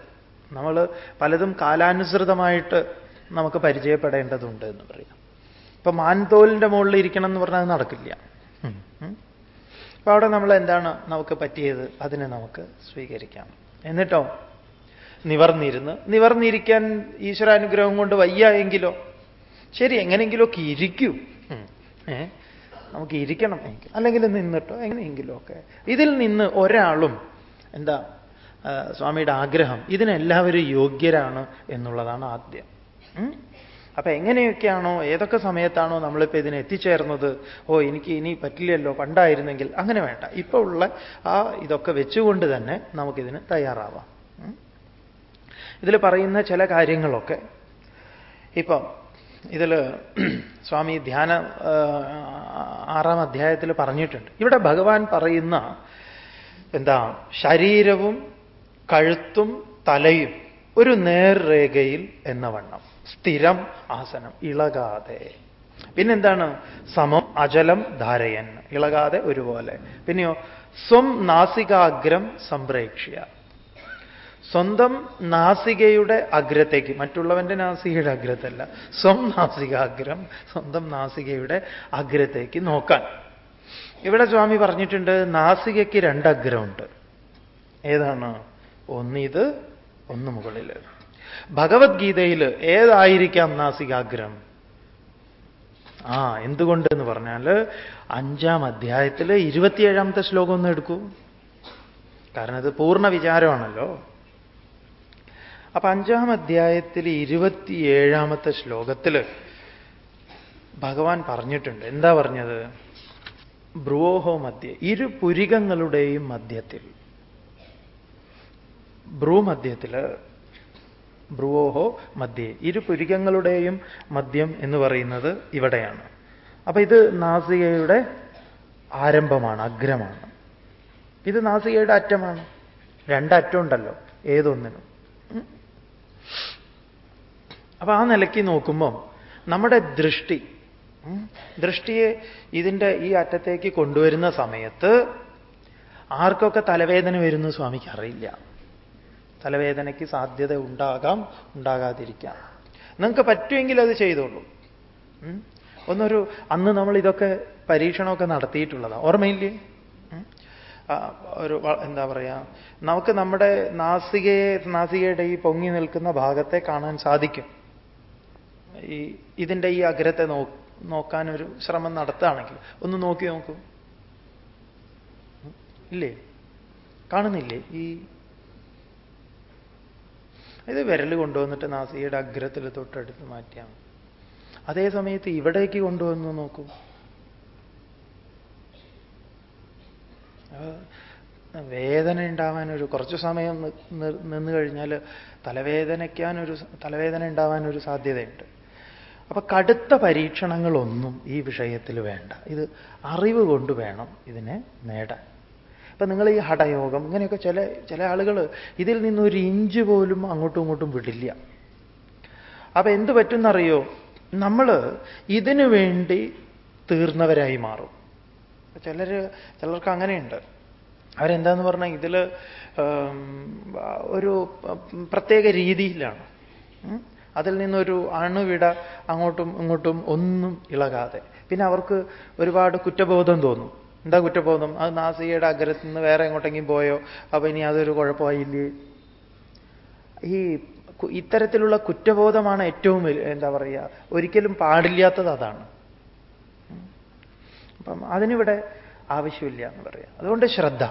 നമ്മൾ പലതും കാലാനുസൃതമായിട്ട് നമുക്ക് പരിചയപ്പെടേണ്ടതുണ്ട് എന്ന് പറയാം ഇപ്പൊ മാൻതോലിന്റെ മുകളിൽ ഇരിക്കണം എന്ന് പറഞ്ഞാൽ അത് നടക്കില്ല. അപ്പൊ അവിടെ നമ്മൾ എന്താണ് നമുക്ക് പറ്റിയത്? അതിനെ നമുക്ക് സ്വീകരിക്കാം. എന്നിട്ടോ? നിവർന്നിരുന്ന്. നിവർന്നിരിക്കാൻ ഈശ്വരാനുഗ്രഹം കൊണ്ട് വയ്യ എങ്കിലോ? ശരി എങ്ങനെയെങ്കിലുമൊക്കെ ഇരിക്കൂ. നമുക്ക് ഇരിക്കണം എങ്കിൽ. അല്ലെങ്കിൽ നിന്നിട്ടോ? എങ്ങനെയെങ്കിലും ഒക്കെ ഇതിൽ നിന്ന് ഒരാളും എന്താ സ്വാമിയുടെ ആഗ്രഹം. ഇതിനെല്ലാവരും യോഗ്യരാണ് എന്നുള്ളതാണ് ആദ്യം. അപ്പൊ എങ്ങനെയൊക്കെയാണോ ഏതൊക്കെ സമയത്താണോ നമ്മളിപ്പോൾ ഇതിനെ എത്തിച്ചേർന്നത്? ഓ എനിക്ക് ഇനി പറ്റില്ലല്ലോ പണ്ടായിരുന്നെങ്കിൽ. അങ്ങനെ വേണ്ട. ഇപ്പോൾ ഉള്ള ആ ഇതൊക്കെ വെച്ചുകൊണ്ട് തന്നെ നമുക്കിതിന് തയ്യാറാവാം. ഇതിൽ പറയുന്ന ചില കാര്യങ്ങളൊക്കെ ഇപ്പം ഇതിൽ സ്വാമി ധ്യാന ആറാം അധ്യായത്തിൽ പറഞ്ഞിട്ടുണ്ട്. ഇവിടെ ഭഗവാൻ പറയുന്ന എന്താ ശരീരവും കഴുത്തും തലയും ഒരു നേർരേഖയിൽ എന്ന വണ്ണം. സ്ഥിരം ആസനം ഇളകാതെ. പിന്നെന്താണ്? സമം അചലം ധാരയൻ. ഇളകാതെ ഒരുപോലെ. പിന്നെയോ സ്വം നാസികാഗ്രം സംപ്രേക്ഷ്യ. സ്വന്തം നാസികയുടെ അഗ്രത്തേക്ക് മറ്റുള്ളവന്റെ നാസികയുടെ അഗ്രത്തല്ല സ്വം നാസികാഗ്രം സ്വന്തം നാസികയുടെ അഗ്രത്തേക്ക് നോക്കാൻ. ഇവിടെ സ്വാമി പറഞ്ഞിട്ടുണ്ട് നാസികയ്ക്ക് രണ്ടഗ്രമുണ്ട് ഏതാണ്? ഒന്നിത് ഒന്ന് മുകളിൽ ഭഗവത്ഗീതയിൽ ഏതായിരിക്കാം നാസികാഗ്രഹം ആ എന്തുകൊണ്ട് എന്ന് പറഞ്ഞാൽ അഞ്ചാം അധ്യായത്തിൽ ഇരുപത്തിയേഴാമത്തെ ശ്ലോകം ഒന്ന് എടുക്കൂ. കാരണം ഇത് പൂർണ വിചാരമാണല്ലോ. അപ്പൊ അഞ്ചാം അധ്യായത്തിൽ ഇരുപത്തിയേഴാമത്തെ ശ്ലോകത്തിൽ ഭഗവാൻ പറഞ്ഞിട്ടുണ്ട്. എന്താ പറഞ്ഞത്? ബ്രുവോഹോ മധ്യ ഇരു പുരികങ്ങളുടെയും മധ്യത്തിൽ. ഭ്രൂമധ്യത്തിൽ ബ്രുവോഹോ മധ്യേ ഇരു പുരികങ്ങളുടെയും മദ്യം എന്ന് പറയുന്നത് ഇവിടെയാണ്. അപ്പൊ ഇത് നാസികയുടെ ആരംഭമാണ് അഗ്രമാണ്. ഇത് നാസികയുടെ അറ്റമാണ്. രണ്ടറ്റം ഉണ്ടല്ലോ ഏതൊന്നിനും. അപ്പൊ ആ നിലയ്ക്ക് നോക്കുമ്പം നമ്മുടെ ദൃഷ്ടി ദൃഷ്ടിയെ ഇതിന്റെ ഈ അറ്റത്തേക്ക് കൊണ്ടുവരുന്ന സമയത്ത് ആർക്കൊക്കെ തലവേദന വരുന്നു സ്വാമിക്ക് അറിയില്ല. തലവേദനയ്ക്ക് സാധ്യത ഉണ്ടാകാം ഉണ്ടാകാതിരിക്കാം. നിങ്ങൾക്ക് പറ്റുമെങ്കിൽ അത് ചെയ്തോളൂ ഒന്നൊരു അന്ന് നമ്മൾ ഇതൊക്കെ പരീക്ഷണമൊക്കെ നടത്തിയിട്ടുള്ളതാണ് ഓർമ്മയില്ലേ? ഒരു എന്താ പറയുക നമുക്ക് നമ്മുടെ നാസികയെ നാസികയുടെ ഈ പൊങ്ങി നിൽക്കുന്ന ഭാഗത്തെ കാണാൻ സാധിക്കും. ഈ ഇതിന്റെ ഈ അഗ്രത്തെ നോ നോക്കാനൊരു ശ്രമം നടത്തുകയാണെങ്കിൽ ഒന്ന് നോക്കി നോക്കൂ. ഇല്ലേ? കാണുന്നില്ലേ? ഈ ഇത് വിരൽ കൊണ്ടുവന്നിട്ട് നാസിയുടെ അഗ്രത്തിൽ തൊട്ടടുത്ത് മാറ്റിയാൽ അതേ സമയത്ത് ഇവിടേക്ക് കൊണ്ടുവന്ന് നോക്കൂ. വേദന ഉണ്ടാവാൻ ഒരു കുറച്ചു സമയം നിന്ന് കഴിഞ്ഞാൽ തലവേദനയ്ക്കാനൊരു തലവേദന ഉണ്ടാവാൻ ഒരു സാധ്യതയുണ്ട്. അപ്പൊ കടുത്ത പരീക്ഷണങ്ങളൊന്നും ഈ വിഷയത്തിൽ വേണ്ട. ഇത് അറിവ് കൊണ്ട് വേണം ഇതിനെ നേടാൻ. ഇപ്പൊ നിങ്ങൾ ഈ ഹടയോഗം ഇങ്ങനെയൊക്കെ ചില ചില ആളുകൾ ഇതിൽ നിന്നൊരു ഇഞ്ച് പോലും അങ്ങോട്ടും ഇങ്ങോട്ടും വിടില്ല. അപ്പം എന്ത് പറ്റുന്നറിയോ? നമ്മൾ ഇതിനു വേണ്ടി തീർന്നവരായി മാറും. ചിലർ ചിലർക്ക് അങ്ങനെയുണ്ട്. അവരെന്താന്ന് പറഞ്ഞാൽ ഇതിൽ ഒരു പ്രത്യേക രീതിയിലാണ്. അതിൽ നിന്നൊരു അണുവിട അങ്ങോട്ടും ഇങ്ങോട്ടും ഒന്നും ഇളകാതെ. പിന്നെ അവർക്ക് ഒരുപാട് കുറ്റബോധം തോന്നും. എന്താ കുറ്റബോധം? അത് നാസികയുടെ അഗ്രത്തിൽ നിന്ന് വേറെ എങ്ങോട്ടെങ്കിലും പോയോ? അപ്പൊ ഇനി അതൊരു കുഴപ്പമായില്ലേ? ഈ ഇത്തരത്തിലുള്ള കുറ്റബോധമാണ് ഏറ്റവും എന്താ പറയുക ഒരിക്കലും പാടില്ലാത്തത് അതാണ്. അപ്പം അതിനിവിടെ ആവശ്യമില്ല എന്ന് പറയാം. അതുകൊണ്ട് ശ്രദ്ധ.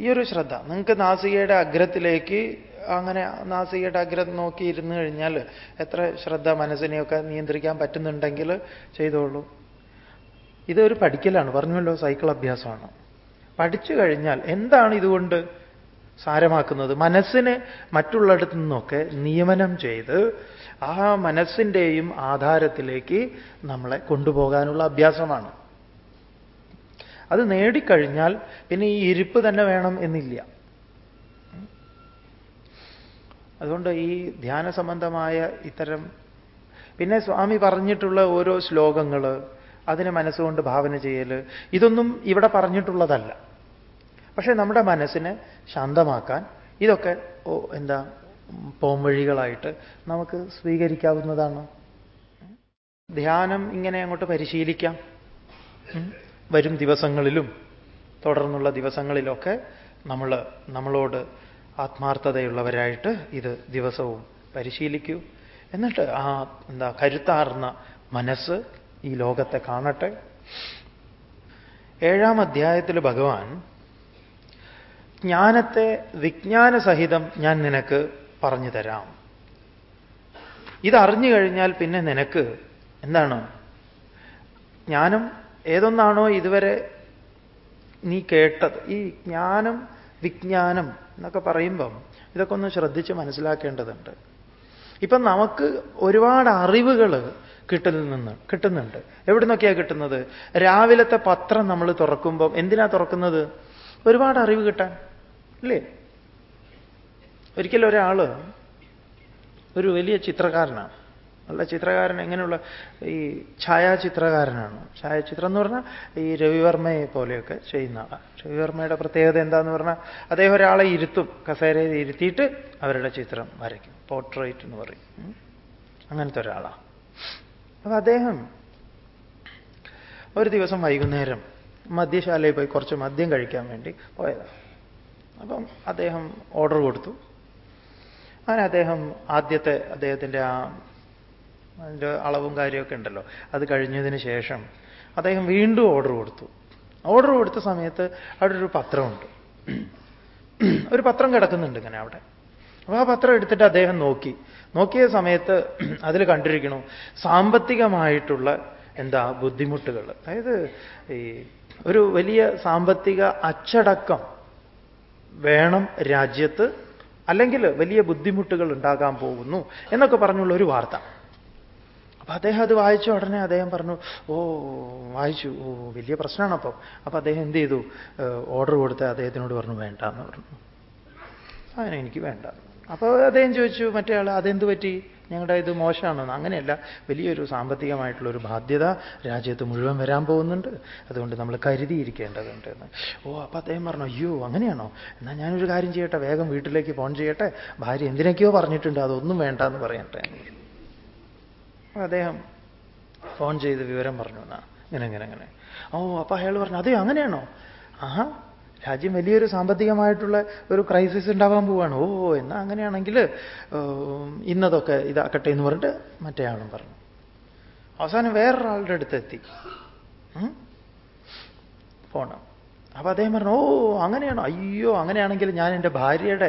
ഈ ഒരു ശ്രദ്ധ. നിങ്ങൾക്ക് നാസികയുടെ അഗ്രത്തിലേക്ക് അങ്ങനെ നാസികയുടെ അഗ്രം നോക്കി ഇരുന്നു കഴിഞ്ഞാൽ എത്ര ശ്രദ്ധ മനസ്സിനെയൊക്കെ നിയന്ത്രിക്കാൻ പറ്റുന്നുണ്ടെങ്കിൽ ചെയ്തോളൂ. ഇതൊരു പഠിക്കലാണ്. പറഞ്ഞല്ലോ സൈക്കിൾ അഭ്യാസമാണ്. പഠിച്ചു കഴിഞ്ഞാൽ എന്താണ് ഇതുകൊണ്ട് സാരമാക്കുന്നത്? മനസ്സിനെ മറ്റുള്ളിടത്തു നിന്നൊക്കെ നിയമനം ചെയ്ത് ആ മനസ്സിന്റെയും ആധാരത്തിലേക്ക് നമ്മളെ കൊണ്ടുപോകാനുള്ള അഭ്യാസമാണ്. അത് നേടിക്കഴിഞ്ഞാൽ പിന്നെ ഈ ഇരിപ്പ് തന്നെ വേണം എന്നില്ല. അതുകൊണ്ട് ഈ ധ്യാന സംബന്ധമായ ഇത്തരം പിന്നെ സ്വാമി പറഞ്ഞിട്ടുള്ള ഓരോ ശ്ലോകങ്ങൾ അതിനെ മനസ്സുകൊണ്ട് ഭാവന ചെയ്യൽ ഇതൊന്നും ഇവിടെ പറഞ്ഞിട്ടുള്ളതല്ല. പക്ഷേ നമ്മുടെ മനസ്സിനെ ശാന്തമാക്കാൻ ഇതൊക്കെ എന്താ പോംവഴികളായിട്ട് നമുക്ക് സ്വീകരിക്കാവുന്നതാണ്. ധ്യാനം ഇങ്ങനെ അങ്ങോട്ട് പരിശീലിക്കാം. വരും ദിവസങ്ങളിലും തുടർന്നുള്ള ദിവസങ്ങളിലൊക്കെ നമ്മൾ നമ്മളോട് ആത്മാർത്ഥതയുള്ളവരായിട്ട് ഇത് ദിവസവും പരിശീലിക്കൂ. എന്നിട്ട് ആ എന്താ കരുത്താർന്ന മനസ്സ് ഈ ലോകത്തെ കാണട്ടെ. ഏഴാം അധ്യായത്തിൽ ഭഗവാൻ ജ്ഞാനത്തെ വിജ്ഞാനസഹിതം ഞാൻ നിനക്ക് പറഞ്ഞു തരാം. ഇതറിഞ്ഞു കഴിഞ്ഞാൽ പിന്നെ നിനക്ക് എന്താണ്? ജ്ഞാനം ഏതൊന്നാണോ ഇതുവരെ നീ കേട്ടത്. ഈ ജ്ഞാനം വിജ്ഞാനം എന്നൊക്കെ പറയുമ്പം ഇതൊക്കെ ഒന്ന് ശ്രദ്ധിച്ച് മനസ്സിലാക്കേണ്ടതുണ്ട്. ഇപ്പം നമുക്ക് ഒരുപാട് അറിവുകൾ കിട്ടുന്ന കിട്ടുന്നുണ്ട്. എവിടെ നിന്നൊക്കെയാണ് കിട്ടുന്നത്? രാവിലത്തെ പത്രം നമ്മൾ തുറക്കുമ്പം എന്തിനാ തുറക്കുന്നത്? ഒരുപാട് അറിവ് കിട്ടാൻ അല്ലേ ഒരിക്കലും ഒരാൾ ഒരു വലിയ ചിത്രകാരനാണ്. നല്ല ചിത്രകാരൻ എങ്ങനെയുള്ള ഈ ഛായാചിത്രകാരനാണ്. ഛായാചിത്രം എന്ന് പറഞ്ഞാൽ ഈ രവിവർമ്മയെ പോലെയൊക്കെ ചെയ്യുന്ന ആളാണ് രവിവർമ്മയുടെ പ്രത്യേകത എന്താന്ന് പറഞ്ഞാൽ അദ്ദേഹം ഒരാളെ ഇരുത്തും കസേരയിൽ ഇരുത്തിയിട്ട് അവരുടെ ചിത്രം വരയ്ക്കും. പോർട്രേറ്റ് എന്ന് പറയും. അങ്ങനത്തെ ഒരാളാണ് അപ്പൊ അദ്ദേഹം ഒരു ദിവസം വൈകുന്നേരം മദ്യശാലയിൽ പോയി കുറച്ച് മദ്യം കഴിക്കാൻ വേണ്ടി പോയതാണ് അപ്പം അദ്ദേഹം ഓർഡർ കൊടുത്തു. അങ്ങനെ അദ്ദേഹം ആദ്യത്തെ അദ്ദേഹത്തിന്റെ ആ അതിന്റെ അളവും കാര്യമൊക്കെ ഉണ്ടല്ലോ. അത് കഴിഞ്ഞതിന് ശേഷം അദ്ദേഹം വീണ്ടും ഓർഡർ കൊടുത്തു. ഓർഡർ കൊടുത്ത സമയത്ത് അവിടെ ഒരു പത്രമുണ്ട്. ഒരു പത്രം കിടക്കുന്നുണ്ട് ഇങ്ങനെ അവിടെ. അപ്പോൾ ആ പത്രം എടുത്തിട്ട് അദ്ദേഹം നോക്കി. നോക്കിയ സമയത്ത് അതിൽ കണ്ടിരിക്കണു സാമ്പത്തികമായിട്ടുള്ള എന്താ ബുദ്ധിമുട്ടുകൾ. അതായത് ഈ ഒരു വലിയ സാമ്പത്തിക അച്ചടക്കം വേണം രാജ്യത്ത് അല്ലെങ്കിൽ വലിയ ബുദ്ധിമുട്ടുകൾ ഉണ്ടാകാൻ പോകുന്നു എന്നൊക്കെ പറഞ്ഞുള്ള ഒരു വാർത്ത. അപ്പൊ അദ്ദേഹം അത് വായിച്ച ഉടനെ അദ്ദേഹം പറഞ്ഞു ഓ വായിച്ചു. ഓ വലിയ പ്രശ്നമാണ് അപ്പം. അപ്പൊ അദ്ദേഹം എന്ത് ചെയ്തു? ഓർഡർ കൊടുത്ത് അദ്ദേഹത്തിനോട് പറഞ്ഞു വേണ്ട എന്ന് പറഞ്ഞു. അതിനെ എനിക്ക് വേണ്ട അപ്പോൾ അദ്ദേഹം ചോദിച്ചു മറ്റേ ആൾ അതെന്ത് പറ്റി? ഞങ്ങളുടെ ഇത് മോശമാണെന്ന് അങ്ങനെയല്ല വലിയൊരു സാമ്പത്തികമായിട്ടുള്ള ഒരു ബാധ്യത രാജ്യത്ത് മുഴുവൻ വരാൻ പോകുന്നുണ്ട്. അതുകൊണ്ട് നമ്മൾ കരുതിയിരിക്കേണ്ടതുണ്ട് എന്ന് ഓ അപ്പം അദ്ദേഹം പറഞ്ഞു അയ്യോ അങ്ങനെയാണോ? എന്നാൽ ഞാനൊരു കാര്യം ചെയ്യട്ടെ വേഗം വീട്ടിലേക്ക് ഫോൺ ചെയ്യട്ടെ. ഭാര്യ എന്തിനൊക്കെയോ പറഞ്ഞിട്ടുണ്ട് അതൊന്നും വേണ്ട എന്ന് പറയട്ടെ അദ്ദേഹം ഫോൺ ചെയ്ത് വിവരം പറഞ്ഞു എന്നാ. ഇങ്ങനെ ഇങ്ങനെ ഇങ്ങനെ. ഓ അപ്പം അയാൾ പറഞ്ഞു അതെയോ അങ്ങനെയാണോ? ആഹാ രാജ്യം വലിയൊരു സാമ്പത്തികമായിട്ടുള്ള ഒരു ക്രൈസിസ് ഉണ്ടാവാൻ പോവുകയാണ് ഓ എന്നാ അങ്ങനെയാണെങ്കിൽ ഇന്നതൊക്കെ ഇതാക്കട്ടെ എന്ന് പറഞ്ഞിട്ട് മറ്റേ ആളും പറഞ്ഞു. അവസാനം വേറൊരാളുടെ അടുത്ത് എത്തി പോണം. അപ്പൊ അദ്ദേഹം പറഞ്ഞു ഓ അങ്ങനെയാണോ? അയ്യോ അങ്ങനെയാണെങ്കിൽ ഞാൻ എന്റെ ഭാര്യയുടെ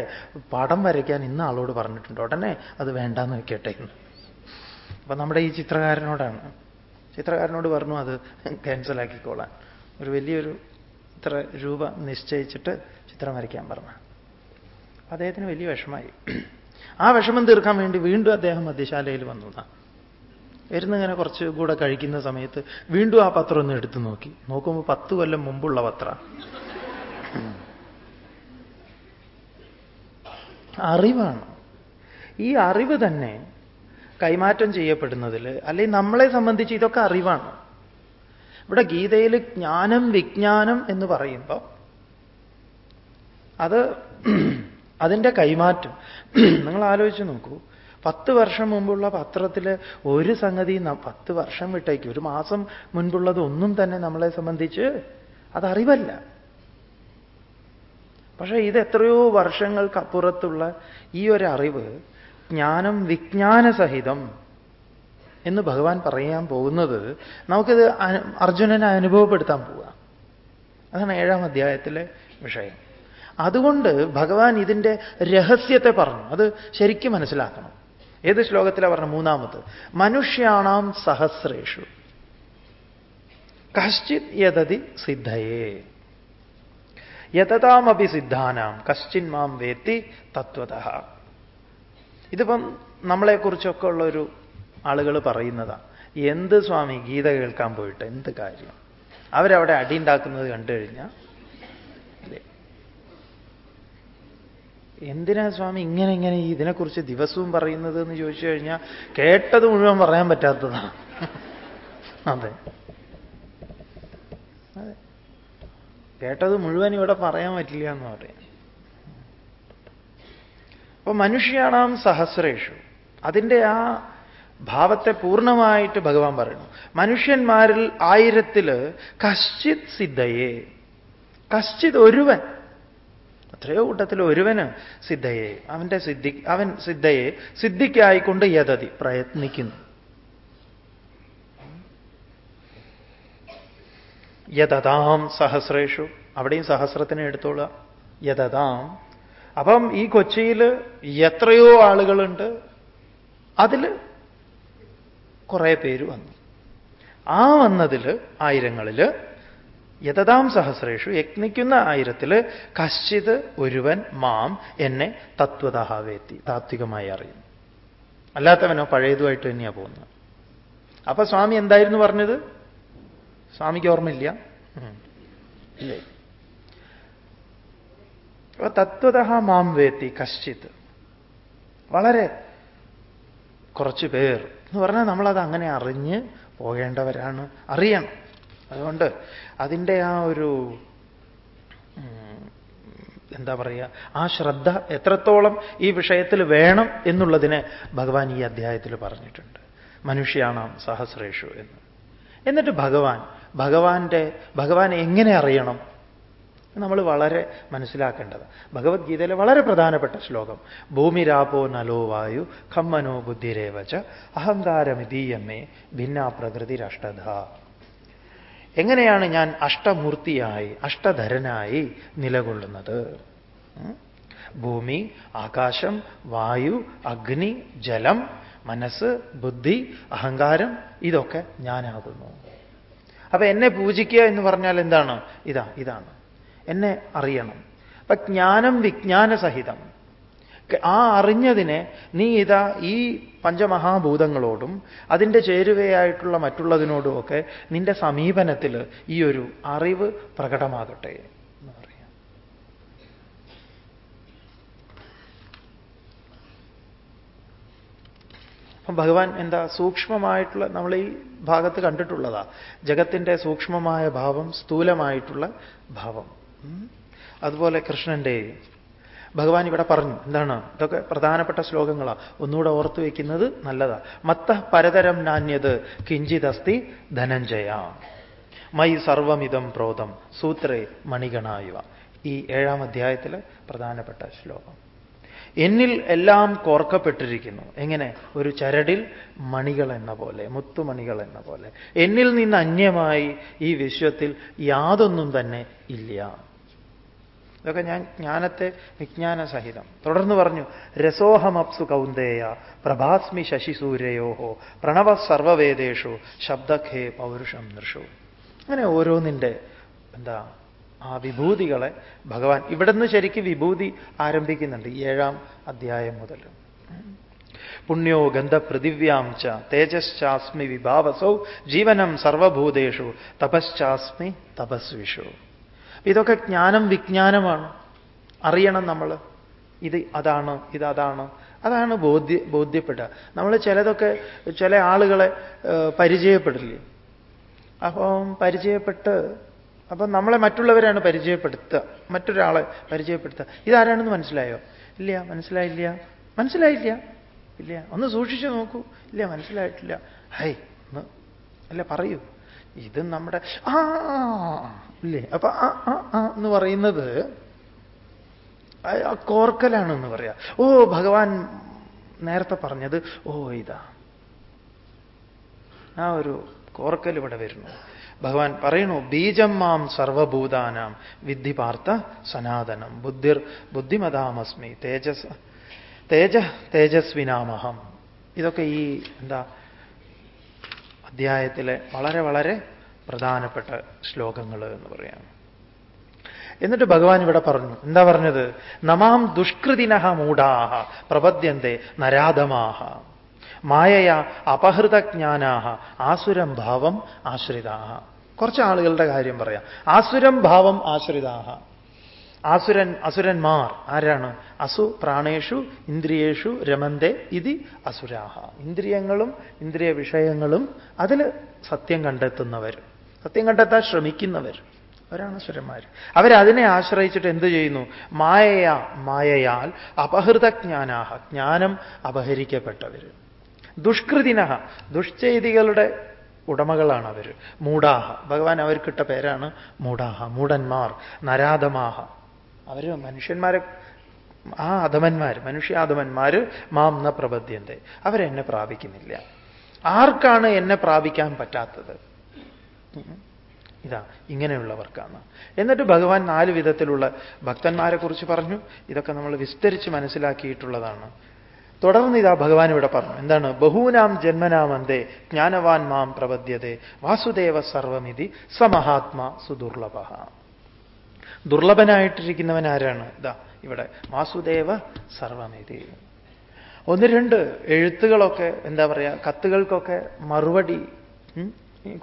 പടം വരയ്ക്കാൻ ഇന്ന് ആളോട് പറഞ്ഞിട്ടുണ്ട്. ഉടനെ അത് വേണ്ടാന്ന് വെക്കട്ടെ അപ്പൊ നമ്മുടെ ഈ ചിത്രകാരനോടാണ്. ചിത്രകാരനോട് പറഞ്ഞു അത് ക്യാൻസലാക്കിക്കോളാൻ ഒരു വലിയൊരു ഇത്ര രൂപ നിശ്ചയിച്ചിട്ട് ചിത്രം വരയ്ക്കാൻ പറഞ്ഞു. അദ്ദേഹത്തിന് വലിയ വിഷമായി ആ വിഷമം തീർക്കാൻ വേണ്ടി വീണ്ടും അദ്ദേഹം മദ്യശാലയിൽ വന്നു. ഇരുന്നിങ്ങനെ കുറച്ച് കൂടെ കഴിക്കുന്ന സമയത്ത് വീണ്ടും ആ പത്രം ഒന്ന് എടുത്തു നോക്കി. നോക്കുമ്പോൾ പത്ത് കൊല്ലം മുമ്പുള്ള പത്ര. അറിവാണ്. ഈ അറിവ് തന്നെ കൈമാറ്റം ചെയ്യപ്പെടുന്നതിൽ അല്ലെങ്കിൽ നമ്മളെ സംബന്ധിച്ച് ഇതൊക്കെ അറിവാണ്. ഇവിടെ ഗീതയിൽ ജ്ഞാനം വിജ്ഞാനം എന്ന് പറയുമ്പോൾ അത് അതിന്റെ കൈമാറ്റം. നിങ്ങൾ ആലോചിച്ച് നോക്കൂ. പത്ത് വർഷം മുമ്പുള്ള പത്രത്തിൽ ഒരു സംഗതി പത്ത് വർഷം വിട്ടേക്ക്. ഒരു മാസം മുൻപുള്ളത് ഒന്നും തന്നെ നമ്മളെ സംബന്ധിച്ച് അതറിവല്ല. പക്ഷേ ഇത് എത്രയോ വർഷങ്ങൾക്കപ്പുറത്തുള്ള ഈ ഒരു അറിവ് ജ്ഞാനം വിജ്ഞാനസഹിതം എന്ന് ഭഗവാൻ പറയാൻ പോകുന്നത് നമുക്കിത് അർജുനനെ അനുഭവപ്പെടുത്താൻ പോവുക. അതാണ് ഏഴാം അധ്യായത്തിലെ വിഷയം. അതുകൊണ്ട് ഭഗവാൻ ഇതിന്റെ രഹസ്യത്തെ പറഞ്ഞു. അത് ശരിക്കും മനസ്സിലാക്കണം. ഏത് ശ്ലോകത്തിലാണ് പറഞ്ഞു മൂന്നാമത്. മനുഷ്യാണാം സഹസ്രേഷു. കശ്ചിത് യതതി സിദ്ധയേ. യതതാമപി സിദ്ധാനാം. കശ്ചിൻ മാം വേത്തി തത്വത. ഇതിപ്പം നമ്മളെക്കുറിച്ചൊക്കെ ഉള്ളൊരു ആളുകൾ പറയുന്നതാണ് എന്ത് സ്വാമി ഗീത കേൾക്കാൻ പോയിട്ട്? എന്ത് കാര്യം? അവരവിടെ അടി ഉണ്ടാക്കുന്നത് കണ്ടു കഴിഞ്ഞാൽ എന്തിനാ സ്വാമി ഇങ്ങനെ ഇങ്ങനെ ഇതിനെക്കുറിച്ച് ദിവസവും പറയുന്നത് എന്ന് ചോദിച്ചു കഴിഞ്ഞാൽ കേട്ടത് മുഴുവൻ പറയാൻ പറ്റാത്തതാണ് അതെ. അതെ. കേട്ടത് മുഴുവൻ ഇവിടെ പറയാൻ പറ്റില്ല എന്ന് പറയാം. അപ്പൊ മനുഷ്യാണാം സഹസ്രേഷു. അതിന്റെ ആ ഭാവത്തെ പൂർണമായിട്ട് ഭഗവാൻ പറയുന്നു. മനുഷ്യന്മാരിൽ ആയിരത്തിൽ കശ്ചിത് സിദ്ധയെ. കശ്ചിത് ഒരുവൻ. എത്രയോ കൂട്ടത്തിൽ ഒരുവന് സിദ്ധയെ. അവന്റെ സിദ്ധി അവൻ സിദ്ധയെ സിദ്ധിക്കായിക്കൊണ്ട് യഥതി പ്രയത്നിക്കുന്നു. യഥതാം സഹസ്രേഷു. അവിടെയും സഹസ്രത്തിനെ എടുത്തോളുക യഥതാം അപ്പം ഈ കൊച്ചിയിൽ എത്രയോ ആളുകളുണ്ട്. അതിൽ കുറേ പേര് വന്നു. ആ വന്നതിൽ ആയിരങ്ങളിൽ യഥതാം സഹസ്രേഷു യജ്ഞിക്കുന്ന ആയിരത്തിൽ കശ്ചിത് ഒരുവൻ മാം എന്നെ തത്വതഹാവേത്തി താത്വികമായി അറിയുന്നു. അല്ലാത്തവനോ പഴയതുമായിട്ട് തന്നെയാണ് പോകുന്നത്. അപ്പൊ സ്വാമി എന്തായിരുന്നു പറഞ്ഞത്? സ്വാമിക്ക് ഓർമ്മയില്ല. ഇല്ലേ? തത്വത മാം വേത്തി കശ്ചിത്. വളരെ കുറച്ച് പേർ എന്ന് പറഞ്ഞാൽ നമ്മളത് അങ്ങനെ അറിഞ്ഞ് പോകേണ്ടവരാണ്. അറിയണം. അതുകൊണ്ട് അതിന്റെ ആ ഒരു എന്താ പറയുക ആ ശ്രദ്ധ എത്രത്തോളം ഈ വിഷയത്തിൽ വേണം എന്നുള്ളതിനെ ഭഗവാൻ ഈ അധ്യായത്തിൽ പറഞ്ഞിട്ടുണ്ട്. മനുഷ്യാണാം സഹസ്രേഷു എന്ന്. എന്നിട്ട് ഭഗവാൻ ഭഗവാന്റെ ഭഗവാൻ എങ്ങനെ അറിയണം? നമ്മൾ വളരെ മനസ്സിലാക്കേണ്ടത്. ഭഗവത്ഗീതയിലെ വളരെ പ്രധാനപ്പെട്ട ശ്ലോകം ഭൂമിരാപോ നലോ വായു ഖമ്മനോ ബുദ്ധിരേവച്ച അഹങ്കാരമിതീയമ്മേ ഭിന്ന പ്രകൃതിരഷ്ടധ എങ്ങനെയാണ് ഞാൻ അഷ്ടമൂർത്തിയായി അഷ്ടധരനായി നിലകൊള്ളുന്നത്? ഭൂമി ആകാശം വായു അഗ്നി ജലം മനസ്സ് ബുദ്ധി അഹങ്കാരം ഇതൊക്കെ ഞാനാകുന്നു. അപ്പൊ എന്നെ പൂജിക്കുക എന്ന് പറഞ്ഞാൽ എന്താണ്? ഇതാ ഇതാണ്. എന്നെ അറിയണം. അപ്പൊ ജ്ഞാനം വിജ്ഞാന സഹിതം ആ അറിഞ്ഞതിനെ നീ ഇതാ ഈ പഞ്ചമഹാഭൂതങ്ങളോടും അതിന്റെ ചേരുവയായിട്ടുള്ള മറ്റുള്ളതിനോടുമൊക്കെ നിന്റെ സമീപനത്തിൽ ഈ ഒരു അറിവ് പ്രകടമാകട്ടെ എന്ന് പറയാം. അപ്പം ഭഗവാൻ എന്താ സൂക്ഷ്മമായിട്ടുള്ള നമ്മൾ ഈ ഭാഗത്ത് കണ്ടിട്ടുള്ളതാ. ജഗത്തിന്റെ സൂക്ഷ്മമായ ഭാവം സ്ഥൂലമായിട്ടുള്ള ഭാവം. അതുപോലെ കൃഷ്ണന്റെ ഭഗവാൻ ഇവിടെ പറഞ്ഞു എന്താണ്? ഇതൊക്കെ പ്രധാനപ്പെട്ട ശ്ലോകങ്ങളാണ് ഒന്നുകൂടെ ഓർത്തു വയ്ക്കുന്നത് നല്ലതാ. മത്ത പരതരം നാന്യത് കിഞ്ചിതസ്തി ധനഞ്ജയ. മൈ സർവമിതം പ്രോതം. സൂത്രേ മണിഗണായുവ. ഈ ഏഴാം അധ്യായത്തിലെ പ്രധാനപ്പെട്ട ശ്ലോകം. എന്നിൽ എല്ലാം കോർക്കപ്പെട്ടിരിക്കുന്നു. എങ്ങനെ? ഒരു ചരടിൽ മണികൾ എന്ന പോലെ മുത്തുമണികൾ എന്ന പോലെ. എന്നിൽ നിന്ന് അന്യമായി ഈ വിശ്വത്തിൽ യാതൊന്നും തന്നെ ഇല്ല. ഇതൊക്കെ ഞാൻ ജ്ഞാനത്തെ വിജ്ഞാന സഹിതം തുടർന്ന് പറഞ്ഞു രസോഹമപ്സു കൗന്ദേയ പ്രഭാസ്മി ശശി ശശിസൂര്യയോഹോ പ്രണവ സർവവേദേഷു ശബ്ദഖേ പൗരുഷം നൃഷു. അങ്ങനെ ഓരോന്നിന്റെ എന്താ ആ വിഭൂതികളെ ഭഗവാൻ ഇവിടുന്ന് ശരിക്ക് വിഭൂതി ആരംഭിക്കുന്നുണ്ട് ഏഴാം അധ്യായം മുതൽ. പുണ്യോ ഗന്ധപൃഥിവ്യാം ച തേജശ്ചാസ്മി വിഭാവസൗ ജീവനം സർവഭൂതേഷു തപശ്ചാസ്മി തപസ്വിഷു. ഇതൊക്കെ ജ്ഞാനം വിജ്ഞാനമാണ്. അറിയണം നമ്മൾ ഇത് അതാണ് ഇത് അതാണ്. അതാണ് ബോധ്യ ബോധ്യപ്പെടുക നമ്മൾ ചിലതൊക്കെ ചില ആളുകളെ പരിചയപ്പെടില്ലേ? അപ്പം പരിചയപ്പെട്ട് അപ്പം നമ്മളെ മറ്റുള്ളവരാണ് പരിചയപ്പെടുത്തുക. മറ്റൊരാളെ പരിചയപ്പെടുത്തുക. ഇതാരാണെന്ന് മനസ്സിലായോ? ഇല്ല മനസ്സിലായില്ല. മനസ്സിലായില്ല? ഇല്ല. ഒന്ന് സൂക്ഷിച്ചു നോക്കൂ. ഇല്ല മനസ്സിലായിട്ടില്ല. ഹൈ ഒന്ന് അല്ല പറയൂ. ഇത് നമ്മുടെ ആ ഇല്ലേ? അപ്പൊ ആ ആ എന്ന് പറയുന്നത് കോർക്കലാണ് എന്ന് പറയാ. ഓ ഭഗവാൻ നേരത്തെ പറഞ്ഞത് ഓ ഇതാ. ആ ഒരു കോർക്കൽ ഇവിടെ വരുന്നു. ഭഗവാൻ പറയുന്നു ബീജം മാം സർവഭൂതാനാം വിദ്ധി പാർത്ത സനാതനം ബുദ്ധിർ ബുദ്ധിമതാമസ്മി തേജസ് തേജ തേജസ്വിനാമഹം. ഇതൊക്കെ ഈ എന്താ അധ്യായത്തിലെ വളരെ വളരെ പ്രധാനപ്പെട്ട ശ്ലോകങ്ങൾ എന്ന് പറയാം. എന്നിട്ട് ഭഗവാൻ ഇവിടെ പറഞ്ഞു എന്താ പറഞ്ഞത്? നമാം ദുഷ്കൃതിനഹ മൂഢാഹ പ്രപദ്യന്തെ നരാധമാഹ. മായയ അപഹൃതജ്ഞാനാഹ ആസുരം ഭാവം ആശ്രിതാഹ. കുറച്ച് ആളുകളുടെ കാര്യം പറയാം. ആസുരം ഭാവം ആശ്രിതാഹ. ആസുരൻ അസുരന്മാർ. ആരാണ്? അസു പ്രാണേഷു ഇന്ദ്രിയേഷു രമന്തേ ഇതി അസുരാഹ. ഇന്ദ്രിയങ്ങളും ഇന്ദ്രിയ വിഷയങ്ങളും അതിൽ സത്യം കണ്ടെത്തുന്നവർ. സത്യം കണ്ടെത്താൻ ശ്രമിക്കുന്നവർ. അവരാണ് അസുരന്മാർ അവരതിനെ ആശ്രയിച്ചിട്ട് എന്ത് ചെയ്യുന്നു? മായയാ മായയാൽ അപഹൃതജ്ഞാനാഹ ജ്ഞാനം അപഹരിക്കപ്പെട്ടവർ ദുഷ്കൃതിന ദുഷ്ചെയ്തികളുടെ ഉടമകളാണ് അവർ മൂടാഹ ഭഗവാൻ അവർക്കിട്ട പേരാണ് മൂടാഹ മൂടന്മാർ നരാധമാഹ. അവർ മനുഷ്യന്മാരെ ആ അധമന്മാർ മനുഷ്യാധമന്മാർ മാം ന അവരെന്നെ പ്രാപിക്കുന്നില്ല. ആർക്കാണ് എന്നെ പ്രാപിക്കാൻ പറ്റാത്തത്? ഇതാ ഇങ്ങനെയുള്ളവർക്കാണ്. എന്നിട്ട് ഭഗവാൻ നാല് വിധത്തിലുള്ള ഭക്തന്മാരെ കുറിച്ച് പറഞ്ഞു. ഇതൊക്കെ നമ്മൾ വിസ്തരിച്ച് മനസ്സിലാക്കിയിട്ടുള്ളതാണ്. തുടർന്ന് ഇതാ ഭഗവാൻ ഇവിടെ പറഞ്ഞു. എന്താണ്? ബഹൂനാം ജന്മനാമന്തേ ജ്ഞാനവാൻ മാം പ്രപദ്യതേ വാസുദേവ സർവമിതി സമഹാത്മാ സുദുർലഭ. ദുർലഭനായിട്ടിരിക്കുന്നവൻ ആരാണ്? ഇതാ ഇവിടെ. വാസുദേവ സർവമേതി ഒന്ന് രണ്ട് എഴുത്തുകളൊക്കെ എന്താ പറയുക കത്തുകൾക്കൊക്കെ മറുപടി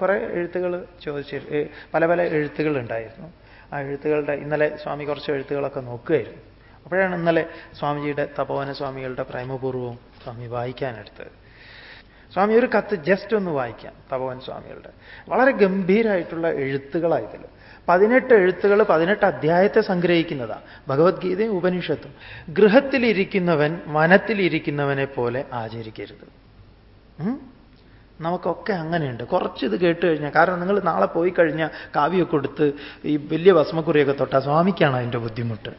കുറെ എഴുത്തുകൾ ചോദിച്ചു പല പല എഴുത്തുകൾ ഉണ്ടായിരുന്നു. ആ എഴുത്തുകളുടെ ഇന്നലെ സ്വാമി കുറച്ച് എഴുത്തുകളൊക്കെ നോക്കുകയായിരുന്നു അപ്പോഴാണ് ഇന്നലെ സ്വാമിജിയുടെ തപോവന സ്വാമികളുടെ പ്രേമപൂർവം സ്വാമി വായിക്കാനെടുത്തത്. സ്വാമി ഒരു കത്ത് ജസ്റ്റ് ഒന്ന് വായിക്കാം തപോവൻ സ്വാമികളുടെ. വളരെ ഗംഭീരമായിട്ടുള്ള എഴുത്തുകളായതിൽ പതിനെട്ട് എഴുത്തുകൾ പതിനെട്ട് അധ്യായത്തെ സംഗ്രഹിക്കുന്നതാണ് ഭഗവത്ഗീതയും ഉപനിഷത്തും. ഗൃഹത്തിലിരിക്കുന്നവൻ വനത്തിലിരിക്കുന്നവനെ പോലെ ആചരിക്കരുത്. നമുക്കൊക്കെ അങ്ങനെയുണ്ട്. കുറച്ചിത് കേട്ട് കഴിഞ്ഞാൽ കാരണം നിങ്ങൾ നാളെ പോയി കഴിഞ്ഞാൽ കാവ്യമൊക്കെ കൊടുത്ത് ഈ വലിയ ഭസ്മക്കുറിയൊക്കെ തൊട്ടാൽ സ്വാമിക്കാണ് അതിന്റെ ബുദ്ധിമുട്ട്.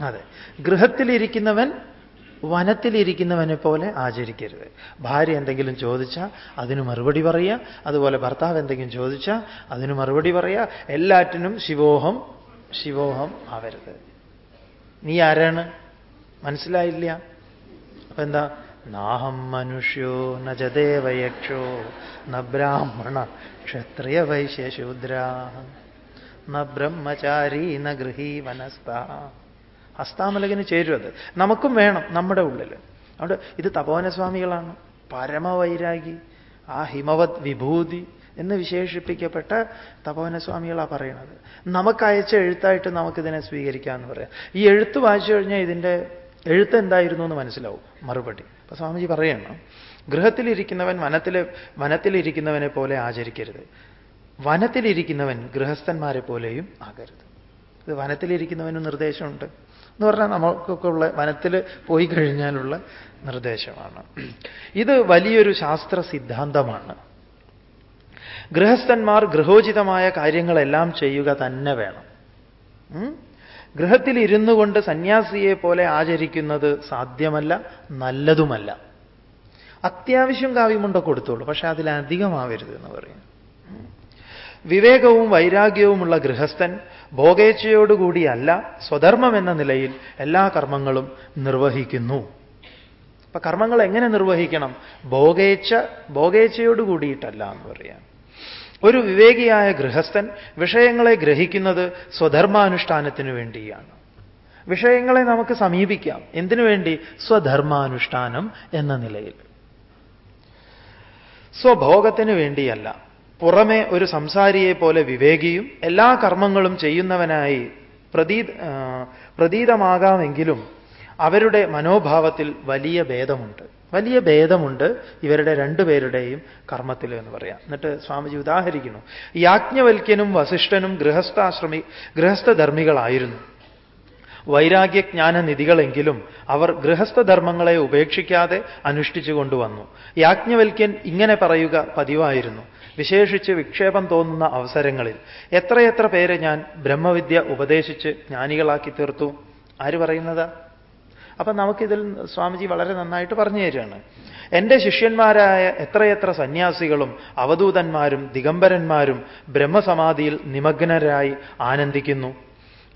അതെ. ഗൃഹത്തിലിരിക്കുന്നവൻ വനത്തിലിരിക്കുന്നവനെ പോലെ ആചരിക്കരുത്. ഭാര്യ എന്തെങ്കിലും ചോദിച്ചാൽ അതിന് മറുപടി പറയുക അതുപോലെ ഭർത്താവ് എന്തെങ്കിലും ചോദിച്ചാൽ അതിന് മറുപടി പറയുക എല്ലാറ്റിനും ശിവോഹം ശിവോഹം ആവരുത്. നീ ആരാണ്? മനസ്സിലായില്ല? അപ്പൊ എന്താ? നാഹം മനുഷ്യോ നജദേവയക്ഷോ ന ബ്രാഹ്മണ ക്ഷത്രിയ വൈശ്യശൂദ്ര. ന ബ്രഹ്മചാരി ന ഗൃഹീ വനസ്ഥ ഹസ്താമലകന് ചേരും നമുക്കും വേണം നമ്മുടെ ഉള്ളിൽ അതുകൊണ്ട് ഇത് തപോവനസ്വാമികളാണ്. പരമവൈരാഗി ആ ഹിമവത് വിഭൂതി എന്ന് വിശേഷിപ്പിക്കപ്പെട്ട തപോവനസ്വാമികളാണ് പറയണത് നമുക്ക് അയച്ച എഴുത്തായിട്ട് നമുക്കിതിനെ സ്വീകരിക്കാമെന്ന് പറയാം. ഈ എഴുത്ത് വായിച്ചു കഴിഞ്ഞാൽ ഇതിന്റെ എഴുത്ത് എന്തായിരുന്നു എന്ന് മനസ്സിലാവും മറുപടി. അപ്പൊ സ്വാമിജി പറയണം ഗൃഹത്തിലിരിക്കുന്നവൻ വനത്തിലെ വനത്തിലിരിക്കുന്നവനെ പോലെ ആചരിക്കരുത്. വനത്തിലിരിക്കുന്നവൻ ഗൃഹസ്ഥന്മാരെ പോലെയും ആകരുത്. ഇത് വനത്തിലിരിക്കുന്നവന് നിർദ്ദേശമുണ്ട്. എന്ന് പറഞ്ഞാൽ നമുക്കൊക്കെ ഉള്ള വനത്തിൽ പോയി കഴിഞ്ഞാലുള്ള നിർദ്ദേശമാണ്. ഇത് വലിയൊരു ശാസ്ത്ര സിദ്ധാന്തമാണ്. ഗൃഹസ്ഥന്മാർ ഗൃഹോചിതമായ കാര്യങ്ങളെല്ലാം ചെയ്യുക തന്നെ വേണം. ഗൃഹത്തിൽ ഇരുന്നു കൊണ്ട് സന്യാസിയെ പോലെ ആചരിക്കുന്നത് സാധ്യമല്ല നല്ലതുമല്ല. അത്യാവശ്യം കാവ്യമുണ്ടോ കൊടുത്തോളൂ പക്ഷെ അതിലധികമാവരുത് എന്ന് പറയും. വിവേകവും വൈരാഗ്യവുമുള്ള ഗൃഹസ്ഥൻ ഭോഗേച്ഛയോടുകൂടിയല്ല സ്വധർമ്മം എന്ന നിലയിൽ എല്ലാ കർമ്മങ്ങളും നിർവഹിക്കുന്നു. അപ്പൊ കർമ്മങ്ങൾ എങ്ങനെ നിർവഹിക്കണം? ഭോഗേച്ഛ ഭോഗേച്ഛയോട് കൂടിയിട്ടല്ല എന്ന് പറയാം. ഒരു വിവേകിയായ ഗൃഹസ്ഥൻ വിഷയങ്ങളെ ഗ്രഹിക്കുന്നത് സ്വധർമാനുഷ്ഠാനത്തിന് വേണ്ടിയാണ്. വിഷയങ്ങളെ നമുക്ക് സമീപിക്കാം. എന്തിനു വേണ്ടി? സ്വധർമാനുഷ്ഠാനം എന്ന നിലയിൽ. സ്വഭോഗത്തിന് വേണ്ടിയല്ല. പുറമെ ഒരു സംസാരിയെ പോലെ വിവേകിയും എല്ലാ കർമ്മങ്ങളും ചെയ്യുന്നവനായി പ്രതീ പ്രതീതമാകാമെങ്കിലും അവരുടെ മനോഭാവത്തിൽ വലിയ ഭേദമുണ്ട്. വലിയ ഭേദമുണ്ട് ഇവരുടെ രണ്ടുപേരുടെയും കർമ്മത്തിൽ എന്ന് പറയാം. എന്നിട്ട് സ്വാമിജി ഉദാഹരിക്കുന്നു. യാജ്ഞവൽക്യനും വസിഷ്ഠനും ഗൃഹസ്ഥാശ്രമി ഗൃഹസ്ഥധർമ്മികളായിരുന്നു. വൈരാഗ്യജ്ഞാന നിധികളെങ്കിലും അവർ ഗൃഹസ്ഥധർമ്മങ്ങളെ ഉപേക്ഷിക്കാതെ അനുഷ്ഠിച്ചു കൊണ്ടുവന്നു. യാജ്ഞവൽക്യൻ ഇങ്ങനെ പറയുക പതിവായിരുന്നു. വിശേഷിച്ച് വിക്ഷേപം തോന്നുന്ന അവസരങ്ങളിൽ എത്രയെത്ര പേരെ ഞാൻ ബ്രഹ്മവിദ്യ ഉപദേശിച്ച് ജ്ഞാനികളാക്കി തീർത്തു? ആര് പറയുന്നത്? അപ്പൊ നമുക്കിതിൽ സ്വാമിജി വളരെ നന്നായിട്ട് പറഞ്ഞു തരികയാണ്. എന്റെ ശിഷ്യന്മാരായ എത്രയെത്ര സന്യാസികളും അവധൂതന്മാരും ദിഗംബരന്മാരും ബ്രഹ്മസമാധിയിൽ നിമഗ്നരായി ആനന്ദിക്കുന്നു.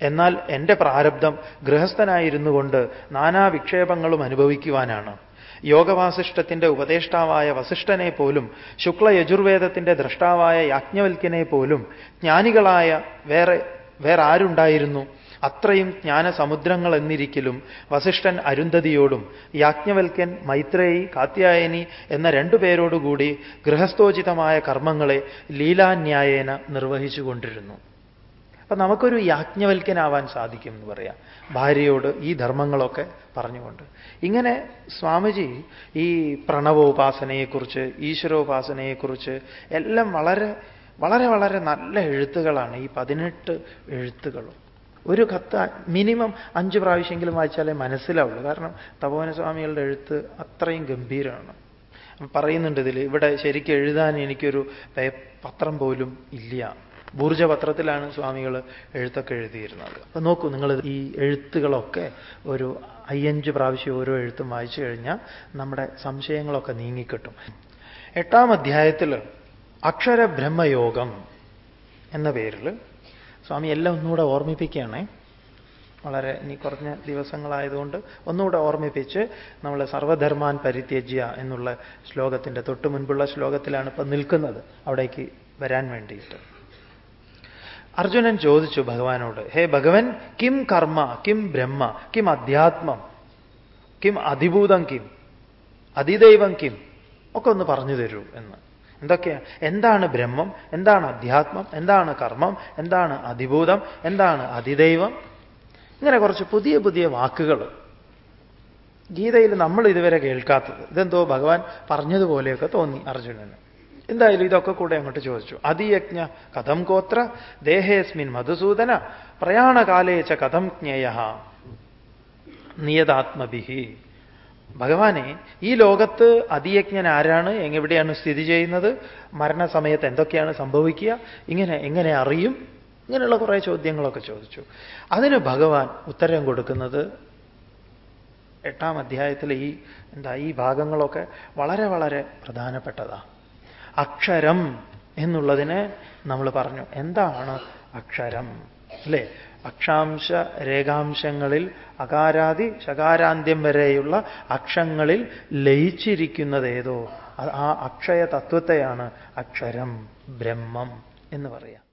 എന്നാൽ എന്റെ പ്രാരബ്ധം ഗൃഹസ്ഥനായിരുന്നു കൊണ്ട് നാനാ വിക്ഷേപങ്ങളും അനുഭവിക്കുവാനാണ്. യോഗവാസിഷ്ഠത്തിന്റെ ഉപദേഷ്ടാവായ വസിഷ്ഠനെ പോലും ശുക്ല യജുർവേദത്തിന്റെ ദ്രഷ്ടാവായ യാജ്ഞവൽക്കനെ പോലും ജ്ഞാനികളായ വേറെ വേറെ ആരുണ്ടായിരുന്നു അത്രയും ജ്ഞാനസമുദ്രങ്ങൾ എന്നിരിക്കലും വസിഷ്ഠൻ അരുന്ധതിയോടും യാജ്ഞവൽക്കൻ മൈത്രേയി കാത്യായനി എന്ന രണ്ടു പേരോടുകൂടി ഗൃഹസ്ഥോചിതമായ കർമ്മങ്ങളെ ലീലാന്യായേന നിർവഹിച്ചുകൊണ്ടിരുന്നു. അപ്പൊ നമുക്കൊരു യാജ്ഞവൽക്കനാവാൻ സാധിക്കും എന്ന് പറയാം. ഭാര്യയോട് ഈ ധർമ്മങ്ങളൊക്കെ പറഞ്ഞുകൊണ്ട്. ഇങ്ങനെ സ്വാമിജി ഈ പ്രണവോപാസനയെക്കുറിച്ച് ഈശ്വരോപാസനയെക്കുറിച്ച് എല്ലാം വളരെ വളരെ വളരെ നല്ല എഴുത്തുകളാണ്. ഈ പതിനെട്ട് എഴുത്തുകളും. ഒരു കത്ത് മിനിമം അഞ്ച് പ്രാവശ്യമെങ്കിലും വായിച്ചാലേ മനസ്സിലാവുള്ളൂ. കാരണം തപോവനസ്വാമികളുടെ എഴുത്ത് അത്രയും ഗംഭീരമാണ്. പറയുന്നുണ്ട് ഇതിൽ ഇവിടെ ശരിക്കും എഴുതാൻ എനിക്കൊരു പത്രം പോലും ഇല്ല. ഭൂർജപത്രത്തിലാണ് സ്വാമികൾ എഴുത്തൊക്കെ എഴുതിയിരുന്നത്. അപ്പൊ നോക്കൂ നിങ്ങൾ ഈ എഴുത്തുകളൊക്കെ ഒരു അയ്യഞ്ച് പ്രാവശ്യം ഓരോ എഴുത്തും വായിച്ചു കഴിഞ്ഞാൽ നമ്മുടെ സംശയങ്ങളൊക്കെ നീങ്ങിക്കിട്ടും. എട്ടാം അധ്യായത്തിൽ അക്ഷരബ്രഹ്മയോഗം എന്ന പേരിൽ സ്വാമി എല്ലാം ഒന്നുകൂടെ ഓർമ്മിപ്പിക്കുകയാണേ. വളരെ ഇനി കുറഞ്ഞ ദിവസങ്ങളായതുകൊണ്ട് ഒന്നുകൂടെ ഓർമ്മിപ്പിച്ച് നമ്മൾ സർവധർമാൻ പരിത്യജ്യ എന്നുള്ള ശ്ലോകത്തിന്റെ തൊട്ടു മുൻപുള്ള ശ്ലോകത്തിലാണ് ഇപ്പം നിൽക്കുന്നത്. അവിടേക്ക് വരാൻ വേണ്ടിയിട്ട്. അർജുനൻ ചോദിച്ചു ഭഗവാനോട് ഹേ ഭഗവൻ കിം കർമ്മ കിം ബ്രഹ്മ കിം അധ്യാത്മം കിം അതിഭൂതം കിം അതിദൈവം കിം ഒക്കെ ഒന്ന് പറഞ്ഞു തരൂ എന്ന്. എന്തൊക്കെയാണ് എന്താണ് ബ്രഹ്മം എന്താണ് അധ്യാത്മം എന്താണ് കർമ്മം എന്താണ് അതിഭൂതം എന്താണ് അതിദൈവം? ഇങ്ങനെ കുറച്ച് പുതിയ പുതിയ വാക്കുകൾ. ഗീതയിൽ നമ്മൾ ഇതുവരെ കേൾക്കാത്തത്. ഇതെന്തോ ഭഗവാൻ പറഞ്ഞതുപോലെയൊക്കെ തോന്നി അർജുനന്. എന്തായാലും ഇതൊക്കെ കൂടെ അങ്ങോട്ട് ചോദിച്ചു. അതിയജ്ഞ കഥം ഗോത്ര ദേഹേസ്മിൻ മധുസൂദന പ്രയാണകാലേച്ച കഥം ജ്ഞേയ. നിയതാത്മഭിഹി. ഭഗവാനെ ഈ ലോകത്ത് അതിയജ്ഞൻ ആരാണ്? എവിടെയാണ് സ്ഥിതി ചെയ്യുന്നത്? മരണസമയത്ത് എന്തൊക്കെയാണ് സംഭവിക്കുക? ഇങ്ങനെ എങ്ങനെ അറിയും? ഇങ്ങനെയുള്ള കുറേ ചോദ്യങ്ങളൊക്കെ ചോദിച്ചു. അതിന് ഭഗവാൻ ഉത്തരം കൊടുക്കുന്നത് എട്ടാം അധ്യായത്തിലെ ഈ എന്താ ഈ ഭാഗങ്ങളൊക്കെ വളരെ വളരെ പ്രധാനപ്പെട്ടതാണ് അക്ഷരം എന്നുള്ളതിനെ നമ്മൾ പറഞ്ഞു. എന്താണ് അക്ഷരം? അല്ലേ? അക്ഷാംശ രേഖാംശങ്ങളിൽ അകാരാദി ശകാരാന്ത്യം വരെയുള്ള അക്ഷങ്ങളിൽ ലയിച്ചിരിക്കുന്നത് ഏതോ? ആ അക്ഷയ തത്വത്തെയാണ് അക്ഷരം ബ്രഹ്മം എന്ന് പറയാം.